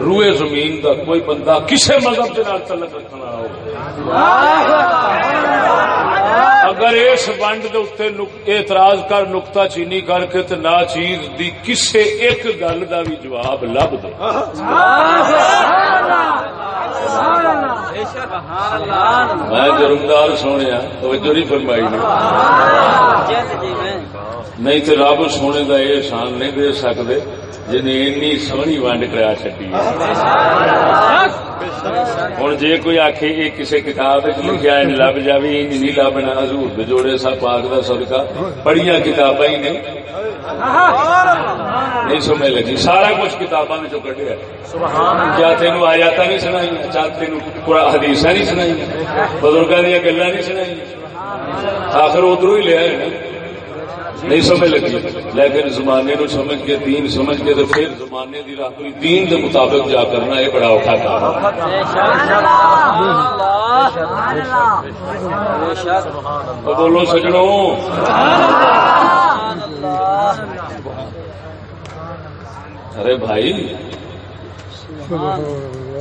روئے زمین کا کوئی بندہ کسی مذہب کے تعلق رکھنا ہو۔ اگر اس ونڈ کے اتنے اعتراض کر نکتا چینی کر کے تو نہ چیز دی کسے ایک گل کا بھی جواب لب دے۔ میں جرمدار سونے توجہ نہیں فرمائی۔ نے نہیں تو رب سونے کا یہ شان نہیں دے سکتے جنہیں اینی سونی ونڈ کرا چکی ہوں جی کوئی آخ یہ کسی کتاب لکھا ہے، لب جائے انج نہیں لبنا، حضور دے جوڑے سب پاک کا صدقہ۔ پڑھیا کتاباں ہی نے۔ نہیں سمجھ لگی۔ سارا کچھ کتاباں کٹیا کیا تین آیات نہیں سنائی کیا تین حدیث نہیں سنائی بزرگوں دیا گلا نہیں سنائی آخر ادھر ہی لیا ہے نہیں سمجھ لگی۔ لیکن زمانے نو سمجھ کے، دین سمجھ کے تو پھر زمانے دی راہ کوئی دین دے مطابق جا کرنا یہ بڑا اوکھا کام ہے۔ بولو سجڑوں ارے بھائی،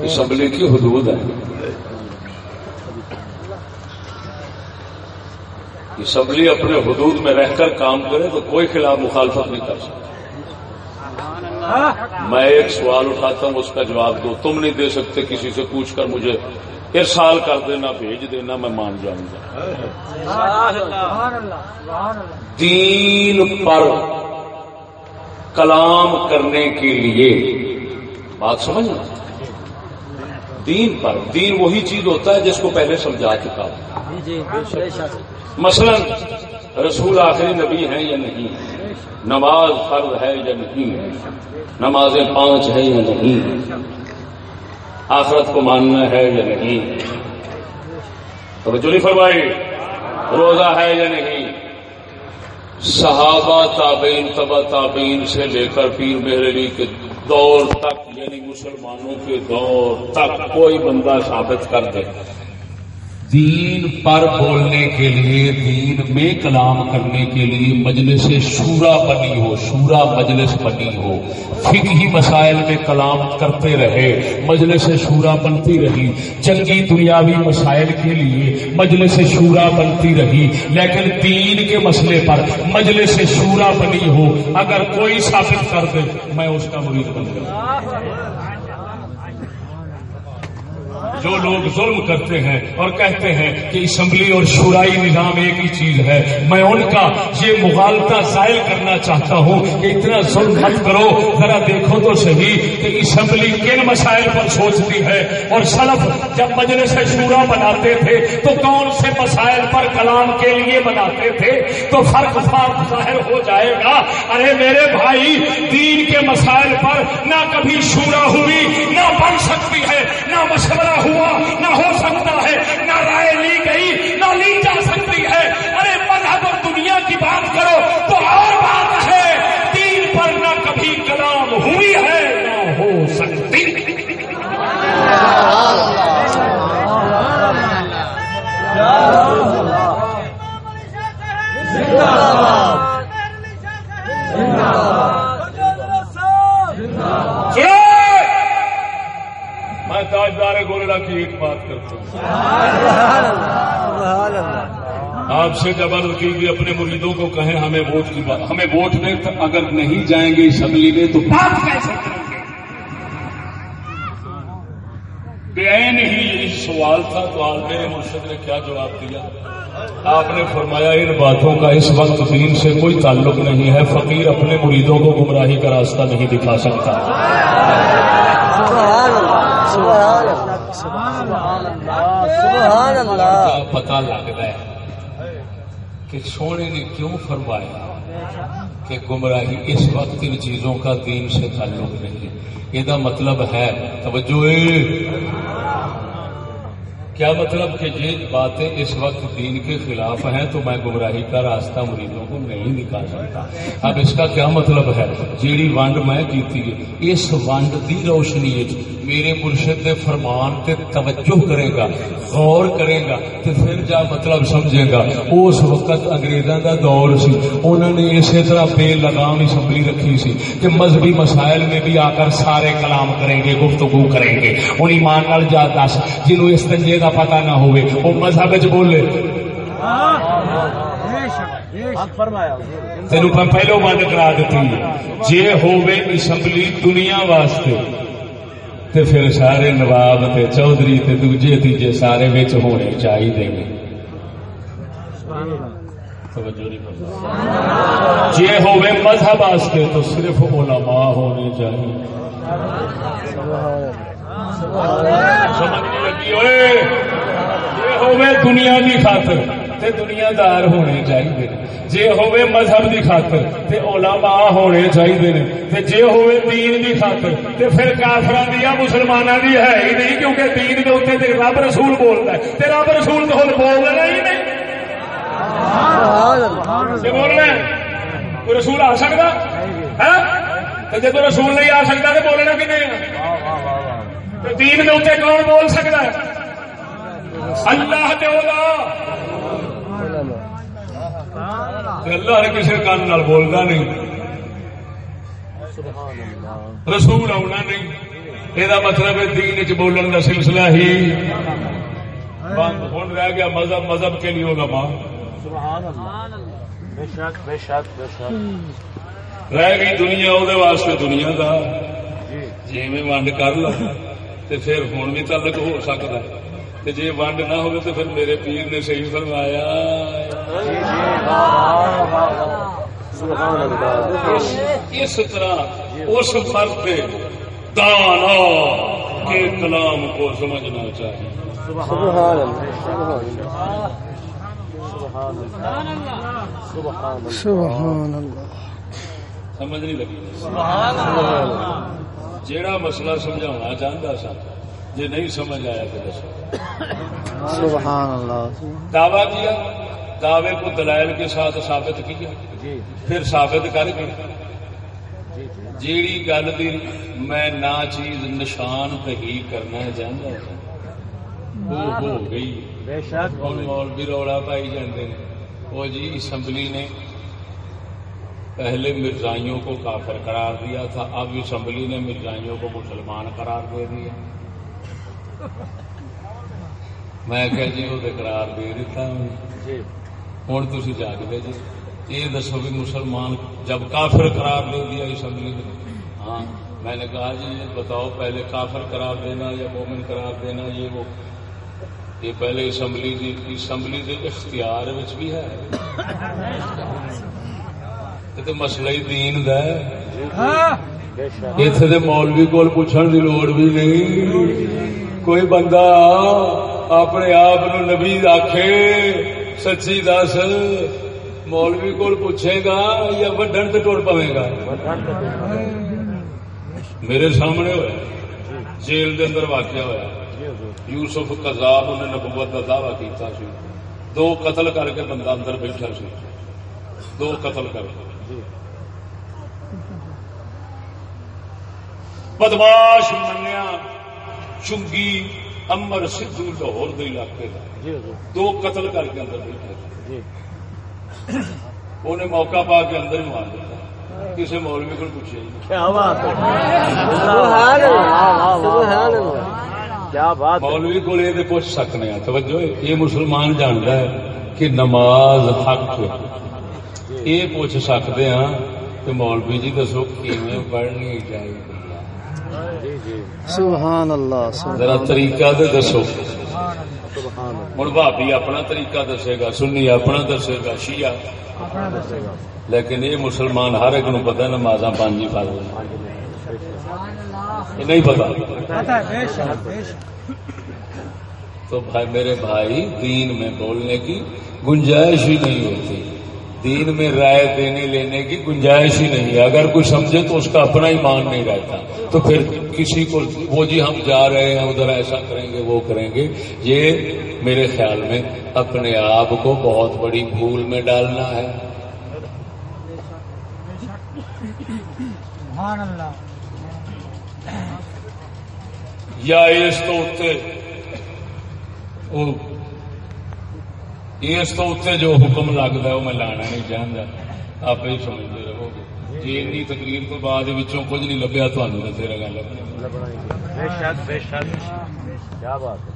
اسمبلی کی حدود ہے اسمبلی اپنے حدود میں رہ کر کام کرے تو کوئی خلاف مخالفت نہیں کر سکتا۔ میں ایک سوال اٹھاتا ہوں، اس کا جواب دو۔ تم نہیں دے سکتے کسی سے پوچھ کر مجھے ارسال کر دینا، بھیج دینا، میں مان جاؤں گا۔ دین پر کلام کرنے کے لیے بات سمجھنا دین پر۔ دین وہی چیز ہوتا ہے جس کو پہلے سمجھا چکا ہوں۔ مثلا رسول آخری نبی ہیں یا نہیں نماز فرض ہے یا نہیں نمازیں پانچ ہے یا نہیں آخرت کو ماننا ہے یا نہیں؟ توجہ فرمائی۔ روزہ ہے یا نہیں؟ صحابہ تابعین تبا تابعین سے لے کر پیر مہرلی کے دور تک یعنی مسلمانوں کے دور تک کوئی بندہ ثابت کر دے۔ دین پر بولنے کے لیے، دین میں کلام کرنے کے لیے مجلس شورا بنی ہو، شورا مجلس بنی ہو۔ فقہی مسائل میں کلام کرتے رہے، مجلس شورا بنتی رہی۔ جنگی دنیاوی مسائل کے لیے مجلس شورا بنتی رہی۔ لیکن دین کے مسئلے پر مجلس شورا بنی ہو۔ اگر کوئی ثابت کر دے، میں اس کا مرید بن گیا جو لوگ ظلم کرتے ہیں اور کہتے ہیں کہ اسمبلی اور شورائی نظام ایک ہی چیز ہے، میں ان کا یہ مغالطہ ظاہر کرنا چاہتا ہوں کہ اتنا ظلم مت کرو۔ ذرا دیکھو تو صحیح کہ اسمبلی کن مسائل پر سوچتی ہے۔ اور سلف جب مجلس شورا بناتے تھے تو کون سے مسائل پر کلام کے لیے بناتے تھے؟ تو فرق فرق ظاہر ہو جائے گا۔ ارے میرے بھائی، دین کے مسائل پر نہ کبھی شورا ہوئی، نہ بن سکتی ہے، نہ مشورہ ہوا نہ ہو سکتا ہے نہ رائے لی گئی نہ لی جا سکتی ہے ارے مذہب اور دنیا کی بات کرو تو اور بات ہے دین پر نہ کبھی کلام ہوئی ہے نہ ہو سکتی میں تاجدار گولڈا کی ایک بات کرتا ہوں؟ آپ سے جب عرض کیجیے اپنے مریدوں کو کہیں ہمیں ووٹ کی بات ہمیں ووٹ دیں اگر نہیں جائیں گے اسمبلی میں تو بات کیسے کریں گے؟ بے ہی سوال تھا تو آج میرے مرشد نے کیا جواب دیا؟ آپ نے فرمایا ان باتوں کا اس وقت دین سے کوئی تعلق نہیں ہے فقیر اپنے مریدوں کو گمراہی کا راستہ نہیں دکھا سکتا۔ پتا لگتا ہے کہ سونے نے کیوں فرمایا کہ گمراہی اس وقت ان چیزوں کا دین سے تعلق نہیں؟ یہ مطلب ہے، توجہ۔ کیا مطلب کہ یہ باتیں اس وقت دین کے خلاف ہیں تو میں گمراہی کا راستہ مریضوں کو نہیں نکال سکتا؟ اب اس کا کیا مطلب ہے؟ جیڑی ونڈ میں کیتی ہے، اس ونڈ دی روشنی میرے مرشد دے فرمان تے توجہ کرے گا، غور کرے گا تے پھر جا مطلب سمجھے گا؟ اس وقت انگریزاں دا دور سی انہوں نے اسی طرح بے لگام اسمبلی رکھی سی کہ مذہبی مسائل میں بھی آ کر سارے کلام کریں گے، گفتگو کریں گے۔ ان ایمان نال جا دس، جنہوں اس تنجے کا پتا نہ ہوئے، وہ مذہب بولے۔ تین پہلو بند کرا دیتی۔ جی ہوئے اسمبلی دنیا واسطے، تے پھر سارے نواب تے چودھری تے دوجے تیجے سارے وچ ہونے چاہیے نے۔ توجہ ہوے مذہب واسطے تو صرف علماء ہونے چاہیے ہوے دنیا دی خاطر تے دنیا دار ہونے چاہیے جے ہوے مذہب دی خاطر تے علماء ہونے چاہیے نے تے جے ہوے دین دی خاطر تے پھر کافراں دی یا مسلماناں دی ہے ہی نہیں کیونکہ دین دے اوتے تے رب رسول بولدا ہے تے رب رسول تو ہن بولنا ہی نہیں یہ بولنا ہے کوئی رسول آ سکتا ہے جب رسول نہیں آ سکتا تو بولنا کہ نہیں تو دین کے اتنے کون بول سکتا ہے؟ اللہ اللہ نے کسی کان نال بولنا نہیں۔ رسول آنا نہیں۔ یہ مطلب ہے دین چ بولن کا سلسلہ ہی۔ ہوں رہ گیا مذہب مذہب کے لیے ہوگا ماں بے شک بے شک بے شک۔ رہ گئی دنیا وہ واسطے دنیا دا۔ جی۔ میں ونڈ کر لو تو پھر ہوں بھی تعلق ہو سکتا ہے تے جی ونڈ نہ ہو تو پھر میرے پیر نے صحیح فرمایا اس- اس طرح اس فرق پہ دانا کے کلام کو سمجھنا چاہیے سمجھ نہیں لگی۔ جیڑا مسئلہ سمجھانا چاہتا سا جی نہیں سمجھ آیا تو دسو۔ دعویٰ کیا؟ دعوے کو دلائل کے ساتھ ثابت کیا؟ پھر ثابت کر کے۔ جیڑی گل دی میں نہ چیز نشان تحقیق کرنا چاہتا تھا وہ ہو گئی۔ بے شک۔ مولوی رولا پائی جاندے نے۔ وہ جی اسمبلی نے پہلے مرزائیوں کو کافر قرار دیا تھا اب اسمبلی نے مرزائیوں کو مسلمان قرار دے دیا۔ میں کہ جی وہ تو قرار دے دیتا ہوں ہوں تھی جاگتے جی یہ دسو بھی مسلمان جب کافر قرار دے دیا اسمبلی نے۔ ہاں میں نے کہا جی یہ بتاؤ پہلے کافر قرار دینا یا مومن قرار دینا یہ وہ۔ یہ پہلے اسمبلی اسمبلی دے اختیار وچ بھی ہے۔ [laughs] تو مسئلہ ہی دین دا ہے دے مولوی کول پوچھن دی لوڑ بھی نہیں کوئی بندہ اپنے آپ نو نبی آکھے سچی دس مولوی کول پوچھے گا یا وڈن تے ٹر پوے گا میرے سامنے ہوا جیل دے اندر واقعہ ہوا یوسف کذاب انہیں نبوت کا دعوی کیتا سی دو قتل کر کے بندہ اندر بیٹھا سی دو قتل کر کے بدماش منیا چنگی امر سدھو لاہور دے علاقے کا دو قتل کر کے اندر سی انہیں موقع پا کے اندر ہی مار دیتا کسی مولوی کو پوچھے جی کیا بات ہے؟ کیا بات ہے؟ مولوی کو یہ پوچھ سکنے ہیں توجہ یہ مسلمان جانتا ہے کہ نماز حق ہے۔ یہ پوچھ سکتے ہیں کہ مولوی جی دسو کیویں پڑھنی چاہیے؟ سبحان اللہ ذرا طریقہ دے دسو۔ ہوں بھابی اپنا طریقہ دسے گا سنی اپنا دسے گا شیعہ۔ لیکن یہ مسلمان ہر ایک نو پتا نماز پانچ ہی پڑھ نہیں پتا تو بھائی میرے بھائی دین میں بولنے کی گنجائش ہی نہیں ہوتی۔ دین میں رائے دینے لینے کی گنجائش ہی نہیں ہے۔ اگر کوئی سمجھے تو اس کا اپنا ایمان نہیں رہتا۔ تو پھر کسی کو وہ جی ہم جا رہے ہیں ادھر ایسا کریں گے وہ کریں گے۔ یہ میرے خیال میں اپنے آپ کو بہت بڑی بھول میں ڈالنا ہے۔ یا اس تو اس تو اتنے جو حکم لگتا ہے وہ میں لانا نہیں چاہتا آپ ہی سمجھتے رہو گے جی این تقریر تو بعد کچھ نہیں لبیا تمہیں تو تیرا گل بے شک بے شک کیا بات ہے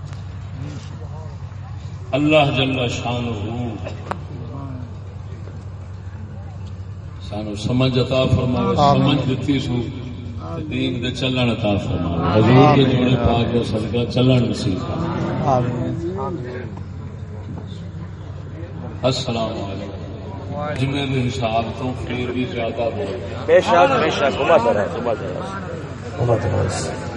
اللہ جل شان سانو سمجھ عطا فرماوے سمجھ دیتی سو دین دے چلن عطا فرما حضور کے جوڑے پاک جو صدقہ چلن نصیب فرما السلام علیکم۔ جمعے کے حساب تو پھر بھی زیادہ بول بے شک بے شک گما سر ہے گما سر ہے اللہ تعالیٰ